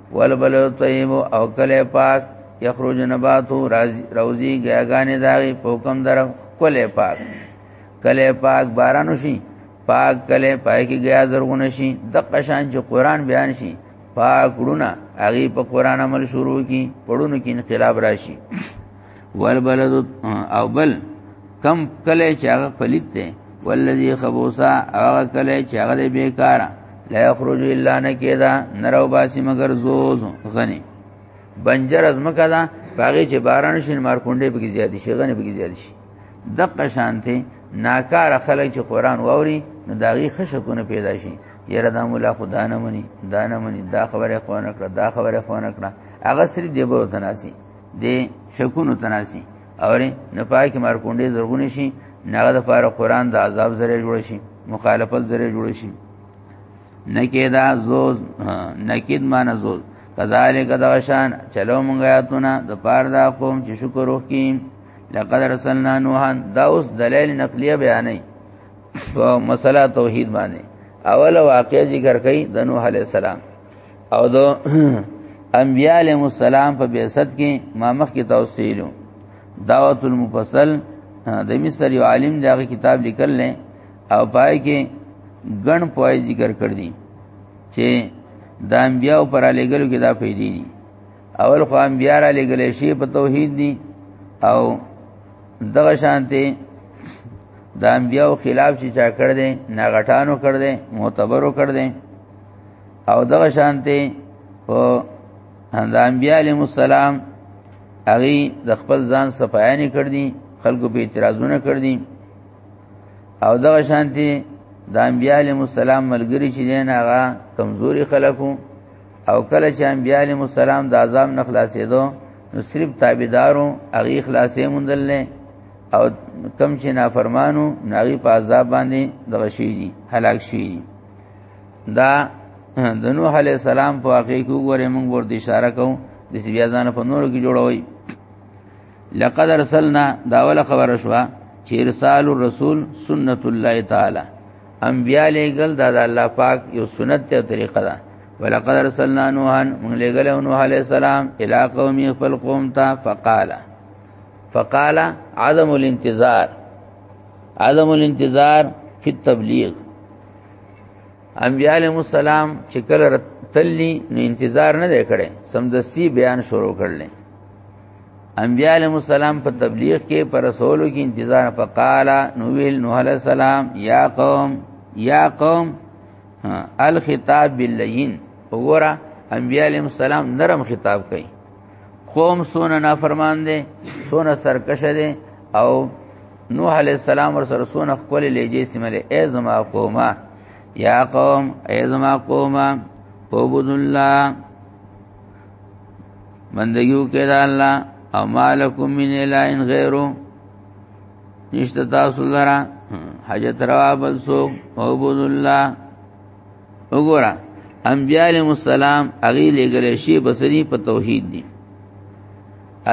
[SPEAKER 1] ولبل طیب او کله پاک یخرج نباتو روزی ګیاګانې داغي پوکم در کله پاک کله پاک باران شي پاک کله پای کې غیا زرغون شي د قشان چې قران بیان شي پاک ورونه هغه په قران عمل شروع کی پړونو کې انقلاب راشي والبلد او بل کم کله چې هغه پلیت دی والذي خبوسا هغه کله چې هغه بیکاره لا یخرج الا نکیدا نرو باسی مگر زوز غنی بنجر از مکه دا پاغه چې باران شین مار کونډې بګی زیات شي غنی بګی زیات شي دقه شانته ناکار خلک چې قران ووري نو داغي خشکونه پیدا شي یره دا مولا خدا نه مني دا نه مني دا خبره خو نه کړه دا خبره خو نه کړه هغه صرف دی به تناسي د شکونو تناسي اوري نه پای کې مار کونډې زرغونې شي نه د پاره قران د عذاب زره جوړ شي مخالفت زره جوړ شي نکیدا زوز نکید مان زوز کذالک دغشان چلو مونږ آیاتونه د پاره دا قوم چې شکر وکړي لقد رسلنا نوحا دا اوس دلیل نقلیه بیانې او مسله توحید باندې اول واقع ذکر کړي د نوح علی السلام او دو انبیاء علیہ السلام په بعثت کې ما مخ کې توصیلو دعوت المفصل د مصر یو عالم دغه کتاب لیکل نه او پای کې ګڼ پوای ذکر کړ دي چې د انبیاء پر علیګلو کې دا پیدې دي اول خو انبیاء را لګلې شی په توحید دي او دغه شانته د انبیاء خلاف چې چا کړ دې ناغټانو کړ دې معتبرو کړ دې او دغه شانته په د انبیاء علیهم السلام هغه د خپل ځان صفایان کړ دي خلکو په اعتراضونه کړ دي او دغه شانتي د انبیاء علیهم السلام ملګری چې دین هغه کمزوري خلکو او کله چې انبیاء علیهم السلام د عذاب نه خلاصېدو نو صرف تابعدارو هغه خلاصې مونږل نه او کم چې نافرمانو ناغي په عذاب باندې دغه شي دي هلاک شي دي دا د نوح علی السلام په واقع کې وګوره موږ ورته اشاره کوو د بیا ځان په نورو کې جوړوي لقد ارسلنا دا ول خبر شوا چې ارسال الرسول سنت الله تعالی انبیاء لګل دا د الله پاک یو سنت ته طریقه ده ولقد ارسلنا نوحا موږ لګل نوح علی السلام الی قوم خپل قوم ته فقال فقال عدم الانتظار عدم الانتظار فی التبلیغ انبیاء علیهم السلام چې کله تللی نو انتظار نه دی کړی سمدستی بیان شروع کړل انبیاء علیهم السلام په تبلیغ کې پر رسولو کې انتظار فقالا نو ویل نوح علیہ السلام یا قوم یا قوم الخطاب باللین وګوره انبیاء علیهم السلام نرم خطاب کوي قوم سونه نافرمان دي سونه سرکش دي او نوح علی السلام ور سره سونه خپل لېږي سیمله ای زما قومه یا قوم ای زما قومه عبد الله بندگیو کې دا الله او مالکم من الین غیرو نشته تاسو لرا حاجت روا بل سو عبد الله وګوره انبیاء علیهم السلام هغه لګل شي بسنی په توحید دي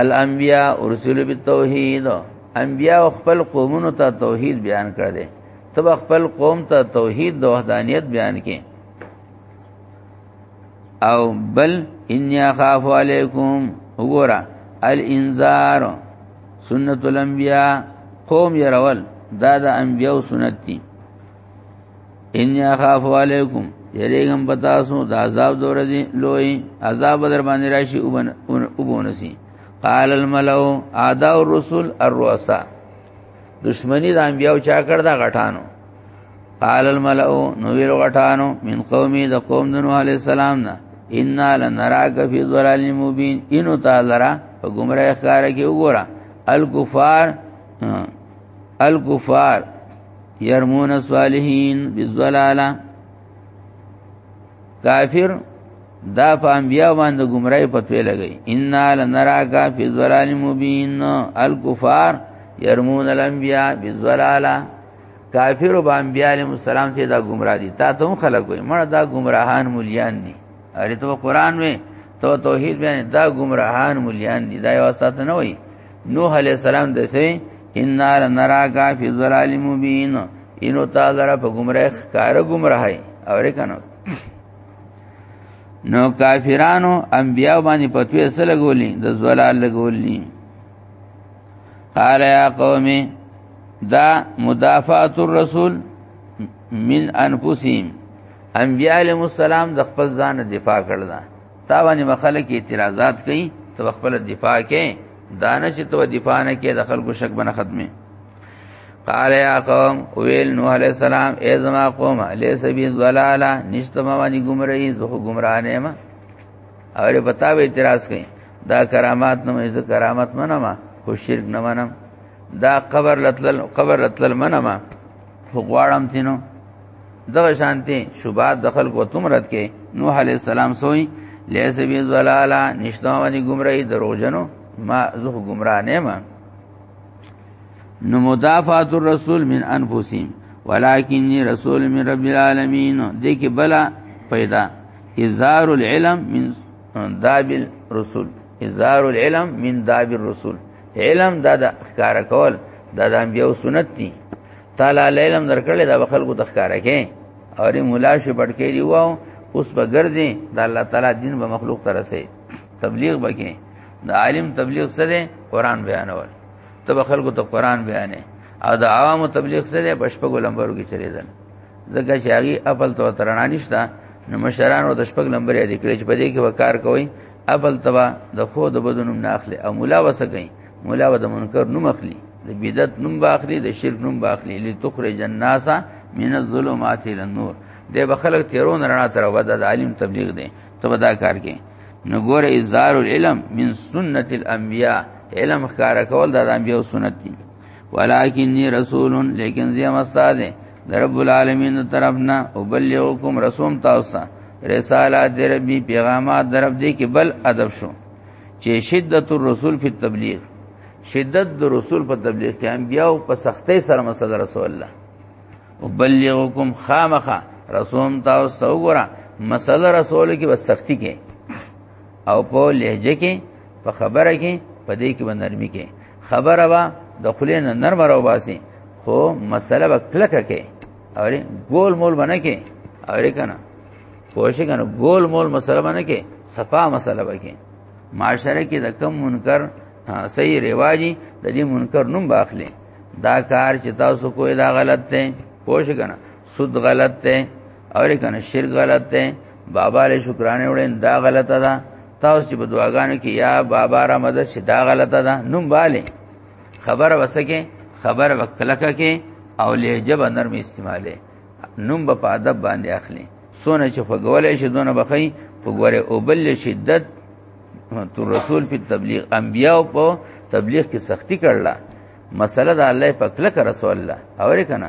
[SPEAKER 1] الانبیاء ارسلوا بالتوحید انبیاء خپل قومونو ته توحید بیان کړ دې تب خپل قوم ته توحید د وحدانیت بیان کړي او بل انی اخاف علیکم وګوره الانذار سنت الانبیاء قوم يرول دا د انبیاء سنت دي ان یا خاف علیکم یریګم پتاسو د عذاب دور دی لوی عذاب در باندې راشي وبن وبونسی قال الملو اعداء الرسل الرؤساء دشمنی د انبیاو چا کړ دا غټانو قال الملو نو ویل غټانو من قومي د قوم د نوح علی السلام نه ان لنراک فی ضلال مبین انو تعالی را په گمراه ښکار کې وګوره الکفار الکفار يرمون الصالحين بالضلاله کافر دا په انبیا باندې گمراهی پتوې لګی ان لنراک فی ضلال مبین الکفار يرمون الانبیاء بالضلاله کافر او انبیاء علیهم السلام ته دا گمراه دي تا ته هم خلق وي مړه دا گمراهان مليان دي اره ته قران وې تو توحید بیان دا گمراهان مليان دي دا یو واسطه نه وي نوح علیہ السلام دسه ان نراک فی ظلال مبین انو تعالی را په گمراه کار گمراه او رکنو نو کافرانو انبیاء باندې پتوې سره لګولې د زلال لګولې قال یا قومي دا مدافعت الرسول من انفسهم انبیاء علیهم السلام د خپل ځان دفاع کړل تا باندې مخاله کې اعتراضات کوي ته خپل دفاع کې دانه چې تو دفاع نه کې د خلکو شک بنه ختمه قال یا قوم ویل نوح علیہ السلام ای زما قوم علی سبیل ضلالا نشته ما باندې گمراهی زه گمراه نه ما اور بتا به اعتراض کین دا کرامات نه مې کرامت منم خو شرک نه منم دا قبر لتل قبر لتل منم خو غواړم تینو دغه شانته شوبات د خلکو تم رد کې نوح علی السلام سوئی لیس بی ضلالا نشتا ونی گمراهی دروغجنو ما زه گمراه نه ما نو مدافعات الرسول من انفسهم ولکنی رسول من رب العالمین دې کې بلا پیدا اظهار العلم من داب الرسول اظهار العلم من داب الرسول علم دا د ښکارا کول دا د انبیو سنت دي تعالی علم درکړل دا خلکو د ښکارا کې او ری مولا شي بټکې دی وو اوس به ګرځي دا الله تعالی دین به مخلوق ته رسي تبلیغ وکي د عالم تبلیغ څه دی قران بیانول ته به خلکو ته قران بیانې او د عوامو تبلیغ څه دی بشپګو لمبرو کې چریدل ځکه چې هغه خپل تو ترنا نشتا نو مشران او د شپږ لمبر یې کړی چې په دې کې وکړ کوي ابل تبا د خو د بدنوم نه اخلي او مولا وسګي مولا به د منکر نوم اخلي د بدعت نوم باخلي د شرک نوم باخلي لتخرج الناس من الظلمات الى النور د بخلق تیرون رڼا تر ودا د عالم تبلیغ دی ته ودا کار کې نو ګور ازار العلم من سنت الانبیاء علم ښکارا کول د انبیاء سنت دی ولکنی رسول لیکن زیم استاد د رب العالمین طرفنا وبلغکم رسوم تاسو رسالات دی ربی پیغامات در رب دی کې بل ادب شو چې شدت الرسول فی التبلیغ شدت د رسول په تبلیغ کې انبیا او په سختۍ سره مسله رسول الله وبلغکم خامخه رسوم تاسو وګوره مسله رسول کې بس سختی کې او په لهجه کې په خبره کې په دې کې بنرمي کې خبره وا د خلین نرم راو باسي خو مسله وکړه کې اوري ګول مول بنه کې اوري کنه کوشش کنه ګول مول مسله بنه کې صفا مسله وکي معاشره کې د کم منکر صحیح رواجی د دې منکر نوم باخلې دا کار چې تاسو کوی دا غلط دی کوشش کنه سود غلط ده او کنه شرک غلط ده بابا له شکرانه وړین دا غلطه ده تاسو چې په دعاګانو کې یا بابا را مدد شي دا غلطه ده نوم bale خبر وسکه خبر وکلکه کې او لهجه به نرم استعماله نوم به په ادب باندې اخلي سونه چې فګولې شي دونه بخي فګوره او بل شدت تو رسول په تبلیغ انبیاء په تبلیغ کې سختی کړله مسله د الله په کلک رسول الله اورې کنه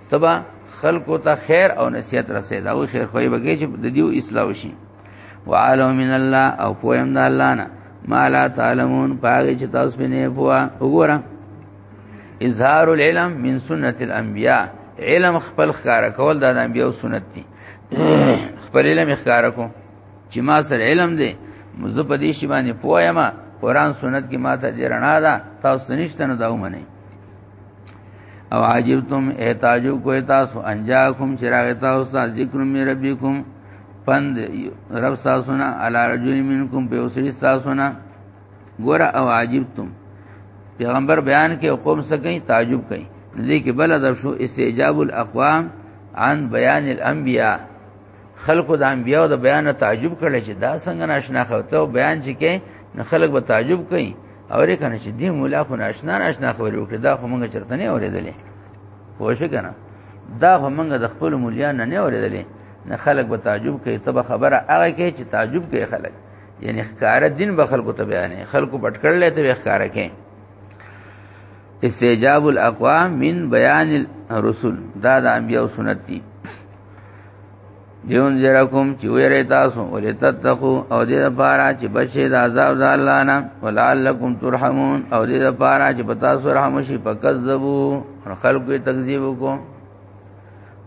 [SPEAKER 1] تبا خلکو ته خیر او نصیحت رسې دا وی خیر خوې بګی چې د دیو اصلاح وشي وعلو من الله او پویم د الله نه ما لا تعلمون پاګه چې تاسو په نه پوا وګوره اظهار العلم من سنت الانبیاء علم خپل ښکارا کول د انبیاء او سنت دي خپل علم ښکارا کو چې ما سره علم دی مزه په دې شی باندې پوهه ما قران سنت کې ما ته جرنا ده تاسو نشته نه دا ومنئ او عجبتم احتاجو کوی تاسو انجاکم چراغ تاسو ته ذکر می ربکم پند رب تاسو نه علی رجل منکم په وسری تاسو نه ګور او عجبتم پیغمبر بیان کې قوم سکه تعجب کوي دې کې بل ادب شو استجاب الاقوام عن بیان الانبیاء خلکو د انبیاو د بیان تعجب کړل چې دا څنګه ناشنا خوته او بیان چې کې نه خلک به تعجب کوي او ری کنه چې دی مولا خو ناشنا ناشنا خبرې وکړي دا خو مونږ چرته نه اورېدلې پوه شو کنه دا خو مونږ د خپل مولیا نه نه اورېدلې نه خلک به تعجب کوي ته به خبره هغه کوي چې تعجب کوي خلک یعنی ښکارا دین به خلکو ته بیانې خلکو پټ کړل ته ښکارا کوي استجاب الاقوام من بیان الرسل دا د انبیاء سنت دي دیون زیرکم چې ویری تاسو ولې تتقو او دې لپاره چې بچی د عذاب د الله نه ولعلکم ترحمون او دې لپاره چې پتا سو رحم شي پکذبو خلق یې تکذیب وکړو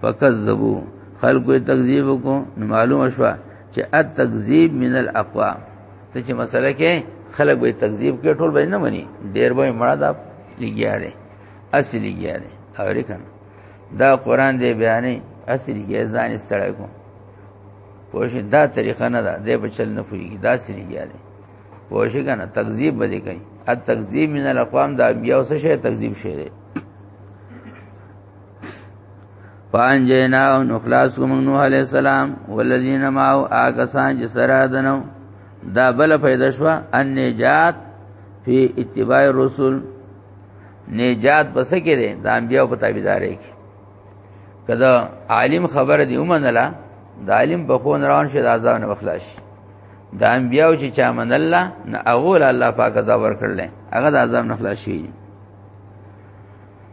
[SPEAKER 1] فکذبو خلقو تکذیب کو نو معلومه شو چې ات تکذیب من الاقوا ته چې مسله کې خلق به تکذیب کې ټول به نه مني ډیر به مړه دا لګیا دی اسی لګیا دی اورې کنه دا قران دی بیانې اسی لګیا ځان استړای کو پوښ دا طریقه نه ده د په چل نه پوری دا اسی لګیا دی پوښ کنه تکذیب به کوي ات تکذیب من الاقوام دا بیا اوسه شی تکذیب شی دی فانجینا نو خلاص کوم نوح علی السلام والذین معه آکسان چې سره دنو دا بل پیدا شو ان نجات فی اتباع رسول نجات پس کې دي د انبیو په تابعداري کې کله عالم خبر دی ومنله د عالم په خون روان شه د عذاب نه بخلاش د انبیو چې چا من الله نه اول الله پاک عذاب ورکړل هغه د عذاب نه خلاص شي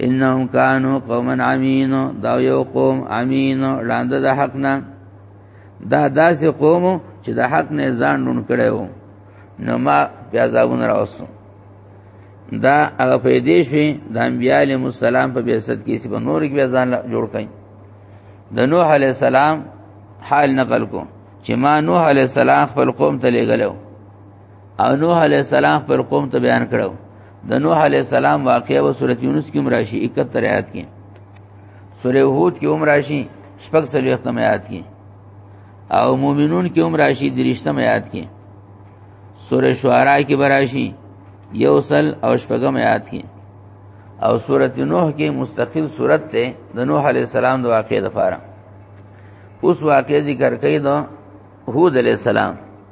[SPEAKER 1] انهم كانوا قوما عمين دا یو قوم عمين لاندې د حق نه دا داسې قوم چې د حق نه ځان ډون کړو نو ما بیا ځاونه راوستم دا هغه پیدې شوې د انبیای مسالم په بیاست کې سی په نور کې ځان جوړ کړي د نوح علی السلام حال نقل کو چې ما نوح علی السلام خپل قوم ته لګلو او نوح علی السلام پر قوم ته بیان کړو د نوح علی السلام واقعه و سورۃ یونس کې مراشی 71 آیات کې سورۃ هود کې هم راشي شپږ سلوختم آیات کې او مومنون کې هم راشي درشتم آیات کې سورۃ شعراء کې براشي یوصل او شپږم آیات کې او سورۃ نوح کې مستقل سورۃ ته د نوح علی السلام د واقعې لپاره اوس واقعې ذکر کړي دو هود علی السلام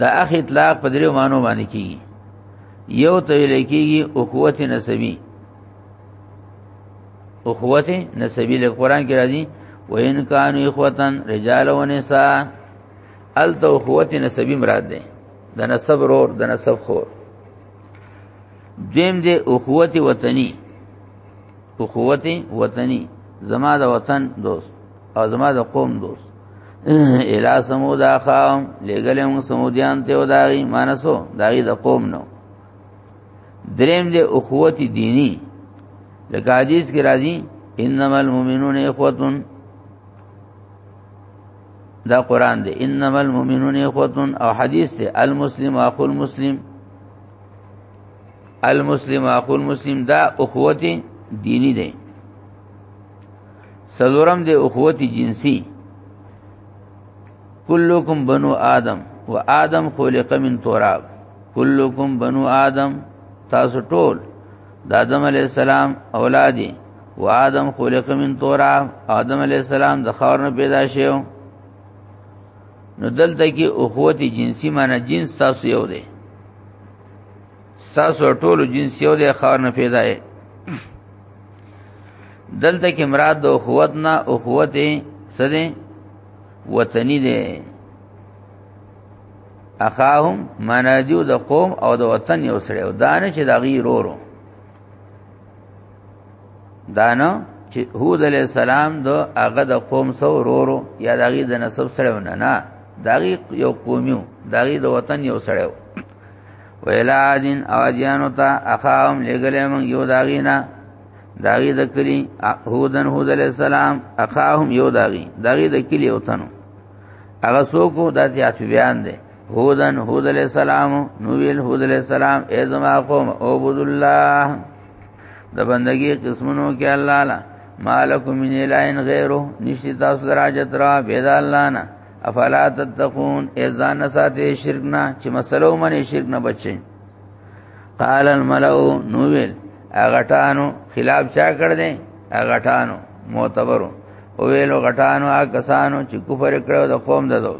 [SPEAKER 1] د اخ اطلاق په دریو مانو باندې کیږي یو ته لیکيږي اخوت نسبی اخوت نسبی له قران کې راځي وین کان اخوتن رجال و نساء ال تو اخوت نسبی مراد ده د نسب رور د نسب خور دیم دې اخوت وطنی اخوت وطنی زما د وطن دوست او زما د قوم دوست الا سمود اخام لګل موږ سمودیان ته وداغي مانسو داغي د قوم نو دریم د اخوت دینی لکه حدیث کې راځي انما المؤمنون اخوتون دا قران دی انما المؤمنون اخوتون او حدیث دی المسلم اخو المسلم المسلم اخو المسلم دا اخوت دینی دی سلورم دی اخوت جنسی کلکم بنو آدم و آدم خلق من تراب کلکم بنو آدم تاسو ټول د آدم علی السلام اولادی و آدم خلق من تراب آدم علی السلام د خاور نه پیدا شوی نو دلته کې اخوت جنسی معنی جنس تاسو یو دی ستاسو ټولو جنس یو دی خار نه پیدا یې دلته کې مراد د اخوت نه اخوت سده وطنی دی اخاهم منادیو د قوم او د وطن یو سره او دانه چې د غیرورو دانه چې هود علی السلام د هغه د قوم سو ورورو یا د غی د نسب سره نه نه دغه یو قومیو دغه د وطن یو سره ویلا دین او جانو ته اخاهم لګلې مونږ یو داغینا داغی د کلی هودن هود علی السلام اخاهم یو داغی داغی د کلی اوتنو هغه څوک د اتیات بیان دی هودن هود علی السلام نو ویل هود علی السلام ای زما قوم او عبد الله د بندگی قسمونو کې الله لا مالکم من الین غیره نشتی تاسو دراجت را بيد الله نه افلا تتقون اذان ساته شرک نه چې مسلو منې شرک نه بچي قال الملأ نوویل اغټانو خلاف چا کړ دې اغټانو معتبرو او ویلو غټانو هغه کسانو چې کفر کړو د قوم ددو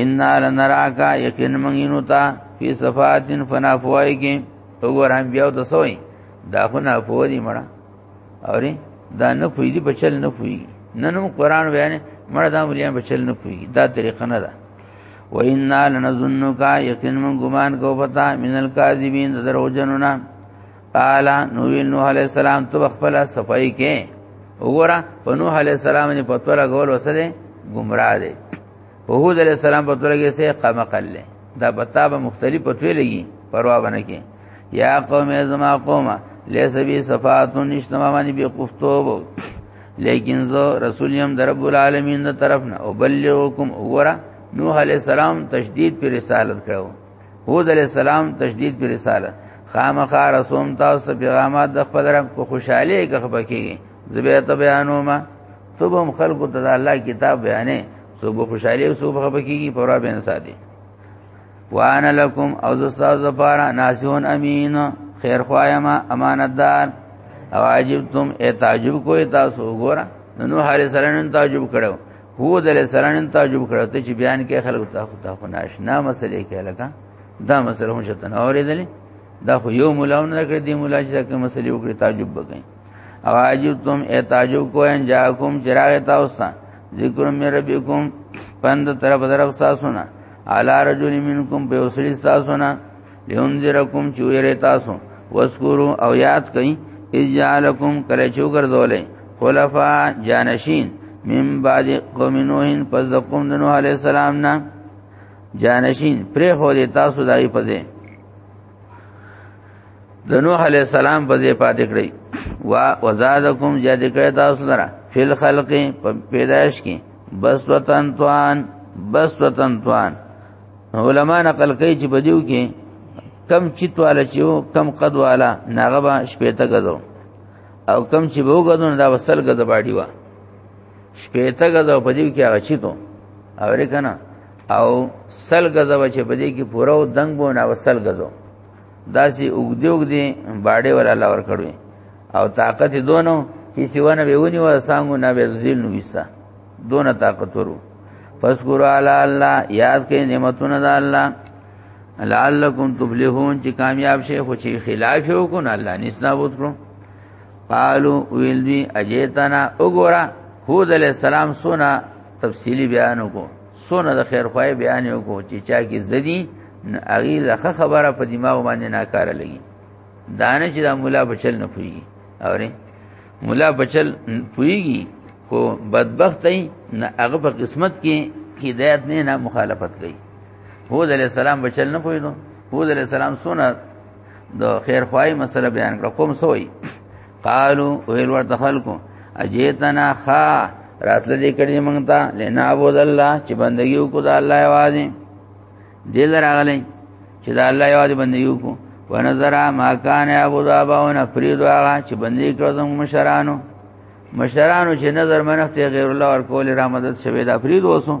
[SPEAKER 1] ان لنراکا یقین منګینو تا فی صفاتن فنافوای کې وګور هم بیا د سوې دا خو نه پوری مړه اوري دا نه پوي دي بچل نه پوي نن هم قران بیان مړ دا مليان بچل نه پوي دا طریقه نه ده و ان لنظنک یقین من ګمان کو پتا من الکاذبین دروجننا قال نو نوح علیہ السلام تو خپل صفائی کې وګوره په نوح علیہ السلام نه پتو لګول وسره گمراه دي په هود علیہ السلام پتو لګي سه قمقل دا بتابه مختلف پتوې لګي پروا بنه کې یا قوم زما قوم لیس بی صفاتون نشتما مانی بی قفتوب لیکن زو رسول یم در رب العالمین در طرف نه ابلغکم اورا نوح علیہ السلام تشدید پر رسالت کړو هود علیہ السلام تشدید پر رسالت خامخا رسوم تاسو پیغامات د خپل رب کو خوشاله کې خپکیږي زبې ته بیانو ما ته هم خلکو ته الله کتاب بیانې سو به خوشاله سو به خپکیږي پر رب انسان دي وانا لکم او زستاز دپارا ناسیون امین خیر خوایم امانتدار او عجب تم اے تعجب کوئی تاسو گورا نو حالی سرنن تعجب کڑو هود علی سرنن تعجب کڑو ته چې بیان کې خلق تا خو تا خو ناشنا مسئلې کې لکه دا مسئله هم شته نه اورېدلې دا خو یو مولا نه کړ دی مولا چې دا کوم مسئلې وکړي تعجب وکړي او عجب تم اے تعجب کوئ ان جاءکم چراغ تاسو ذکر من ربکم پند طرف طرف تاسو نه علا رجل منکم په وسری تاسو نه لینذرکم چې ویری تاسو وذکرو او یاد کئ اجعلکم کله چې وګرځولې خلفا جانشین من بعد قوم نوح پس د قوم نوح علی السلام نه جانشین پرې خو دې تاسو دای پځه د نوح علی السلام په ځای پاتې کړی وا وزادکم زیاد کړی تاسو لره فل خلق په پیدائش کې بس وطن توان بس وطن توان علما نقل کوي چې بدیو کې کم چیت والا چې کم قد والا ناغه با شپېته غزو او کم چې وو غزو نه دا وصل غزو باډي وا شپېته غزو بدیو کې هغه چیتو اورې کنه او سل غزه و چې بده کې پوره او دنګ بو نه وسل غزو داسې اوګدي اوګدي باډې ولا الله ور کړوي او طاقت دونو هیڅ ونه به ونی و سانګو نه به ذل نو وستا دونه طاقت ورو فذكر على الله یاد کړئ نعمتونه د الله لعلکم تفلحون چې کامیاب شي خو چې خلاف یو کو نه الله نسنا بوت کړو قالو ویل دی اجیتنا وګورا هود علیہ السلام سونا تفصیلی بیان وکړو سونه د خیر خوای بیان یو کو چې چا کې زدي اغي لخه خبره په دماغ باندې ناکاره لګي دانه چې دا مولا بچل نه پوي اوري مولا بچل پويږي خو بدبخت ای نه هغه په قسمت کې هدایت نه نه مخالفت کوي هود علی السلام بچل نه پوي نو هود علی السلام سونه د خیر خوای مسله بیان کړ قوم سوئی قالو ویل ورته خلکو اجیتنا خا راتل دې کړې مونږ ته لنا عبد الله چې بندگی وکړو د الله یوازې دل راغلې چې د الله یوازې بندگی وکړو ونظر ما کان ابو ذابون فرید واغه چې بندگی کړو زموږ مشرانو مشرانو چې نظر منخت غیر الله ور کول را مدد شوی دا فرید وسو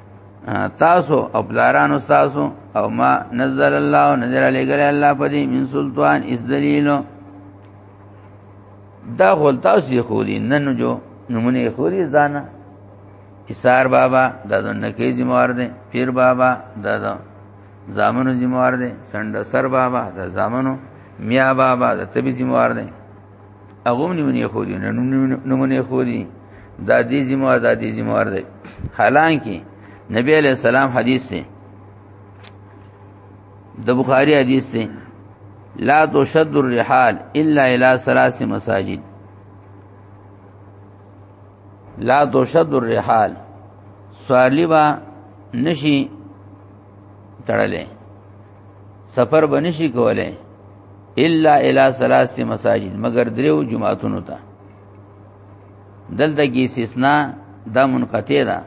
[SPEAKER 1] تاسو او پلارانو تاسو او ما نزل الله نزل علی ګل الله پدی من سلطان اس دلیل دا غول تاسو خو دی نن جو نمونه خو دی ځانه اسار بابا دا د نکی زموار دی پیر بابا دا د زامنو زموار دی سند سر بابا دا زامنو میا بابا دا تبی زموار دی هغه نمونه خو دي نمونه خو دي دا دې ذمہ دا دې ذمہ دی حالانکه نبی علیہ السلام حدیث دی د بخاری حدیث دی لا تشد الرحال الا الى ثلاث مساجد لا تشد الرحال سوالی با نشی تړلې سفر بنشي کوله الا الى ثلاث مساجد مگر دریو جمعهتونو ته دلته کې استثناء دا منقطع ده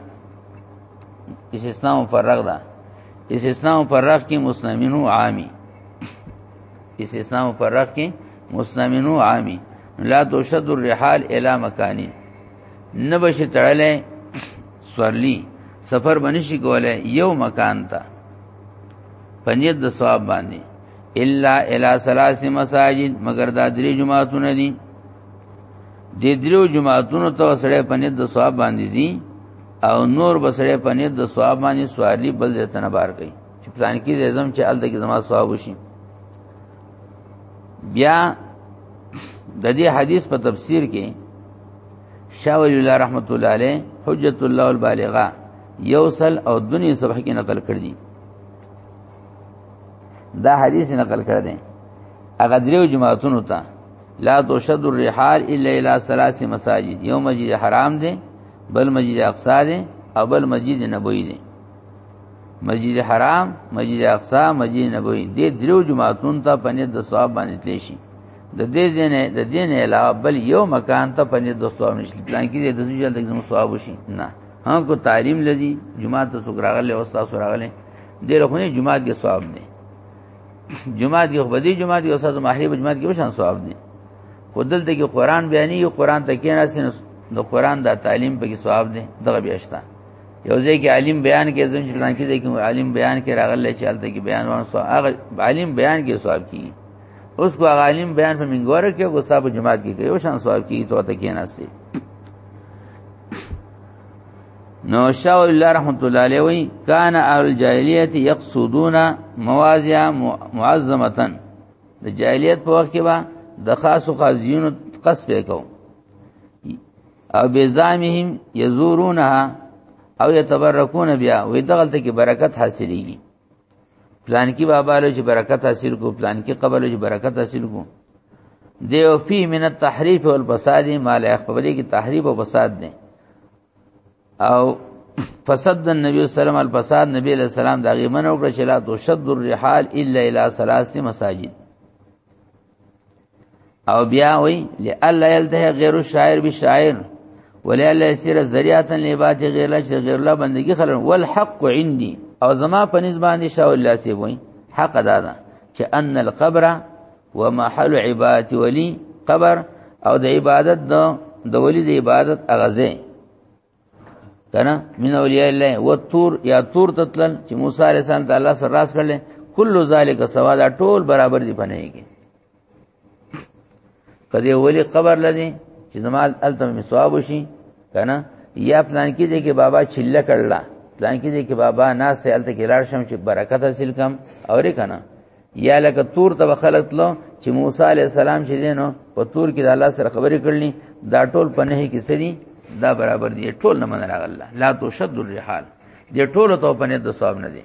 [SPEAKER 1] استثناء مفرغ ده استثناء مفرغ کې مسلمانو عامي استثناء مفرغ کې مسلمانو عامي لا تشد الرحال الى مکانی نبش تړلې سورلی سفر بنشي کوله یو مکان ته پنیت د ثواب باندې الا الی ثلاث مساجد مگر دا درې جماعتونه دي د درو جماعتونو ته سړی پنیت د ثواب باندې دي او نور بسړی پنیت د ثواب باندې سوالی بل دې تنبار کوي چې پلان کې زم چې ال دغه زما ثواب وشي بیا د دې حدیث په تفسیر کې شاول الله رحمت الله علیه حجت الله البالغه یو سل او دنی صبح کې نقل کړ دي دا حدیث نقل کړ دي هغه دریو جماعتونو ته لا تشد الرحال الا الى ثلاث مساجد یو مسجد حرام دی بل مسجد اقصا دی او بل مسجد نبوی دی مسجد حرام مسجد اقصا مسجد نبوی دې دریو جماعتون ته پنځه د ثواب باندې تلی شي د دې دین د دین علاوه بل یو مکان ته پنځه د ثواب نشي پلان کې د دې ځل د ثواب شي نه ها کو تعلیم لذي جمعه ته څوک راغله او استاد راغله ډېر خو نه جمعه کې ثواب دی جمعه کې خو بدی جمعه کې استاد محرب جمعه کې وشان ثواب دی خو دلته کې قران بیانې یو قران ته کې نه سین د قران دا تعلیم په کې ثواب دی دغه بیا شته یو ځای کې عالم بیان کې زم چې پلان کې دی کې عالم بیان کې راغله چې حالت کې بیان وانه سو هغه عالم بیان کې ثواب کیږي اوس کو عالم بیان په منګوره کې غصه په جماعت کې کوي او شان ثواب کیږي تو ته کې نه نو شاو الله رحمت الله علیه وی کان اهل جاهلیت یقصدون مواضع معظمه د جاهلیت په وخت کې با د خاصو قاضیونو قصب وکاو او بزامهم یزورونها او یتبرکون بیا وې دغلت کې برکت حاصلېږي پلان کې بابا له چې برکت حاصل کو پلان کې قبل چې برکت حاصل کو دیو فی من التحریف والفساد ما لا اخبرې کې تحریف او فساد نه او فسد النبي صلی الله علیه الفساد نبی علیہ السلام دا غي منو کړ چې لا تشد الرحال الا الى ثلاث مساجد او بیا وی لالا یلته غیر شاعر به شاعر ولالا یسیر ذریاتن لباد غیر لا چې غیر لا بندگی خلل والحق عندي او زما په نسبت باندې شاو الله سی وی حق ادا ده چې ان القبر ومحل عبادت ولی قبر او د عبادت د د ولی د عبادت اغازه کنه من اولیاء الله و تور یا تور تتلل چې موسی علیہ السلام ته الله سره راس کړل کل ذالک سوا دا ټول برابر دی پنهږي کدی ولی قبر لدی چې زمال التم مسواب شي کنه یا پلان کې دې کې بابا چله کړلا پلان کې دې کې بابا ناس ته الته کې لاړ شم چې برکت حاصل کم اورې کنه یا لکه تور ته خلق لو چې موسی علی السلام چې دینو په تور کې د الله سره خبرې کړلې دا ټول په نه کې سړي دا برابر دي ټول نه منل الله لا تو شد الرحال دې ټول ته په نه د صاحب نه دي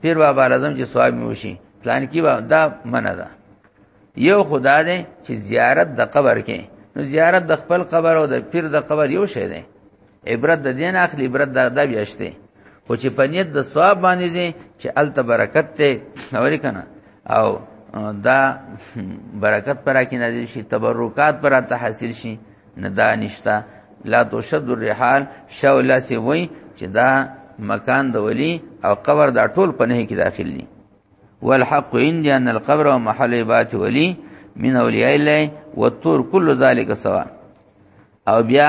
[SPEAKER 1] پیر بابا اعظم چې صاحب مې وشي پلان کې دا منه ده یو خدا دې چې زیارت د قبر کې نو زیارت د خپل قبر او د پیر د قبر یو شی دی عبرت د دین اخلي عبرت دا د بیاشته خو چې په نیت د ثواب باندې دي چې الته برکت ته اوري کنه او دا برکت پر کې نازل شي تبرکات پر ته حاصل شي نه دا نشتا لا تشد الرحال شو لا سی وای چې دا مکان د ولی او قبر دا ټول په نه کې داخل دي والحق عندي ان القبر ومحل عبادت ولي من اولیاء الله والطور كل ذلك سواء او بیا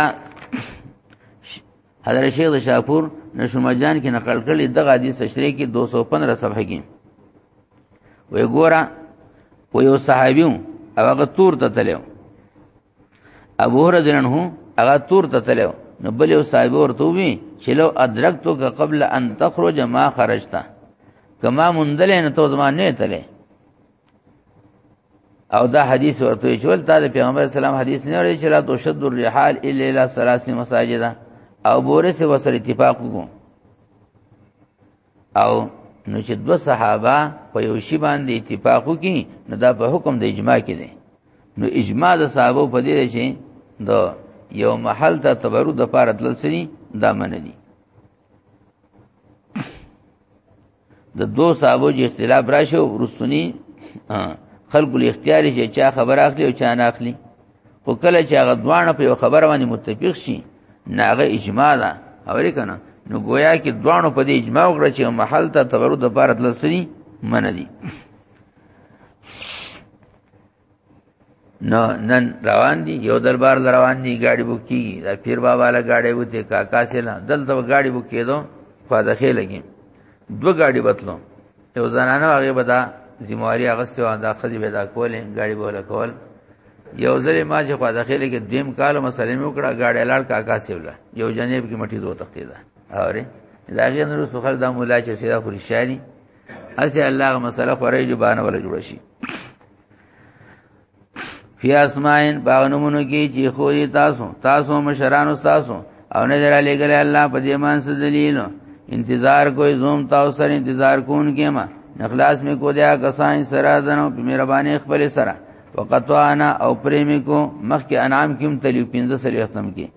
[SPEAKER 1] حضرت شیخ د شاپور نشومه جان کې نقل کړي دغه حدیث تشریح کې 215 صفحه کې وی ګورا و یو صحابي او هغه تور ته تلو ابو هرره عنه هغه تور ته تلو نو بل یو صاحب ورته وی چې لو ادرکتو که قبل ان تخرج ما خرجتا کما مندل نه تو زما نه تله او دا حدیث ورته چول تا د پیغمبر اسلام حدیث نه لري چې لا تشد الرحال الا الى ثلاث مساجد او بوره سه وسره اتفاق وکړو او نو چې دو صحابه په یو شی باندې اتفاق وکړي نو دا په حکم د اجماع کې دي نو اجماع د صحابه په دې چې د یو محل ته تبرو د پاره تل سری دا منلي د دو صحابو چې اختلاف راشه ورستونی خلق له اختیار چې چا خبر اخلي او چا نه اخلي خو کله چې هغه دوانه په خبره باندې متفق شي ناغه اجماع ده اورې کنه نو گویا کې دوانو په دې اجماع وکړه چې محل ته تبرد لپاره تلسنی من دي نو نن روان دي یو دربار روان دي گاډي بو کی دا پیر بابا له گاډي وته کاکا سیلا دلته گاډي بو کېدو په دخه لګي دو گاډي بتلو یو زنانه هغه بدا ذمہواری اغسته او دا خځې پیدا کولې گاډي بوله کول یو ځل ما چې په دخه لګي دیم کال مسلې مې وکړه گاډي لاړ کاکا سیلا یو جنیب کې مټي دوه تختې ده اوره دا غي نور سخر د مولا چې سیدا خوري شاري اسی الله غ مسله خورې جبانه ولا جوړ شي فی اسماین باغنمونو کې چې خو دې تاسو تاسو مشرانو تاسو او نه درا لګل الله په دې مان څه دلیل انتظار کوئی زوم تاسو سره انتظار کون کې ما نخلاص می کو دیا کسان سره دنو په مهرباني خپل سره وقطوانا او پریمی کو مخ کې انعام کیم تلیو 15 سره ختم کې